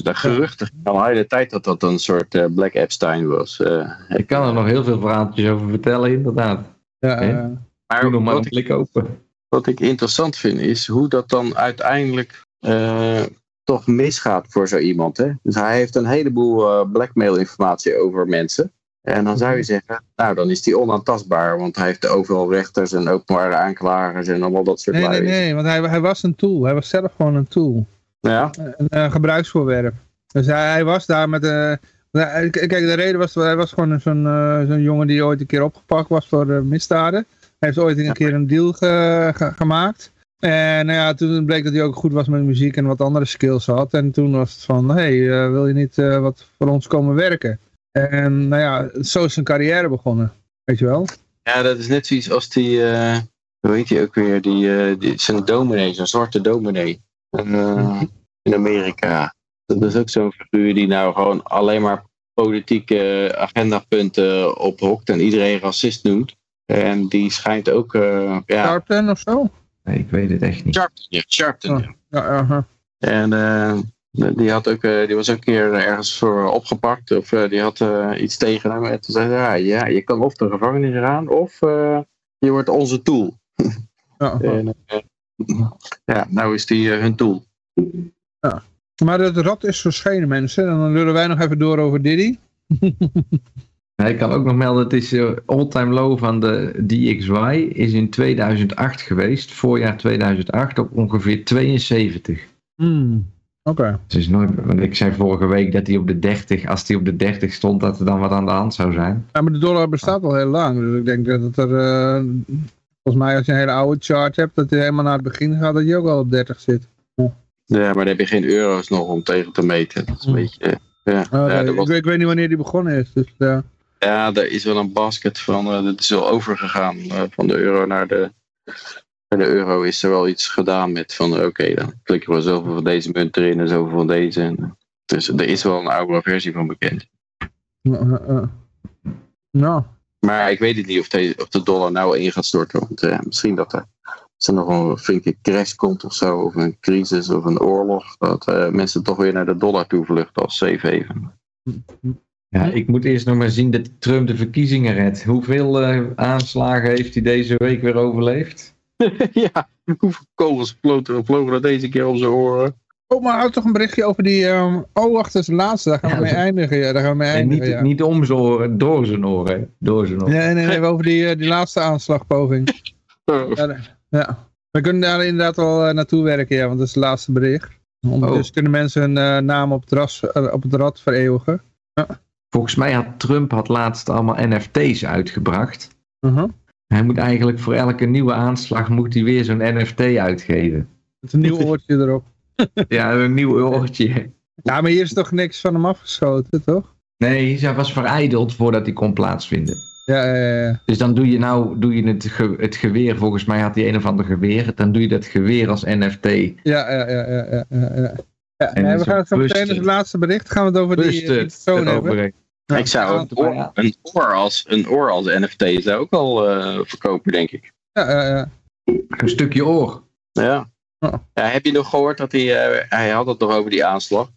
De geruchten gingen al de hele tijd dat dat een soort eh, Black Epstein was. eh. ik kan er nog heel veel verhaaltjes over vertellen, inderdaad. ja, eh, maar nog maar een blik open. wat ik interessant vind is hoe dat dan uiteindelijk eh, toch misgaat voor zo iemand. Hè? Dus hij heeft een heleboel eh, blackmail informatie over mensen. En dan zou je zeggen, nou dan is hij onaantastbaar, want hij heeft overal rechters en openbare aanklagers en allemaal dat soort nee, nee, lui. nee, want hij, hij was een tool. Hij was zelf gewoon een tool. Ja, Een eh, gebruiksvoorwerp. Dus hij, hij was daar met, k- Kijk, de reden was, hij was gewoon zo'n zo'n jongen die ooit een keer opgepakt was voor eh, misdaden. Hij heeft ooit een keer een deal ge- ge- gemaakt. En nou ja, toen bleek dat hij ook goed was met muziek en wat andere skills had. En toen was het van, hey, eh, wil je niet wat voor ons komen werken? En nou ja, zo is zijn carrière begonnen. Weet je wel? Ja, dat is net zoiets als die, eh, hoe heet die ook weer, die, eh die zijn dominee, zo'n zwarte dominee eh, in Amerika. Dat is ook zo'n figuur die nou gewoon alleen maar politieke agendapunten ophokt en iedereen racist noemt. En die schijnt ook, eh ja, Sharpton of zo? Nee, ik weet het echt niet. Sharpton, ja, Sharpton, Oh. ja. Ja, aha. En eh, die, had ook, eh, die was ook een keer ergens voor opgepakt. Of eh, die had eh, iets tegen hem. En toen zei hij, ja, ja, je kan of de gevangenis gaan. Of eh, je wordt onze tool. Ja. En, ja, nou is die hun tool. Maar het rad is verschenen mensen. En dan lullen wij nog even door over Diddy. Ja, ik kan ook nog melden, het is eh, all-time low van de DXY is in 2008 geweest, voorjaar 2008, op ongeveer 72. Hmm. Oké. Het is nooit, want ik zei vorige week dat hij op de 30, als hij op de 30 stond, dat er dan wat aan de hand zou zijn. Ja, maar de dollar bestaat al heel lang. Dus ik denk dat het er... eh, volgens mij als je een hele oude chart hebt, dat hij helemaal naar het begin gaat, dat je ook al op 30 zit. Ja, maar dan heb je geen euro's nog om tegen te meten. Dat is een beetje... eh, ja, Oh, ja, ik, weet, ik weet niet wanneer die begonnen is. Dus, eh, ja, er is wel een basket van... eh het is wel overgegaan eh, van de euro naar de... Bij de euro is er wel iets gedaan met van oké, dan klikken we zoveel van deze munt erin en zoveel van deze. Dus er is wel een oude versie van bekend. Nou, Maar ik weet het niet of, de, of de dollar nou in gaat storten. Want eh, misschien dat er, als er nog een flinke crash komt of zo. Of een crisis of een oorlog. Dat eh, mensen toch weer naar de dollar toe vluchten als safe haven. Ja, ik moet eerst nog maar zien dat Trump de verkiezingen redt. Hoeveel eh, aanslagen heeft hij deze week weer overleefd? ja, hoeveel kogels vlogen, vlogen er deze keer om zijn oren? Oh, maar houd toch een berichtje over die... ehm, oh, wacht, dat is de laatste. Daar gaan we Ja, mee dat- eindigen. Ja, daar gaan we mee En eindigen, niet, ja. niet om zijn oren, door zijn oren. Door zijn oren. Nee, nee, nee, over die, eh, die laatste aanslagpoging. Ja, de- ja. We kunnen daar inderdaad wel eh, naartoe werken, ja, want dat is het laatste bericht. Ondertussen kunnen mensen hun eh, naam op het, ras, op het rad vereeuwigen. Volgens mij had Trump had laatst allemaal NFT's uitgebracht. Uh-huh. Hij moet eigenlijk voor elke nieuwe aanslag moet hij weer zo'n NFT uitgeven. Met een nieuw oortje erop. Ja, een nieuw oortje. Ja, maar hier is toch niks van hem afgeschoten, toch? Nee, hij was verijdeld voordat hij kon plaatsvinden. Ja, ja, ja. Dus dan doe je nou doe je het, ge- het geweer, volgens mij had hij een of ander geweer. Dan doe je dat geweer als NFT. Ja, ja, ja, ja, ja, ja, ja. En we gaan het zo meteen het laatste bericht gaan we het over die, die persoon hebben. Ik zou een ja, oor, een, oor als, een oor als NFT zou ook al eh, verkopen, denk ik. Ja, ja, ja. Een stukje oor. Ja. Oh. ja. Heb je nog gehoord dat hij, eh, hij had het nog over die aanslag.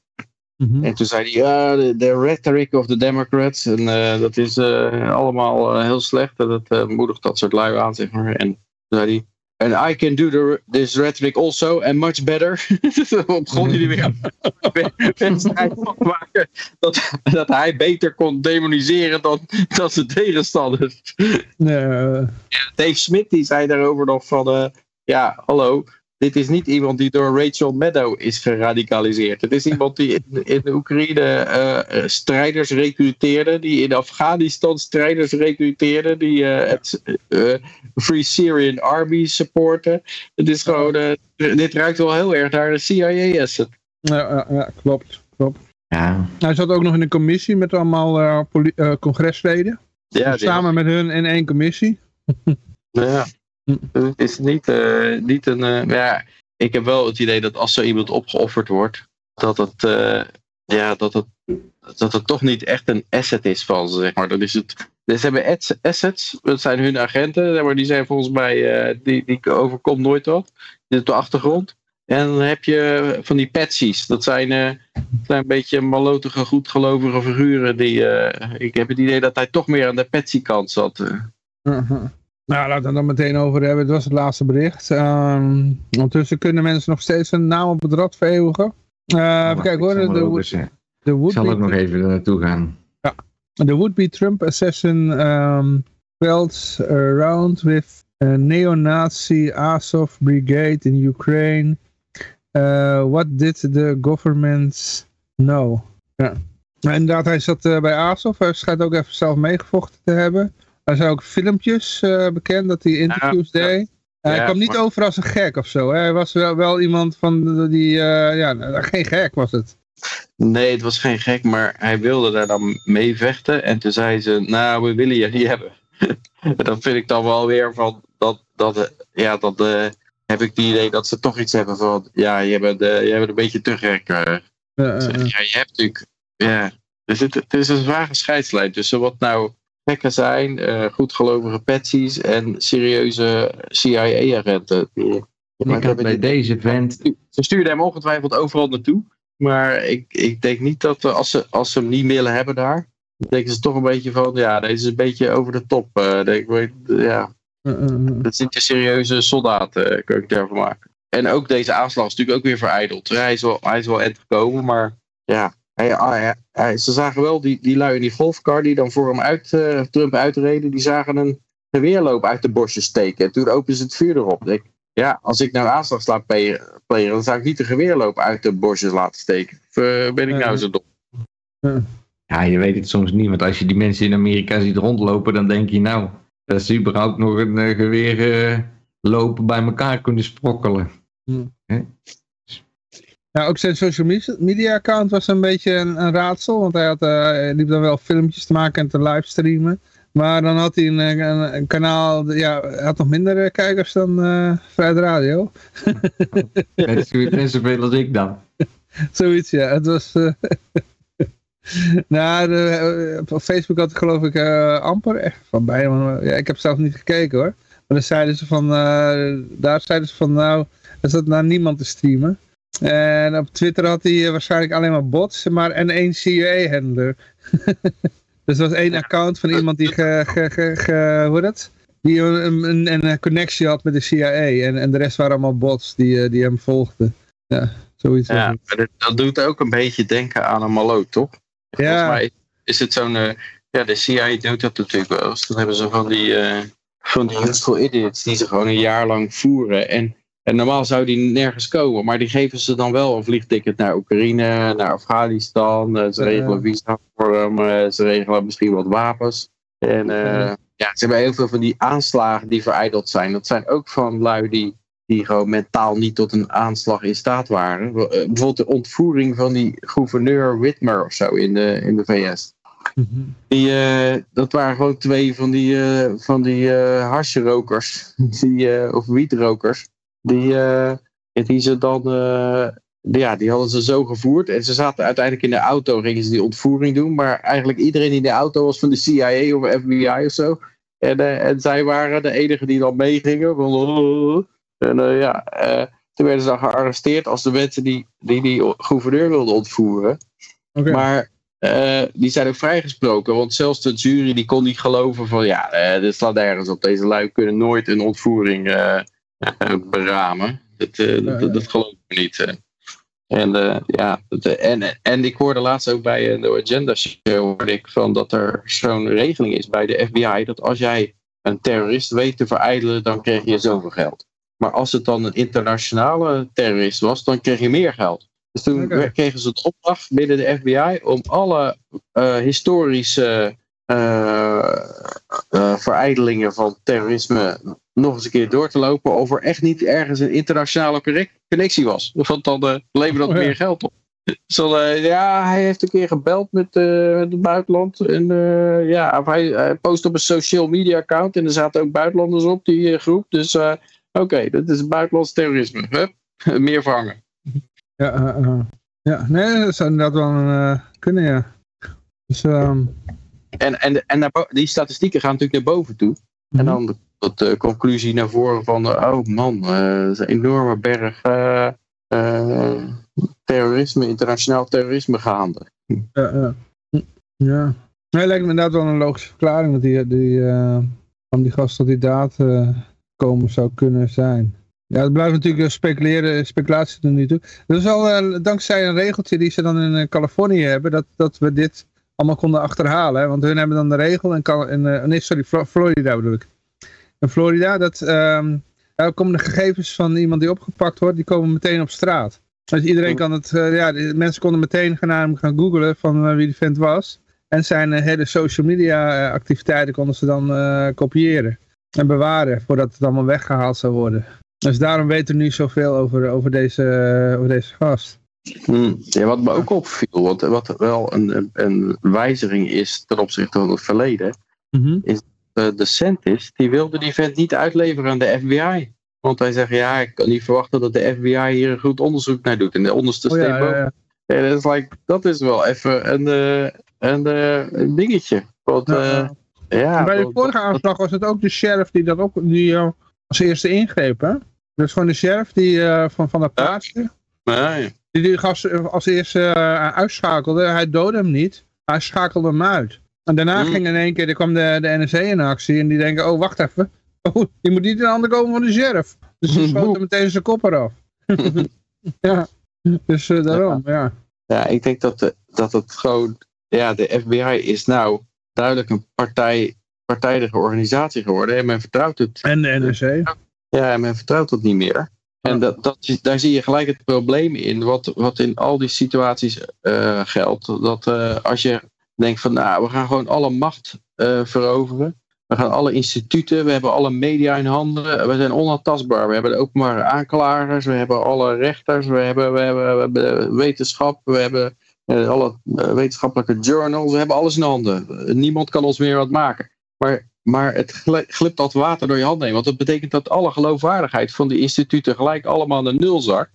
Mhm. En toen zei hij, ja, de, de rhetoric of the Democrats. En eh, dat is eh, allemaal eh, heel slecht. En dat eh, moedigt dat soort lui aan, zeg maar. En toen zei hij, and I can do the, this rhetoric also and much better. Toen begon hij er weer wedstrijd van maken. Dat, dat hij beter kon demoniseren dan, dan zijn tegenstanders. Ja, eh, Dave Smith die zei daarover nog van, eh, ja, hallo, dit is niet iemand die door Rachel Maddow is geradicaliseerd. Het is iemand die in, in de Oekraïne eh, eh, strijders recruteerde, die in Afghanistan strijders recruteerde, die eh, het eh, Free Syrian Army supporten. Het is gewoon, dit ruikt wel heel erg naar de CIA-asset. ja, ja, ja, klopt, klopt. Ja, Hij zat ook nog in een commissie met allemaal eh, eh, congresleden. Ja, Samen met hun in één commissie. Ja. Hm. Het is niet, eh, niet een. eh, ja, ik heb wel het idee dat als zo iemand opgeofferd wordt, dat het, eh, ja, dat het, dat het toch niet echt een asset is van ze, zeg maar. Dat is het. Dus ze hebben assets, dat zijn hun agenten, maar, die zijn volgens mij, die, die overkomt nooit wat. Die op de achtergrond. En dan heb je van die patsies, dat zijn, zijn een beetje malotige, goedgelovige figuren. Die, ik heb het idee dat hij toch meer aan de patsy kant zat. Uh-huh. Nou, laten we het dan meteen over hebben. Het was het laatste bericht. Ehm, ondertussen kunnen mensen nog steeds hun naam op het rad vereeuwigen. Eh even kijken hoor. Ik zal, De, ook de, eh, de ik zal ook nog even er naartoe gaan. the would-be Trump assassin um, felt around with a neo-Nazi Azov brigade in Ukraine. Uh, what did the government know? Ja. Inderdaad, hij zat uh, bij Azov. Hij schijnt ook even zelf meegevochten te hebben. Er zijn ook filmpjes uh, bekend dat hij interviews ja, deed. Ja. hij kwam niet maar... over als een gek of zo. Hè? Hij was wel, wel iemand van die... ja, geen gek was het. Nee, het was geen gek, maar hij wilde daar dan mee vechten. En toen zei ze, nou, we willen je niet hebben. dat vind ik dan wel weer van, dat, dat, ja, dat uh, heb ik het idee dat ze toch iets hebben van, ja, je bent, je bent een beetje te gek. Ja, je hebt natuurlijk, ja, dus het, het is een zware scheidslijn tussen wat nou gekken zijn, goedgelovige patsies en serieuze CIA-agenten. Ik had bij deze vent... Ze stuurden hem ongetwijfeld overal naartoe. Maar ik, ik denk niet dat we, als ze, als ze hem niet willen hebben daar, denken ze toch een beetje van, ja, deze is een beetje over de top. Denk ik, ja, dat is niet serieuze soldaat, uh, kan ik daarvan maken. En ook deze aanslag is natuurlijk ook weer verijdeld. Hij is wel, hij is wel end gekomen, maar ja, hij, hij, hij, ze zagen wel die, die lui in die golfcar die dan voor hem uit, uh, Trump uitreden, die zagen een geweerloop uit de bosjes steken. En toen openden ze het vuur erop. Denk, ja, als ik nou aanslag laat plegen, dan zou ik niet de geweerloop uit de bosjes laten steken. Of uh, ben ik nou zo dom? Ja, je weet het soms niet, want als je die mensen in Amerika ziet rondlopen, dan denk je nou, dat ze überhaupt nog een uh, geweer uh, lopen bij elkaar kunnen sprokkelen. Hmm. Ja, ook zijn social media account was een beetje een, een raadsel, want hij, had, hij liep dan wel filmpjes te maken en te livestreamen. Maar dan had hij een, een, een kanaal, ja, hij had nog minder uh, kijkers dan uh, Vrijheid Radio. Net zoveel als ik dan. Zoiets, ja. Het was... Uh, nou, de, op Facebook had ik geloof ik amper echt van bij. Ja, ik heb zelf niet gekeken hoor. Maar dan zeiden ze van, daar zeiden ze van, nou, er zat naar niemand te streamen. En op Twitter had hij waarschijnlijk alleen maar bots, maar en één CIA-handler. Dus dat was één account van iemand die, ge, ge, ge, hoe dat? die een, een, een, connectie had met de CIA. En, en de rest waren allemaal bots die, eh, die hem volgden. Ja, zoiets. Ja, dat, dat, doet ook een beetje denken aan een maloot, toch? Ja. Volgens mij is het zo'n... Uh, ja, de CIA doet dat natuurlijk wel eens. Dan hebben ze van die, uh, van die useful idiots die ze gewoon een jaar lang voeren. En en normaal zou die nergens komen, maar die geven ze dan wel een vliegticket naar Oekraïne, naar Afghanistan. Eh, ze regelen visa voor hem, eh, ze regelen misschien wat wapens. En uh, ja, ze hebben heel veel van die aanslagen die verijdeld zijn. Dat zijn ook van lui die, die gewoon mentaal niet tot een aanslag in staat waren. Bijvoorbeeld de ontvoering van die gouverneur Whitmer of zo in de, in de VS. Mhm. Die, dat waren gewoon twee van die, uh, van die harsjerokers, die, of wietrokers. Die, die ze dan, uh, ja, die hadden ze zo gevoerd. En ze zaten uiteindelijk in de auto, gingen ze die ontvoering doen. Maar eigenlijk iedereen in de auto was van de CIA of FBI of zo. En, uh, en zij waren de enige die dan meegingen. En ja, toen werden ze dan gearresteerd als de mensen die die, die gouverneur wilden ontvoeren. Okay. Maar die zijn ook vrijgesproken, want zelfs de jury die kon niet geloven van ja, dit staat ergens op. Deze lui kunnen nooit een ontvoering beramen. Dat, uh, dat, dat, geloof ik niet. Uh. En, ja, en, en ik hoorde laatst ook bij de Agenda Show hoorde ik van dat er zo'n regeling is bij de FBI dat als jij een terrorist weet te verijdelen, dan krijg je zoveel geld. Maar als het dan een internationale terrorist was, dan kreeg je meer geld. Dus toen okay. kregen ze de opdracht binnen de FBI om alle uh, historische uh, verijdelingen van terrorisme nog eens een keer door te lopen of er echt niet ergens een internationale connectie was. Want dan uh, levert dat oh, ja. meer geld op. Zo, uh, ja, hij heeft een keer gebeld met, uh, met het buitenland. En ja, hij, hij post op een social media account. En er zaten ook buitenlanders op die groep. Dus oké, okay, dat is buitenlands terrorisme. Hup, meer vangen. Ja, ja, nee, dat zou inderdaad wel kunnen, ja. Dus, um... En, en, en die statistieken gaan natuurlijk naar boven toe. En mhm. dan tot de conclusie naar voren van, oh man, uh, dat is een enorme berg uh, uh, terrorisme, internationaal terrorisme gaande. Ja, ja. ja. Nee, lijkt me inderdaad wel een logische verklaring dat die, die, van die gast dat die daad komen zou kunnen zijn. Ja, het blijft natuurlijk speculeren, speculatie tot nu toe. Dat is al dankzij een regeltje die ze dan in Californië hebben, dat, dat we dit allemaal konden achterhalen. Want hun hebben dan de regel en, en nee, sorry, Florida bedoel ik in Florida, dat um, daar komen de gegevens van iemand die opgepakt wordt, die komen meteen op straat. Dus iedereen kan het, eh, ja, de mensen konden meteen gaan, gaan googlen van eh, wie die vent was. En zijn eh, hele social media eh, activiteiten konden ze dan eh, kopiëren en bewaren voordat het allemaal weggehaald zou worden. Dus daarom weten we nu zoveel over, over, deze, over deze gast. Hm. Ja, wat me ook opviel, wat, wat wel een, een wijziging is ten opzichte van het verleden. Eh, de Santis, die wilde die vent niet uitleveren aan de FBI. Want hij zegt, ja, ik kan niet verwachten dat de FBI hier een goed onderzoek naar doet. En de onderste Oh, ja, ja, ja. Dat, is like, dat is wel even een, eh, een, eh, een dingetje. Want, Ja, eh, ja, Bij de vorige aanslag was het ook de sheriff die dat ook die, eh, als eerste ingreep. Hè? Dus gewoon de sheriff die, eh, van, van dat plaatsje. nee. Die die gast eh, als eerste eh, uitschakelde. Hij doodde hem niet. Hij schakelde hem uit. En daarna Hmm. ging in één keer, er kwam de, de NSC in actie. En die denken, oh wacht even. Oh, je moet niet in de handen komen van de sheriff. Dus die schoten meteen zijn kop eraf. ja, dus eh, daarom, ja. Ja, ik denk dat, de, dat het gewoon... Ja, de FBI is nou duidelijk een partij, partijdige organisatie geworden. En men vertrouwt het. En de NSC. Ja, en men vertrouwt het niet meer. En dat, dat, daar zie je gelijk het probleem in, wat, wat in al die situaties eh, geldt. Dat eh, als je denkt van, nou, we gaan gewoon alle macht eh, veroveren. We gaan alle instituten, we hebben alle media in handen. We zijn onaantastbaar. We hebben de openbare aanklagers, we hebben alle rechters, we hebben, we hebben, we hebben wetenschap, we hebben eh, alle eh, wetenschappelijke journals. We hebben alles in handen. Niemand kan ons meer wat maken. Maar, maar het gli- glipt als water door je handen heen. Want dat betekent dat alle geloofwaardigheid van die instituten gelijk allemaal naar nul zakt.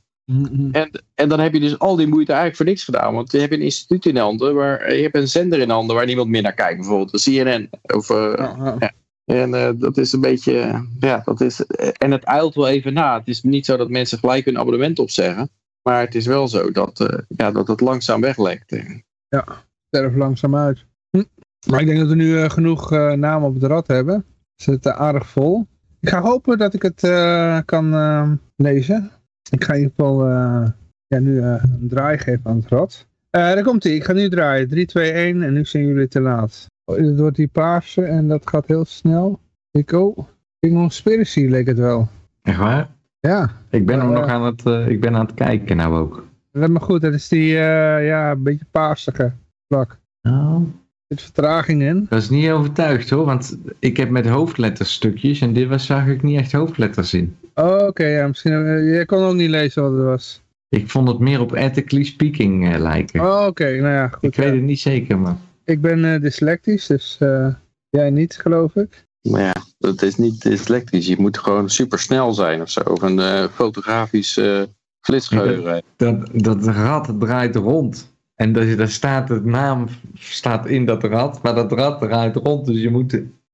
En, en dan heb je dus al die moeite eigenlijk voor niks gedaan. Want je hebt een instituut in handen, waar, je hebt een zender in handen waar niemand meer naar kijkt. Bijvoorbeeld CNN. Of, eh, Ja, ja. en eh, dat is een beetje, eh, ja, dat is, en het eilt wel even na. Het is niet zo dat mensen gelijk hun abonnement opzeggen. Maar het is wel zo dat, ja, dat het langzaam weglekt. sterf langzaam uit. Hm. Maar ik denk dat we nu genoeg namen op het rad hebben. Het zit uh, aardig vol. Ik ga hopen dat ik het kan lezen. Ik ga in ieder geval eh, ja, nu eh, een draai geven aan het rad. Eh daar komt ie. Ik ga nu draaien. 3, 2, 1 en nu zijn jullie te laat. Oh, het wordt die paarse en dat gaat heel snel. Ik oh. King Conspiracy leek het wel. Echt waar? Ja, Ik ben hem nog aan het, ik ben aan het kijken nou ook. let maar goed. Dat is die ja, een beetje paarsige vlak. Nou, zit vertraging in. dat is niet overtuigd hoor, want ik heb met hoofdletters stukjes en dit was, zag ik niet echt hoofdletters in. Oh, oké. ja, misschien. eh, jij kon ook niet lezen wat het was. Ik vond het meer op ethically speaking eh, lijken. Oh, oké. Nou ja, goed. ik weet het niet zeker, maar Ik ben eh, dyslectisch, dus eh, jij niet, geloof ik. Maar ja, dat is niet dyslectisch. Je moet gewoon super snel zijn of zo. Of een eh, fotografisch eh flitsgeheugen. dat, dat rad draait rond. En daar, daar staat de naam staat in dat rad, maar dat rad draait rond, dus je moet...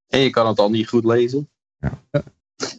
En je kan het al niet goed lezen. Ja.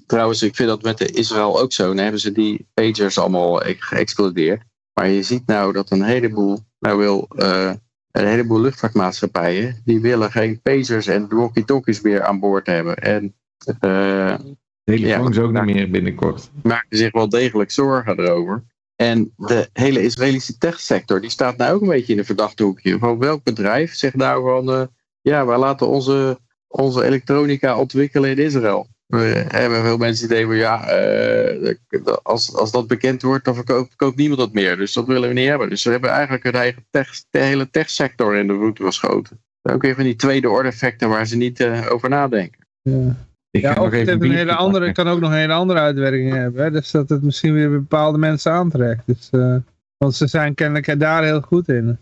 Trouwens, ik vind dat met de Israël ook zo. Dan hebben ze die pagers allemaal geëxplodeerd. Maar je ziet nou dat een heleboel, nou wil, eh, een heleboel luchtvaartmaatschappijen, die willen geen pagers en walkie-talkies meer aan boord hebben. En eh, Telefoons Ja. ook niet meer binnenkort. maken zich wel degelijk zorgen erover. En de hele Israëlische techsector, die staat nou ook een beetje in een verdachte hoekje. Van welk bedrijf zegt nou van, eh, ja, wij laten onze, onze elektronica ontwikkelen in Israël. We hebben veel mensen die denken, ja, eh, als, als dat bekend wordt, dan verkoopt, koopt niemand dat meer. Dus dat willen we niet hebben. Dus ze hebben eigenlijk hun eigen tech, de hele techsector in de voeten geschoten. Ook van die tweede orde effecten waar ze niet eh, over nadenken. Ja, Ik ja nog het een hele andere, pakken. kan ook nog een hele andere uitwerking hebben. Hè? Dus dat het misschien weer bepaalde mensen aantrekt. Dus, eh, want ze zijn kennelijk daar heel goed in.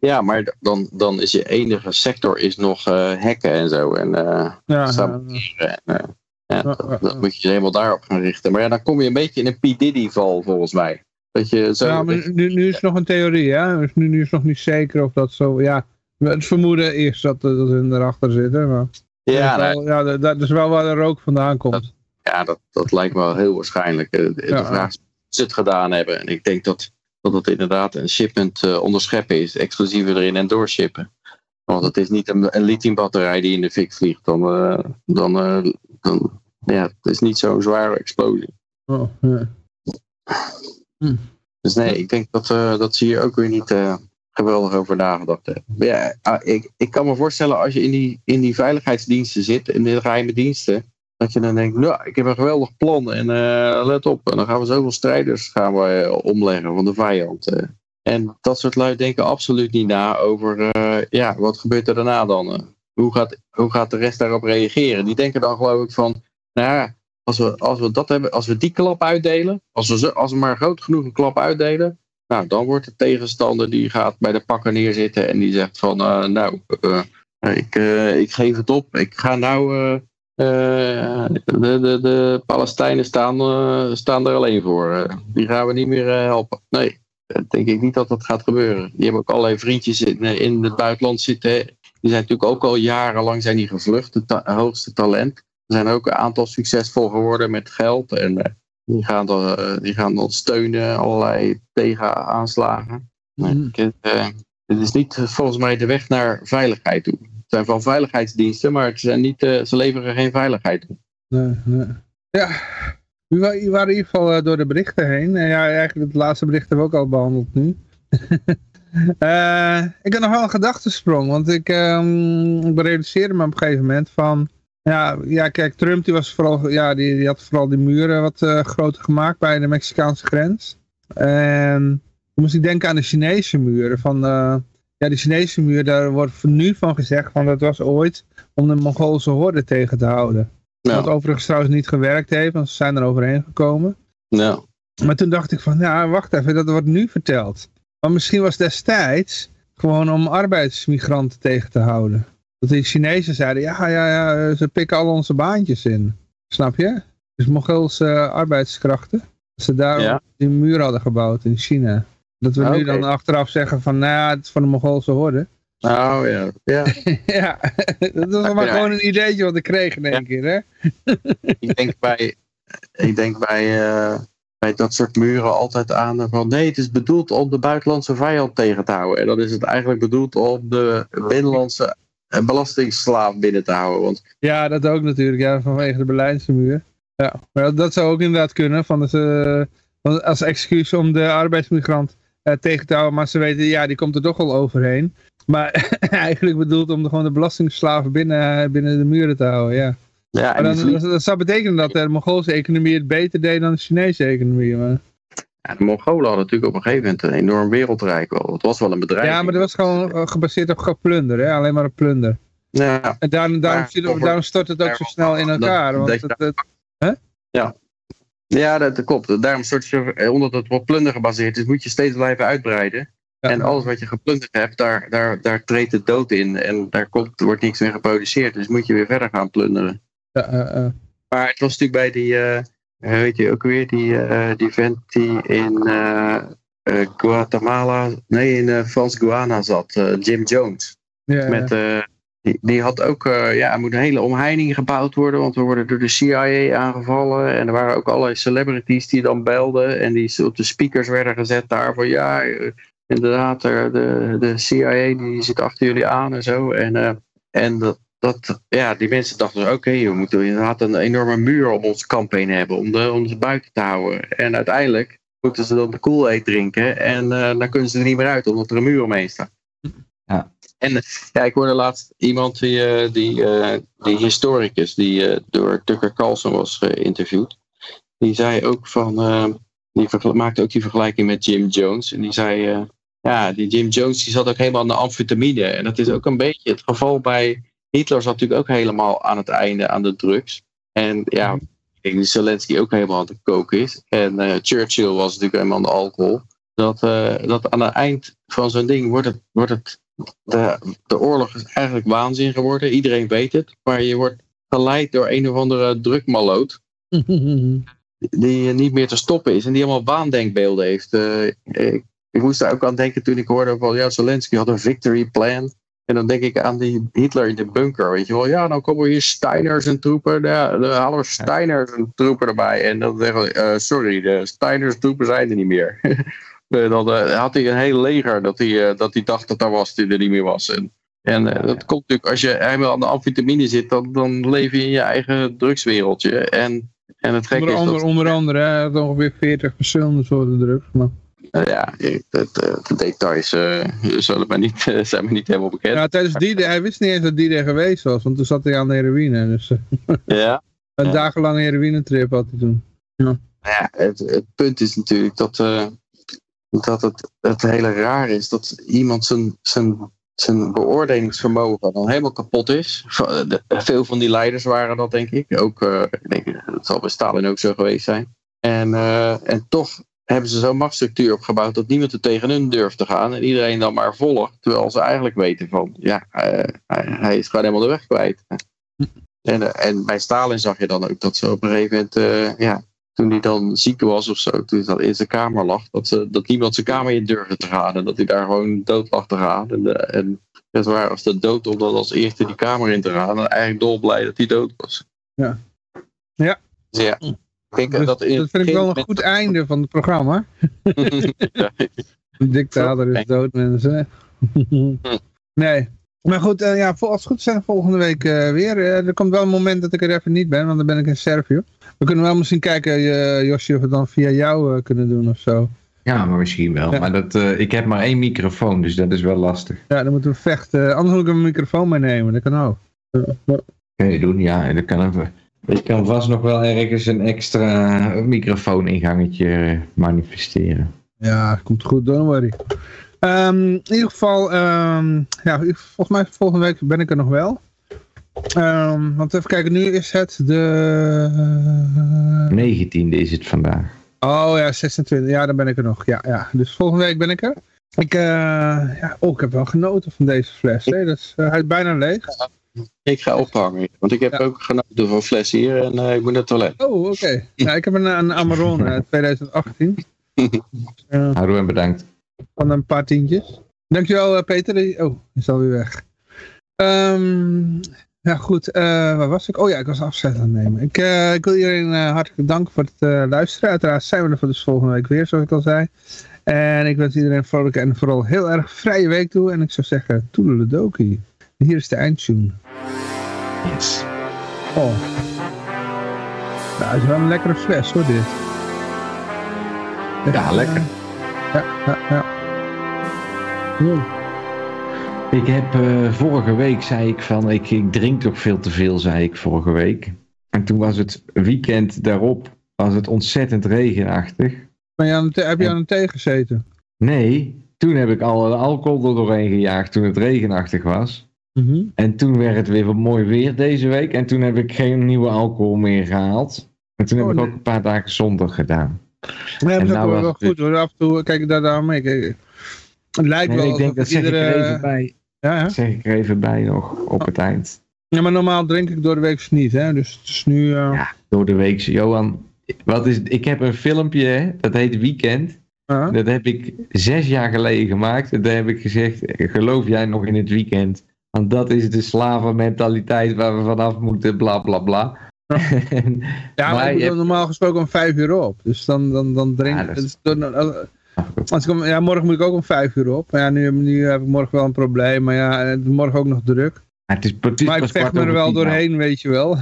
Ja, maar dan, dan is je enige sector is nog eh, hacken en zo. En eh, Ja, saboteren. En, ja, dat, moet je helemaal daarop gaan richten. Maar ja, dan kom je een beetje in een P. Diddy-val volgens mij. Dat je zo... ja, maar nu, nu is het nog een theorie, hè? Dus nu, nu is het nog niet zeker of dat zo. Ja, het vermoeden is dat, dat ze erachter zitten. Maar ja, dat, is nou, wel, ja, dat, is wel waar de rook vandaan komt. ja dat, dat lijkt me wel heel waarschijnlijk. Eh, De, de Ja. vraag is ze het gedaan hebben. En ik denk dat, dat het inderdaad een shipment eh, onderscheppen is. Exclusieve erin en doorshippen. Want het is niet een, een lithiumbatterij die in de fik vliegt. Dan, eh, dan, dan ja, het is niet zo'n zware explosie. Oh, ja. Dus nee, ik denk dat, dat ze hier ook weer niet geweldig over nagedacht hebben. Ja, ah, ik, ik kan me voorstellen als je in die, in die veiligheidsdiensten zit, in de geheime diensten, Dat je dan denkt, nou, ik heb een geweldig plan en let op. En dan gaan we zoveel strijders gaan we, omleggen van de vijand. En dat soort lui denken absoluut niet na over, ja, wat gebeurt er daarna dan? hoe, gaat, hoe gaat de rest daarop reageren? Die denken dan geloof ik van, nou ja, als we, als we dat hebben, als we die klap uitdelen, als we, als we maar groot genoeg een klap uitdelen, nou, dan wordt de tegenstander die gaat bij de pakken neerzitten en die zegt van, uh, nou, uh, ik, uh, ik geef het op, ik ga nou, de, de, de Palestijnen staan, staan er alleen voor. die gaan we niet meer helpen. Nee, denk ik niet dat dat gaat gebeuren. Die hebben ook allerlei vriendjes in, in het buitenland zitten. Die zijn natuurlijk ook al jarenlang zijn die gevlucht, het hoogste talent. Er zijn ook een aantal succesvol geworden met geld en die gaan, dan, die gaan dan steunen, allerlei tegenaanslagen. Mm. Het, het, is niet volgens mij de weg naar veiligheid toe. Het zijn van veiligheidsdiensten, maar het zijn niet, ze leveren geen veiligheid toe. Nee, nee. Ja, we waren in ieder geval door de berichten heen. En ja, eigenlijk het laatste bericht hebben we ook al behandeld nu. uh, ik heb nog wel een gedachtesprong, want ik, um, ik realiseerde me op een gegeven moment van... Ja, ja, kijk, Trump die was vooral, ja, die, die had vooral die muren wat uh, groter gemaakt bij de Mexicaanse grens. En dan moest ik denken aan de Chinese muren. Van, uh, ja, de Chinese muur, daar wordt nu van gezegd van dat was ooit om de Mongoolse horde tegen te houden. Nou. Wat overigens trouwens niet gewerkt heeft, want ze zijn er overheen gekomen. Nou. Maar toen dacht ik van, ja, wacht even, dat wordt nu verteld. Maar misschien was destijds gewoon om arbeidsmigranten tegen te houden. Dat die Chinezen zeiden, ja, ja, ja, ze pikken al onze baantjes in. Snap je? Dus Mongoolse arbeidskrachten. Dat ze daar die muur hadden gebouwd in China. Dat we nu dan achteraf zeggen van, nou ja, het is van de Mongoolse horde. Nou ja, ja. ja, dat was maar gewoon een ideetje wat ik kreeg in één keer, hè? ik denk bij, ik denk bij, uh, bij dat soort muren altijd aan van, nee, het is bedoeld om de buitenlandse vijand tegen te houden. En dan is het eigenlijk bedoeld om de binnenlandse een belastingsslaaf binnen te houden. Want... Ja, dat ook natuurlijk, ja, vanwege de Berlijnse muur. Ja, maar dat zou ook inderdaad kunnen, van de, uh, als excuus om de arbeidsmigrant uh, tegen te houden. Maar ze weten, ja, die komt er toch wel overheen. Maar eigenlijk bedoeld om de, gewoon de belastingsslaven binnen, binnen de muren te houden, ja. ja en dan, dat, dat, zou betekenen dat de Mongoolse economie het beter deed dan de Chinese economie. Maar... Ja, de Mongolen hadden natuurlijk op een gegeven moment een enorm wereldrijk. Wel. Het was wel een bedrijf. Ja, maar dat was gewoon eh, gebaseerd op plunder, hè? alleen maar op plunder. Ja. En daarom, daarom, daarom stort het ook zo snel in elkaar. Dat, want het, het, hè? Ja. Ja, dat, klopt. Daarom stort je, eh, omdat het op plunder gebaseerd is, moet je steeds blijven uitbreiden. En alles wat je geplunderd hebt, daar, daar, daar treedt de dood in. En daar komt, wordt niks meer geproduceerd. Dus moet je weer verder gaan plunderen. Ja, uh, maar het was natuurlijk bij die, uh, weet je ook weer, die, uh, die vent die in Guatemala, nee, in Frans Guana zat, Jim Jones. Ja, met, die, die, had ook, ja, er moet een hele omheining gebouwd worden, want we worden door de CIA aangevallen. En er waren ook allerlei celebrities die dan belden en die op de speakers werden gezet daar van, ja, inderdaad, de, de CIA die zit achter jullie aan en zo. En, uh, en dat, dat, ja, die mensen dachten, oké, okay, we moeten inderdaad een enorme muur om ons kamp heen hebben, om, de, om ze buiten te houden. En uiteindelijk moeten ze dan de Kool-Aid drinken en uh, dan kunnen ze er niet meer uit, omdat er een muur omheen staat. Ja. En ja, ik hoorde laatst iemand, die, uh, die, die historicus, die door Tucker Carlson was geïnterviewd, die zei ook van, die maakte ook die vergelijking met Jim Jones. En die zei, ja, die Jim Jones die zat ook helemaal aan de amfetamine. En dat is ook een beetje het geval bij Hitler zat natuurlijk ook helemaal aan het einde aan de drugs. En ja, ik denk dat Zelensky ook helemaal aan het koken is. En uh, Churchill was natuurlijk helemaal aan de alcohol. Dat, uh, dat aan het eind van zo'n ding wordt het, wordt het de, de oorlog is eigenlijk waanzin geworden. Iedereen weet het. Maar je wordt geleid door een of andere drukmaloot. die niet meer te stoppen is. En die allemaal waandenkbeelden heeft. Uh, ik ik moest daar ook aan denken toen ik hoorde van ja, Zelensky had een victory plan. En dan denk ik aan die Hitler in de bunker, weet je wel. Ja, dan komen hier Steiners en troepen. Ja, dan halen we Steiners en troepen erbij. En dan zeggen we, uh, sorry, de Steiners troepen zijn er niet meer. dan uh, had hij een heel leger dat hij, uh, dat hij dacht dat daar was, die er niet meer was. En, en dat komt natuurlijk, als je helemaal aan de amfetamine zit, dan, dan leef je in je eigen drugswereldje. En, en het gekke onder, is dat... Onder andere, hè, ongeveer 40 verschillende soorten drugs. Maar... Nou ja, de, de details uh, zullen me niet, uh, zijn me niet helemaal bekend. Ja, tijdens die, hij wist niet eens dat die er geweest was, want toen zat hij aan de heroïne. Dus. ja? Een Ja. dagenlange heroïnetrip had hij toen. Nou ja, het, het punt is natuurlijk dat, eh, dat het, het hele raar is dat iemand zijn, zijn, zijn beoordelingsvermogen dan helemaal kapot is. Veel van die leiders waren dat, denk ik. Ook, eh, ik denk, dat zal bij Stalin ook zo geweest zijn. En, eh, en toch hebben ze zo'n machtsstructuur opgebouwd dat niemand er tegen hun durft te gaan. En iedereen dan maar volgt. Terwijl ze eigenlijk weten van, ja, eh, hij, is gewoon helemaal de weg kwijt. En, eh, en bij Stalin zag je dan ook dat ze op een gegeven moment, eh, ja, toen hij dan ziek was of zo, toen hij dan in zijn kamer lag, dat, ze, dat niemand zijn kamer in durfde te gaan. En dat hij daar gewoon dood lag te gaan. En, en het waar was de dood om dan als eerste die kamer in te gaan. En eigenlijk dolblij dat hij dood was. Ja. Ja. Dus ja. Ik denk Dus dat, dat vind ik wel een goed einde van het programma. Een dictator is dood, mensen. nee. Maar goed, eh, ja, vol- als het goed is zijn we volgende week eh, weer. Eh, er komt wel een moment dat ik er even niet ben, want dan ben ik in Servië. We kunnen wel misschien kijken, Josje, of we het dan via jou eh, kunnen doen of zo. Ja, maar misschien wel. Ja. Maar dat, eh, ik heb maar één microfoon, dus dat is wel lastig. Ja, dan moeten we vechten. Anders moet ik een microfoon meenemen, dat kan ook. Kun je doen, ja. En dan kan even, je kan vast nog wel ergens een extra microfoon-ingangetje eh, manifesteren. Ja, komt goed, don't worry. Ehm, in ieder geval, ehm, ja, volgens mij volgende week ben ik er nog wel. Ehm, want even kijken, nu is het de... 19e is het vandaag. Oh ja, 26. Ja, dan ben ik er nog. Ja, ja. Dus volgende week ben ik er. Ik, eh, ja, oh, ik heb wel genoten van deze fles. Hè. Dat is, eh, hij is bijna leeg. Ik ga ophangen. Want ik heb Ja. ook genoten van fles hier en eh, ik moet naar het toilet. Oh, oké. Ja, ik heb een, een Amarone uit 2018. Eh, Houdoe en bedankt. van een paar tientjes. Dankjewel eh, Peter. Oh, is alweer weg. Ehm, ja goed, eh, waar was ik? Oh ja, ik was afzet aan het nemen. Ik, eh, ik wil iedereen hartelijk danken voor het eh, luisteren. Uiteraard zijn we er voor dus volgende week weer, zoals ik al zei. En ik wens iedereen een vrolijke en vooral heel erg vrije week toe. En ik zou zeggen, toedeledokie. Hier is de eindtune. Yes. Oh. Nou, het is wel een lekkere fles hoor, dit. Ja, lekker. Ja, ja, ja. Ik heb eh, vorige week zei ik van ik, ik drink toch veel te veel, zei ik vorige week. En toen was het weekend daarop was het ontzettend regenachtig. Ben je aan het, heb je aan een thee gezeten? Nee, toen heb ik al de alcohol er doorheen gejaagd toen het regenachtig was. Mhm. En toen werd het weer wat mooi weer deze week. En toen heb ik geen nieuwe alcohol meer gehaald. En toen heb Oh, ik nee. ook een paar dagen zonder gedaan. Ja, dat is nou wel, was wel het goed hoor. Af en toe, kijk daar daarom mee. Kijk, het lijkt Nee, wel ik denk dat zeg ik er even bij. Ja, ja. Zeg ik er even bij nog op het eind. ja, maar normaal drink ik door de week niet, hè. Dus het is nu... eh, Ja, door de week. Johan, wat is, ik heb een filmpje, hè, dat heet Weekend. Dat heb ik zes jaar geleden gemaakt. En daar heb ik gezegd, geloof jij nog in het weekend? Want dat is de slavenmentaliteit waar we vanaf moeten, bla bla bla. En- Ja, maar, Maar ik moet je normaal gesproken om vijf uur op. Dus dan, dan, dan drink Ja, ik... is- als ik ja, morgen moet ik ook om vijf uur op. Maar ja, nu, nu heb ik morgen wel een probleem. Maar ja, het is morgen ook nog druk. Maar het is, het is Maar ik vecht me er wel tien, nou. doorheen, weet je wel.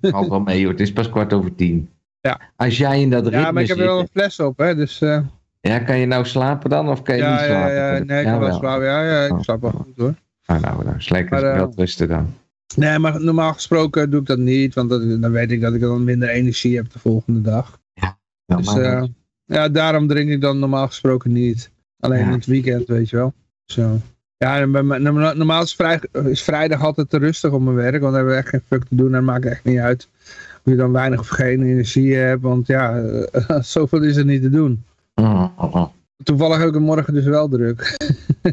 Valt wel mee hoor, het is pas kwart over tien. Ja. Als jij in dat ritme Ja, maar ik heb er wel een fles op, hè. Dus... eh, ja, kan je nou slapen dan of kan je ja, niet ja, slapen? ja, nee, ik kan wel slapen. Ja, ja, ik Oh. slaap wel goed hoor. Ah, nou, nou, is lekker. Maar, eh, wel rusten dan. Nee, maar normaal gesproken doe ik dat niet, want dat, dan weet ik dat ik dan minder energie heb de volgende dag. Nou, Dus eh, ja, daarom drink ik dan normaal gesproken niet. Alleen Ja. in het weekend, weet je wel. Zo. Ja, en bij normaal is, vrij, is vrijdag altijd te rustig op mijn werk, want dan hebben we echt geen fuck te doen en maakt echt niet uit of je dan weinig of geen energie hebt, want ja, eh, zoveel is er niet te doen. Oh, oh, oh. Toevallig heb ik morgen dus wel druk.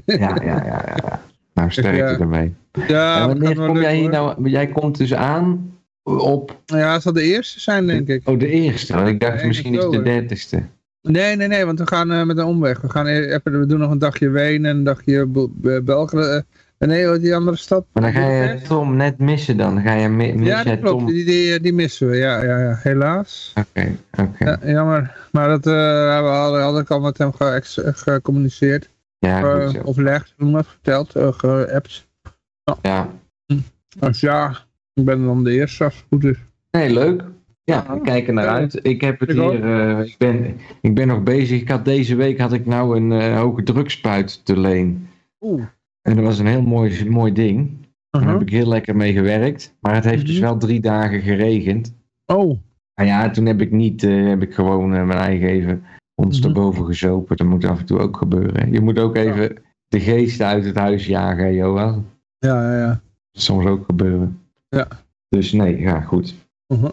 Ja, ja, ja, ja. Nou, sterkte ja. ermee. Ja, en wanneer kom jij hier nou? Jij komt dus aan op Ja, het zal de eerste zijn, denk ik. oh, de eerste. Want ik dacht misschien is het de dertigste. Nee, nee, nee, want we gaan eh, met een omweg. We, gaan e- even, we doen nog een dagje Wenen en een dagje Bel- Be- België. eh, nee, die andere stad? Maar dan ga je? Tom net missen dan. Dan ga je mi- missen Ja, dat klopt. Tom. Die, die, die missen we, ja, ja, ja. helaas. Oké, oké. Ja, jammer. Maar dat eh, hebben we al, had ik al met hem ge- gecommuniceerd. Ja, eh, goed overlegd, hoe noem dat, verteld, eh, geappt. Ja. Dus ja, ik ben dan de eerste als het goed is. Nee, leuk. Ja, ik kijk er naar uit. Ik heb het Ik hier, eh, ik, ben, ik ben nog bezig. Ik had deze week had ik nou een eh, hoge drukspuit te leen. Oeh. En dat was een heel mooi, mooi ding. Daar Uh-huh. heb ik heel lekker mee gewerkt. Maar het heeft dus Mhm. wel drie dagen geregend. Oh, Nou ja, toen heb ik niet, heb ik gewoon mijn eigen even ons erboven gezopen. Dat moet af en toe ook gebeuren. Je moet ook even de geesten uit het huis jagen, Johan. ja, ja, ja. Soms ook gebeuren. Ja. Dus nee, ja, goed. Mhm.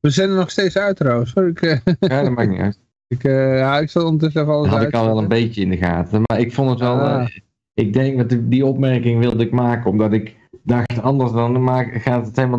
We zijn er nog steeds uit trouwens. hoor. Ik, eh, Ja, dat maakt niet uit. ik, eh, ja, ik zal ondertussen even alles had ik al wel een beetje in de gaten. Maar ik vond het wel... Ah. eh, ik denk dat die- die opmerking wilde ik maken, omdat ik dacht, anders dan maak- gaat het helemaal